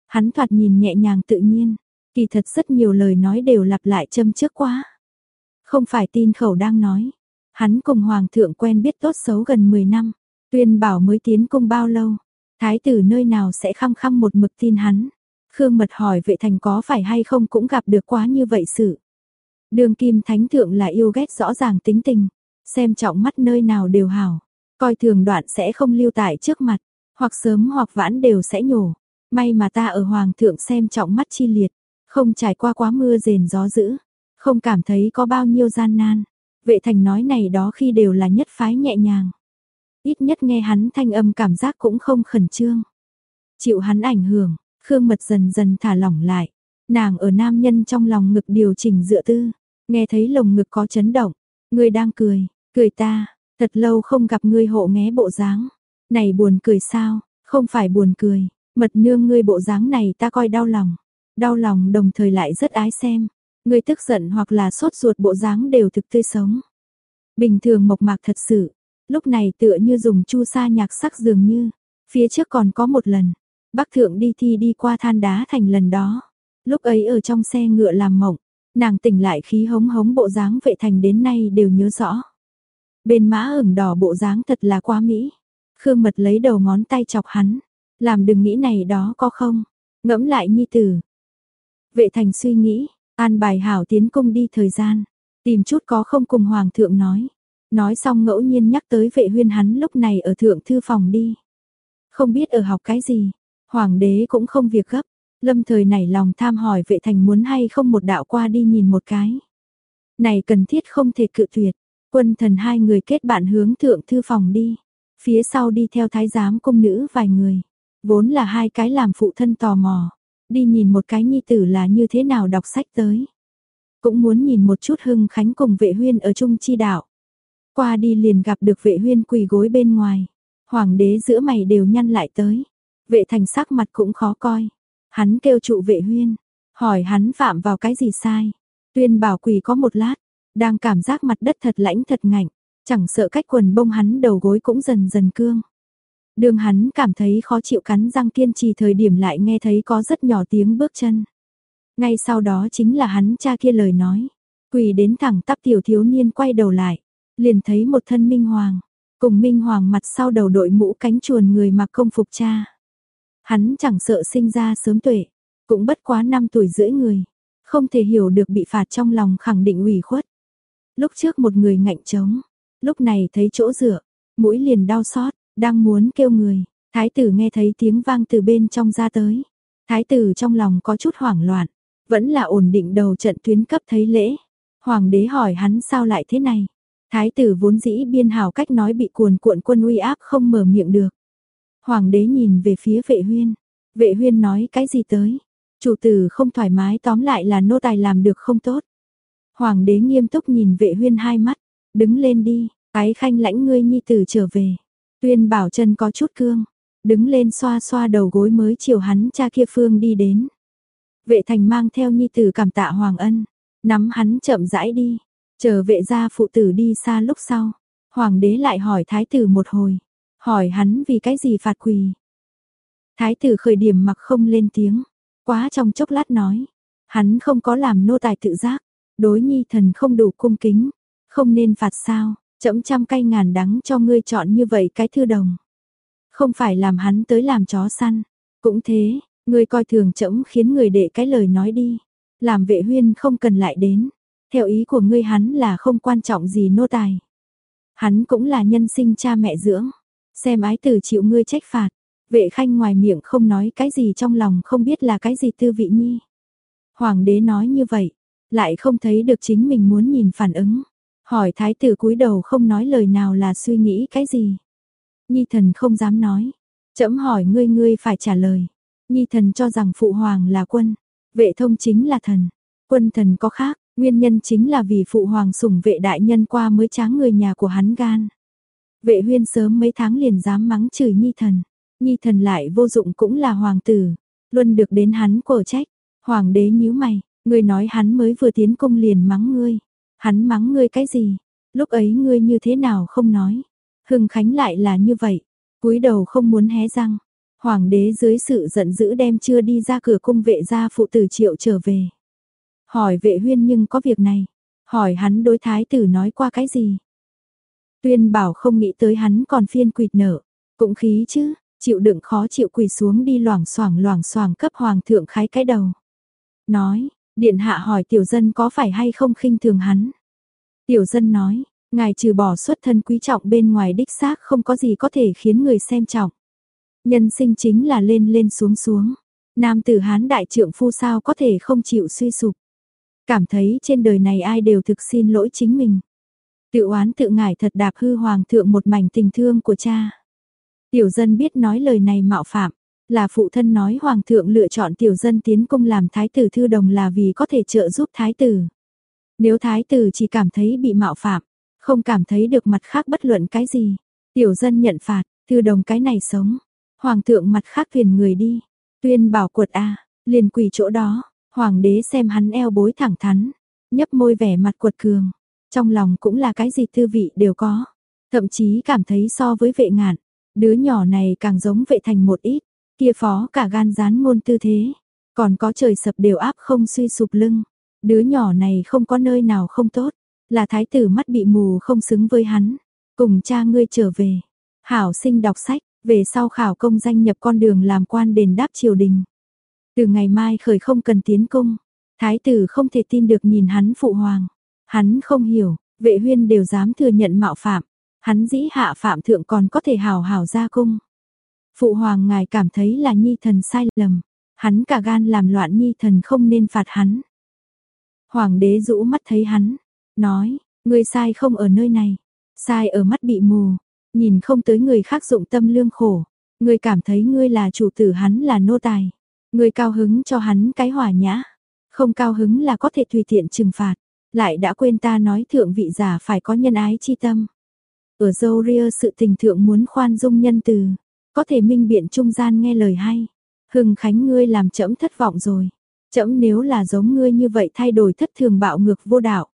Hắn thoạt nhìn nhẹ nhàng tự nhiên. Kỳ thật rất nhiều lời nói đều lặp lại châm trước quá. Không phải tin khẩu đang nói. Hắn cùng hoàng thượng quen biết tốt xấu gần 10 năm. Tuyên bảo mới tiến cung bao lâu. Thái tử nơi nào sẽ khăng khăng một mực tin hắn. Khương Mật hỏi vệ thành có phải hay không cũng gặp được quá như vậy sự. Đường kim thánh thượng là yêu ghét rõ ràng tính tình, xem trọng mắt nơi nào đều hảo, coi thường đoạn sẽ không lưu tại trước mặt, hoặc sớm hoặc vãn đều sẽ nhổ. May mà ta ở hoàng thượng xem trọng mắt chi liệt, không trải qua quá mưa rền gió dữ, không cảm thấy có bao nhiêu gian nan. Vệ thành nói này đó khi đều là nhất phái nhẹ nhàng. Ít nhất nghe hắn thanh âm cảm giác cũng không khẩn trương. Chịu hắn ảnh hưởng, Khương Mật dần dần thả lỏng lại. Nàng ở nam nhân trong lòng ngực điều chỉnh dựa tư, nghe thấy lồng ngực có chấn động, ngươi đang cười, cười ta, thật lâu không gặp ngươi hộ nghé bộ dáng. Này buồn cười sao? Không phải buồn cười, mật nương ngươi bộ dáng này ta coi đau lòng. Đau lòng đồng thời lại rất ái xem. Ngươi tức giận hoặc là sốt ruột bộ dáng đều thực tươi sống. Bình thường mộc mạc thật sự, lúc này tựa như dùng chu sa nhạc sắc dường như. Phía trước còn có một lần, Bác thượng đi thi đi qua than đá thành lần đó. Lúc ấy ở trong xe ngựa làm mộng, nàng tỉnh lại khí hống hống bộ dáng vệ thành đến nay đều nhớ rõ. Bên má ửng đỏ bộ dáng thật là quá mỹ. Khương mật lấy đầu ngón tay chọc hắn. Làm đừng nghĩ này đó có không? Ngẫm lại nhi tử. Vệ thành suy nghĩ, an bài hảo tiến cung đi thời gian. Tìm chút có không cùng hoàng thượng nói. Nói xong ngẫu nhiên nhắc tới vệ huyên hắn lúc này ở thượng thư phòng đi. Không biết ở học cái gì, Hoàng đế cũng không việc gấp, lâm thời nảy lòng tham hỏi vệ thành muốn hay không một đạo qua đi nhìn một cái. Này cần thiết không thể cự tuyệt, quân thần hai người kết bạn hướng thượng thư phòng đi, phía sau đi theo thái giám công nữ vài người, vốn là hai cái làm phụ thân tò mò, đi nhìn một cái nhi tử là như thế nào đọc sách tới. Cũng muốn nhìn một chút hưng khánh cùng vệ huyên ở chung chi đạo. Qua đi liền gặp được vệ huyên quỳ gối bên ngoài, hoàng đế giữa mày đều nhăn lại tới. Vệ thành sắc mặt cũng khó coi. Hắn kêu trụ vệ huyên, hỏi hắn phạm vào cái gì sai. Tuyên bảo quỳ có một lát, đang cảm giác mặt đất thật lãnh thật ngạnh, chẳng sợ cách quần bông hắn đầu gối cũng dần dần cương. Đường hắn cảm thấy khó chịu cắn răng kiên trì thời điểm lại nghe thấy có rất nhỏ tiếng bước chân. Ngay sau đó chính là hắn cha kia lời nói. Quỳ đến thẳng tắp tiểu thiếu niên quay đầu lại, liền thấy một thân minh hoàng, cùng minh hoàng mặt sau đầu đội mũ cánh chuồn người mặc công phục cha. Hắn chẳng sợ sinh ra sớm tuệ, cũng bất quá năm tuổi rưỡi người, không thể hiểu được bị phạt trong lòng khẳng định ủy khuất. Lúc trước một người ngạnh trống, lúc này thấy chỗ dựa, mũi liền đau xót, đang muốn kêu người, thái tử nghe thấy tiếng vang từ bên trong ra tới. Thái tử trong lòng có chút hoảng loạn, vẫn là ổn định đầu trận tuyến cấp thấy lễ. Hoàng đế hỏi hắn sao lại thế này. Thái tử vốn dĩ biên hào cách nói bị cuồn cuộn quân uy áp không mở miệng được. Hoàng đế nhìn về phía vệ huyên. Vệ huyên nói cái gì tới. Chủ tử không thoải mái tóm lại là nô tài làm được không tốt. Hoàng đế nghiêm túc nhìn vệ huyên hai mắt. Đứng lên đi, cái khanh lãnh ngươi nhi tử trở về. Tuyên bảo chân có chút cương. Đứng lên xoa xoa đầu gối mới chiều hắn cha kia phương đi đến. Vệ thành mang theo nhi tử cảm tạ Hoàng ân. Nắm hắn chậm rãi đi. Chờ vệ gia phụ tử đi xa lúc sau. Hoàng đế lại hỏi thái tử một hồi. Hỏi hắn vì cái gì phạt quỳ. Thái tử khởi điểm mặc không lên tiếng. Quá trong chốc lát nói. Hắn không có làm nô tài tự giác. Đối nhi thần không đủ cung kính. Không nên phạt sao. Chậm trăm cây ngàn đắng cho ngươi chọn như vậy cái thư đồng. Không phải làm hắn tới làm chó săn. Cũng thế, ngươi coi thường chậm khiến người đệ cái lời nói đi. Làm vệ huyên không cần lại đến. Theo ý của ngươi hắn là không quan trọng gì nô tài. Hắn cũng là nhân sinh cha mẹ dưỡng. Xem ái tử chịu ngươi trách phạt. Vệ khanh ngoài miệng không nói cái gì trong lòng không biết là cái gì tư vị nhi. Hoàng đế nói như vậy, lại không thấy được chính mình muốn nhìn phản ứng. Hỏi thái tử cúi đầu không nói lời nào là suy nghĩ cái gì. Nhi thần không dám nói. Chấm hỏi ngươi ngươi phải trả lời. Nhi thần cho rằng phụ hoàng là quân, vệ thông chính là thần. Quân thần có khác, nguyên nhân chính là vì phụ hoàng sủng vệ đại nhân qua mới tráng người nhà của hắn gan. Vệ huyên sớm mấy tháng liền dám mắng chửi nhi thần. Nhi thần lại vô dụng cũng là hoàng tử. Luôn được đến hắn cổ trách. Hoàng đế nhíu mày, ngươi nói hắn mới vừa tiến cung liền mắng ngươi. Hắn mắng ngươi cái gì? Lúc ấy ngươi như thế nào không nói? Hưng Khánh lại là như vậy, cúi đầu không muốn hé răng. Hoàng đế dưới sự giận dữ đem chưa đi ra cửa cung vệ gia phụ tử triệu trở về. Hỏi vệ huyên nhưng có việc này. Hỏi hắn đối thái tử nói qua cái gì. Tuyên bảo không nghĩ tới hắn còn phiên quỵt nở. Cũng khí chứ, chịu đựng khó chịu quỳ xuống đi loảng xoảng loảng xoảng cấp hoàng thượng khái cái đầu. Nói, điện hạ hỏi tiểu dân có phải hay không khinh thường hắn. Tiểu dân nói, ngài trừ bỏ xuất thân quý trọng bên ngoài đích xác không có gì có thể khiến người xem trọng. Nhân sinh chính là lên lên xuống xuống. Nam tử Hán đại trượng phu sao có thể không chịu suy sụp. Cảm thấy trên đời này ai đều thực xin lỗi chính mình. Tự oán tự ngải thật đạp hư hoàng thượng một mảnh tình thương của cha. Tiểu dân biết nói lời này mạo phạm, là phụ thân nói hoàng thượng lựa chọn tiểu dân tiến cung làm thái tử thư đồng là vì có thể trợ giúp thái tử. Nếu thái tử chỉ cảm thấy bị mạo phạm, không cảm thấy được mặt khác bất luận cái gì, tiểu dân nhận phạt, thư đồng cái này sống. Hoàng thượng mặt khác phiền người đi, tuyên bảo quật a, liền quỳ chỗ đó, hoàng đế xem hắn eo bối thẳng thắn, nhấp môi vẻ mặt quật cường, trong lòng cũng là cái gì thư vị đều có, thậm chí cảm thấy so với vệ ngạn, đứa nhỏ này càng giống vệ thành một ít, kia phó cả gan rán ngôn tư thế, còn có trời sập đều áp không suy sụp lưng, đứa nhỏ này không có nơi nào không tốt, là thái tử mắt bị mù không xứng với hắn, cùng cha ngươi trở về, hảo sinh đọc sách, về sau khảo công danh nhập con đường làm quan đền đáp triều đình. Từ ngày mai khởi không cần tiến cung, thái tử không thể tin được nhìn hắn phụ hoàng. Hắn không hiểu, vệ huyên đều dám thừa nhận mạo phạm, hắn dĩ hạ phạm thượng còn có thể hào hào ra cung. Phụ hoàng ngài cảm thấy là nhi thần sai lầm, hắn cả gan làm loạn nhi thần không nên phạt hắn. Hoàng đế rũ mắt thấy hắn, nói, ngươi sai không ở nơi này, sai ở mắt bị mù, nhìn không tới người khác dụng tâm lương khổ, người cảm thấy ngươi là chủ tử hắn là nô tài, ngươi cao hứng cho hắn cái hòa nhã, không cao hứng là có thể tùy tiện trừng phạt, lại đã quên ta nói thượng vị giả phải có nhân ái chi tâm. Ở dâu ria sự tình thượng muốn khoan dung nhân từ, có thể minh biện trung gian nghe lời hay. Hưng Khánh ngươi làm trẫm thất vọng rồi. Trẫm nếu là giống ngươi như vậy thay đổi thất thường bạo ngược vô đạo.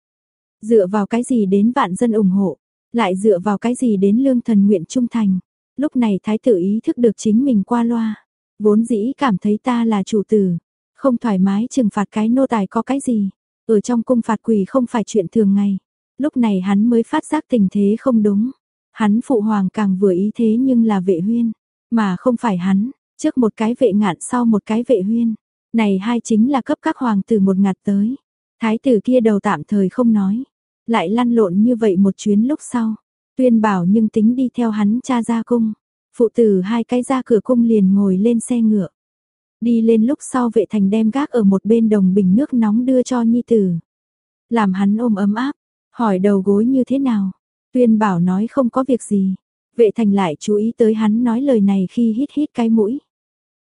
Dựa vào cái gì đến vạn dân ủng hộ, lại dựa vào cái gì đến lương thần nguyện trung thành. Lúc này thái tử ý thức được chính mình qua loa, vốn dĩ cảm thấy ta là chủ tử, Không thoải mái trừng phạt cái nô tài có cái gì. Ở trong cung phạt quỷ không phải chuyện thường ngày. Lúc này hắn mới phát giác tình thế không đúng. Hắn phụ hoàng càng vừa ý thế nhưng là vệ huyên. Mà không phải hắn, trước một cái vệ ngạn sau một cái vệ huyên. Này hai chính là cấp các hoàng tử một ngạt tới. Thái tử kia đầu tạm thời không nói. Lại lăn lộn như vậy một chuyến lúc sau. Tuyên bảo nhưng tính đi theo hắn cha ra cung. Phụ tử hai cái ra cửa cung liền ngồi lên xe ngựa. Đi lên lúc sau vệ thành đem gác ở một bên đồng bình nước nóng đưa cho nhi tử. Làm hắn ôm ấm áp, hỏi đầu gối như thế nào. Tuyên bảo nói không có việc gì. Vệ thành lại chú ý tới hắn nói lời này khi hít hít cái mũi.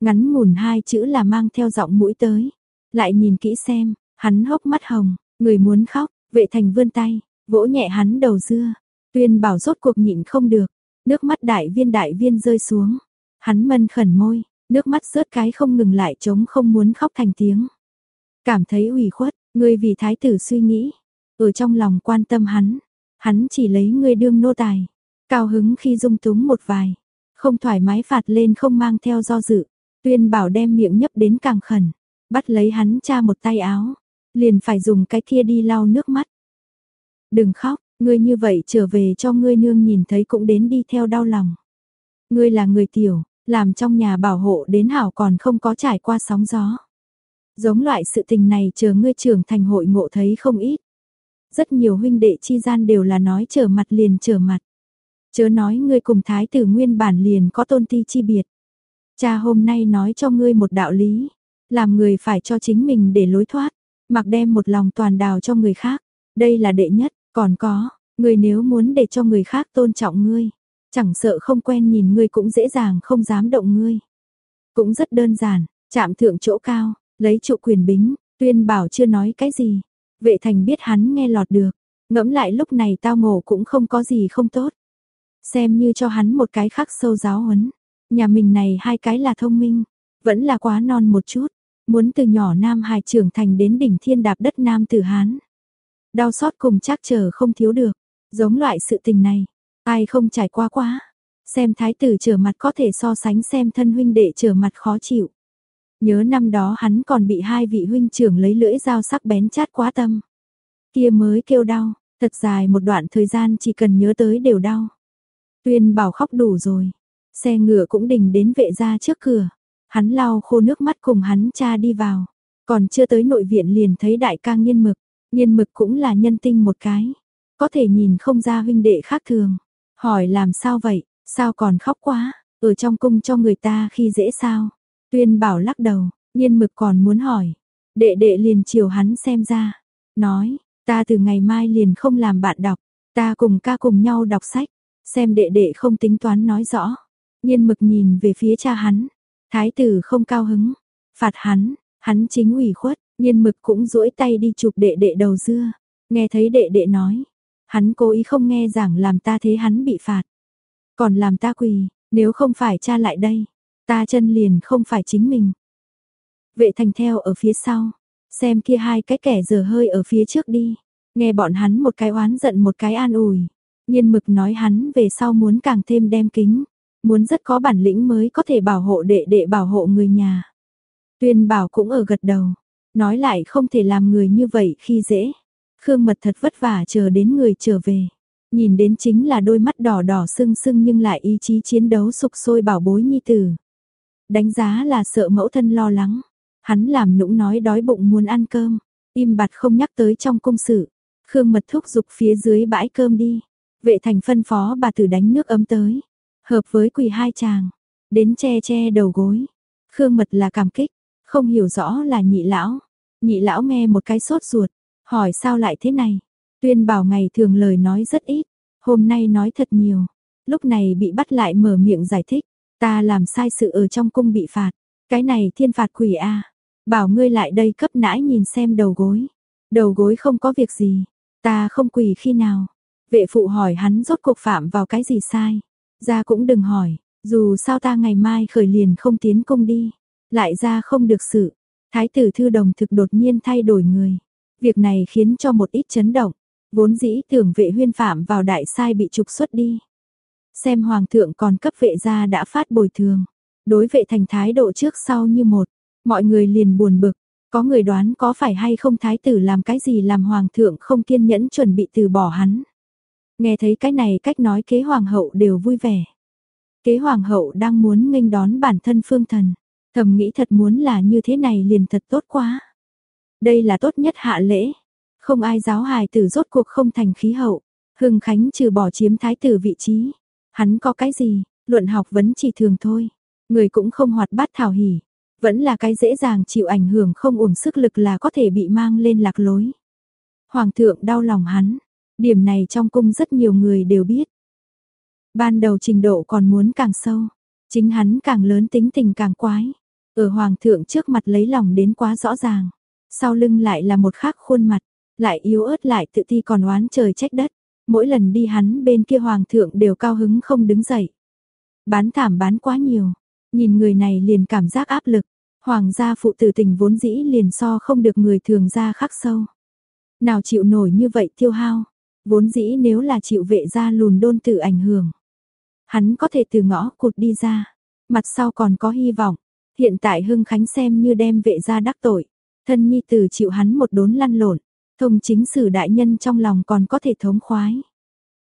Ngắn ngủn hai chữ là mang theo giọng mũi tới. Lại nhìn kỹ xem, hắn hốc mắt hồng, người muốn khóc, vệ thành vươn tay, vỗ nhẹ hắn đầu dưa. Tuyên bảo rốt cuộc nhịn không được, nước mắt đại viên đại viên rơi xuống. Hắn mân khẩn môi, nước mắt rớt cái không ngừng lại chống không muốn khóc thành tiếng. Cảm thấy ủy khuất, ngươi vì thái tử suy nghĩ, ở trong lòng quan tâm hắn, hắn chỉ lấy ngươi đương nô tài. Cao hứng khi dung túng một vài, không thoải mái phạt lên không mang theo do dự. Tuyên bảo đem miệng nhấp đến càng khẩn, bắt lấy hắn cha một tay áo, liền phải dùng cái kia đi lau nước mắt. Đừng khóc, ngươi như vậy trở về cho ngươi nương nhìn thấy cũng đến đi theo đau lòng. Ngươi là người tiểu, làm trong nhà bảo hộ đến hảo còn không có trải qua sóng gió. Giống loại sự tình này chờ ngươi trưởng thành hội ngộ thấy không ít. Rất nhiều huynh đệ chi gian đều là nói trở mặt liền trở mặt. Chớ nói ngươi cùng thái tử nguyên bản liền có tôn ti chi biệt. Cha hôm nay nói cho ngươi một đạo lý, làm người phải cho chính mình để lối thoát, mặc đem một lòng toàn đào cho người khác. Đây là đệ nhất, còn có, ngươi nếu muốn để cho người khác tôn trọng ngươi, chẳng sợ không quen nhìn ngươi cũng dễ dàng không dám động ngươi. Cũng rất đơn giản, chạm thượng chỗ cao, lấy trụ quyền bính, tuyên bảo chưa nói cái gì. Vệ thành biết hắn nghe lọt được, ngẫm lại lúc này tao ngộ cũng không có gì không tốt. Xem như cho hắn một cái khắc sâu giáo huấn. Nhà mình này hai cái là thông minh, vẫn là quá non một chút, muốn từ nhỏ Nam Hải trưởng thành đến đỉnh thiên đạp đất Nam Tử Hán. Đau xót cùng chắc chờ không thiếu được, giống loại sự tình này, ai không trải qua quá. Xem thái tử trở mặt có thể so sánh xem thân huynh đệ trở mặt khó chịu. Nhớ năm đó hắn còn bị hai vị huynh trưởng lấy lưỡi dao sắc bén chát quá tâm. Kia mới kêu đau, thật dài một đoạn thời gian chỉ cần nhớ tới đều đau. Tuyên bảo khóc đủ rồi, Xe ngựa cũng đình đến vệ ra trước cửa. Hắn lau khô nước mắt cùng hắn cha đi vào. Còn chưa tới nội viện liền thấy đại ca nghiên mực. Nghiên mực cũng là nhân tinh một cái. Có thể nhìn không ra huynh đệ khác thường. Hỏi làm sao vậy, sao còn khóc quá, ở trong cung cho người ta khi dễ sao. Tuyên bảo lắc đầu, nhiên mực còn muốn hỏi. Đệ đệ liền chiều hắn xem ra. Nói, ta từ ngày mai liền không làm bạn đọc. Ta cùng ca cùng nhau đọc sách. Xem đệ đệ không tính toán nói rõ. Nhiên mực nhìn về phía cha hắn. Thái tử không cao hứng. Phạt hắn, hắn chính ủy khuất. Nhiên mực cũng duỗi tay đi chụp đệ đệ đầu dưa. Nghe thấy đệ đệ nói. Hắn cố ý không nghe giảng làm ta thế hắn bị phạt. Còn làm ta quỳ, nếu không phải cha lại đây. Ta chân liền không phải chính mình. Vệ thành theo ở phía sau. Xem kia hai cái kẻ giờ hơi ở phía trước đi. Nghe bọn hắn một cái oán giận một cái an ủi. Nhiên mực nói hắn về sau muốn càng thêm đem kính muốn rất có bản lĩnh mới có thể bảo hộ đệ đệ bảo hộ người nhà. Tuyên bảo cũng ở gật đầu, nói lại không thể làm người như vậy khi dễ. Khương mật thật vất vả chờ đến người trở về. Nhìn đến chính là đôi mắt đỏ đỏ sưng sưng nhưng lại ý chí chiến đấu sục sôi bảo bối nhi tử. Đánh giá là sợ mẫu thân lo lắng. Hắn làm nũng nói đói bụng muốn ăn cơm. Im bặt không nhắc tới trong công sự. Khương mật thúc giục phía dưới bãi cơm đi. Vệ thành phân phó bà tử đánh nước ấm tới. Hợp với quỳ hai chàng, đến che che đầu gối. Khương Mật là cảm kích, không hiểu rõ là nhị lão. Nhị lão nghe một cái sốt ruột, hỏi sao lại thế này. Tuyên bảo ngày thường lời nói rất ít, hôm nay nói thật nhiều. Lúc này bị bắt lại mở miệng giải thích, ta làm sai sự ở trong cung bị phạt. Cái này thiên phạt quỷ a Bảo ngươi lại đây cấp nãi nhìn xem đầu gối. Đầu gối không có việc gì, ta không quỳ khi nào. Vệ phụ hỏi hắn rốt cuộc phạm vào cái gì sai. Ra cũng đừng hỏi, dù sao ta ngày mai khởi liền không tiến công đi, lại ra không được sự. Thái tử thư đồng thực đột nhiên thay đổi người. Việc này khiến cho một ít chấn động, vốn dĩ tưởng vệ huyên phạm vào đại sai bị trục xuất đi. Xem hoàng thượng còn cấp vệ gia đã phát bồi thường, đối vệ thành thái độ trước sau như một, Mọi người liền buồn bực, có người đoán có phải hay không thái tử làm cái gì làm hoàng thượng không kiên nhẫn chuẩn bị từ bỏ hắn. Nghe thấy cái này cách nói kế hoàng hậu đều vui vẻ. Kế hoàng hậu đang muốn nghênh đón bản thân phương thần, thầm nghĩ thật muốn là như thế này liền thật tốt quá. Đây là tốt nhất hạ lễ, không ai giáo hài tử rốt cuộc không thành khí hậu. Hưng Khánh trừ bỏ chiếm thái tử vị trí, hắn có cái gì, luận học vấn chỉ thường thôi, người cũng không hoạt bát thảo hỉ, vẫn là cái dễ dàng chịu ảnh hưởng không uổng sức lực là có thể bị mang lên lạc lối. Hoàng thượng đau lòng hắn, điểm này trong cung rất nhiều người đều biết. Ban đầu trình độ còn muốn càng sâu, chính hắn càng lớn tính tình càng quái, ở hoàng thượng trước mặt lấy lòng đến quá rõ ràng, sau lưng lại là một khác khuôn mặt, lại yếu ớt lại tự ti còn oán trời trách đất, mỗi lần đi hắn bên kia hoàng thượng đều cao hứng không đứng dậy. Bán thảm bán quá nhiều, nhìn người này liền cảm giác áp lực, hoàng gia phụ tử tình vốn dĩ liền so không được người thường ra khắc sâu. Nào chịu nổi như vậy tiêu hao, vốn dĩ nếu là chịu vệ gia lùn đôn tự ảnh hưởng. Hắn có thể từ ngõ cụt đi ra, mặt sau còn có hy vọng, hiện tại Hưng Khánh xem như đem vệ gia đắc tội, thân nhi tử chịu hắn một đốn lăn lộn, thông chính sử đại nhân trong lòng còn có thể thống khoái.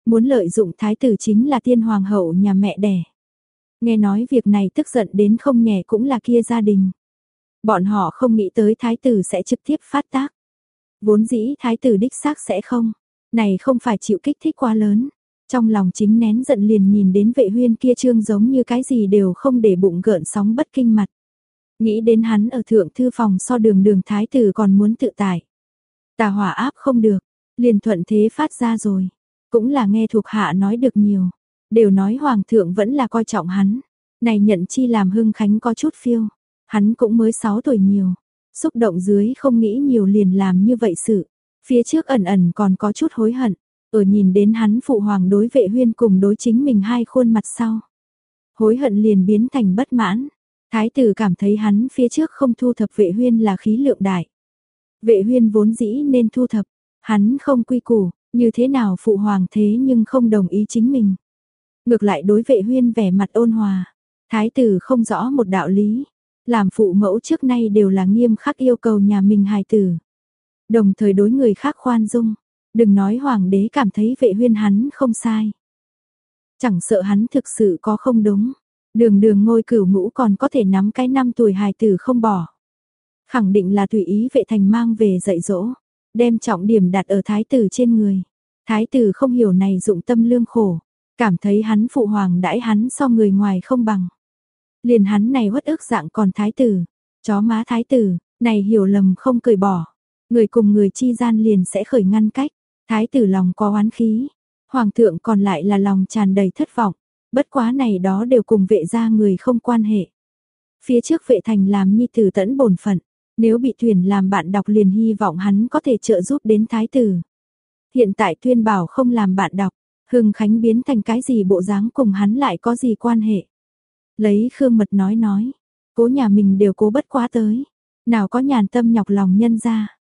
Muốn lợi dụng thái tử chính là tiên hoàng hậu nhà mẹ đẻ. Nghe nói việc này tức giận đến không nhẹ cũng là kia gia đình. Bọn họ không nghĩ tới thái tử sẽ trực tiếp phát tác. Vốn dĩ thái tử đích xác sẽ không. Này không phải chịu kích thích quá lớn. Trong lòng chính nén giận liền nhìn đến vệ huyên kia trương giống như cái gì đều không để bụng gợn sóng bất kinh mặt. Nghĩ đến hắn ở thượng thư phòng so đường đường thái tử còn muốn tự tải. Tà hỏa áp không được, liền thuận thế phát ra rồi. Cũng là nghe thuộc hạ nói được nhiều. Đều nói hoàng thượng vẫn là coi trọng hắn. Này nhận chi làm hưng khánh có chút phiêu. Hắn cũng mới 6 tuổi nhiều. Xúc động dưới không nghĩ nhiều liền làm như vậy sự. Phía trước ẩn ẩn còn có chút hối hận. Ở nhìn đến hắn phụ hoàng đối vệ huyên cùng đối chính mình hai khuôn mặt sau. Hối hận liền biến thành bất mãn. Thái tử cảm thấy hắn phía trước không thu thập vệ huyên là khí lượng đại. Vệ huyên vốn dĩ nên thu thập, hắn không quy củ, như thế nào phụ hoàng thế nhưng không đồng ý chính mình. Ngược lại đối vệ huyên vẻ mặt ôn hòa, thái tử không rõ một đạo lý, làm phụ mẫu trước nay đều là nghiêm khắc yêu cầu nhà mình hài tử. Đồng thời đối người khác khoan dung, đừng nói hoàng đế cảm thấy vệ huyên hắn không sai. Chẳng sợ hắn thực sự có không đúng, đường đường ngôi cửu ngũ còn có thể nắm cái năm tuổi hài tử không bỏ khẳng định là tùy ý vệ thành mang về dạy dỗ, đem trọng điểm đặt ở thái tử trên người. Thái tử không hiểu này dụng tâm lương khổ, cảm thấy hắn phụ hoàng đãi hắn so người ngoài không bằng. Liền hắn này uất ức dạng còn thái tử, chó má thái tử, này hiểu lầm không cười bỏ, người cùng người chi gian liền sẽ khởi ngăn cách, thái tử lòng có oán khí, hoàng thượng còn lại là lòng tràn đầy thất vọng, bất quá này đó đều cùng vệ gia người không quan hệ. Phía trước vệ thành làm nhi tử tẫn bổn phận, nếu bị thuyền làm bạn đọc liền hy vọng hắn có thể trợ giúp đến thái tử. Hiện tại tuyên bảo không làm bạn đọc, Hưng Khánh biến thành cái gì bộ dáng cùng hắn lại có gì quan hệ. Lấy Khương Mật nói nói, cố nhà mình đều cố bất quá tới, nào có nhàn tâm nhọc lòng nhân ra.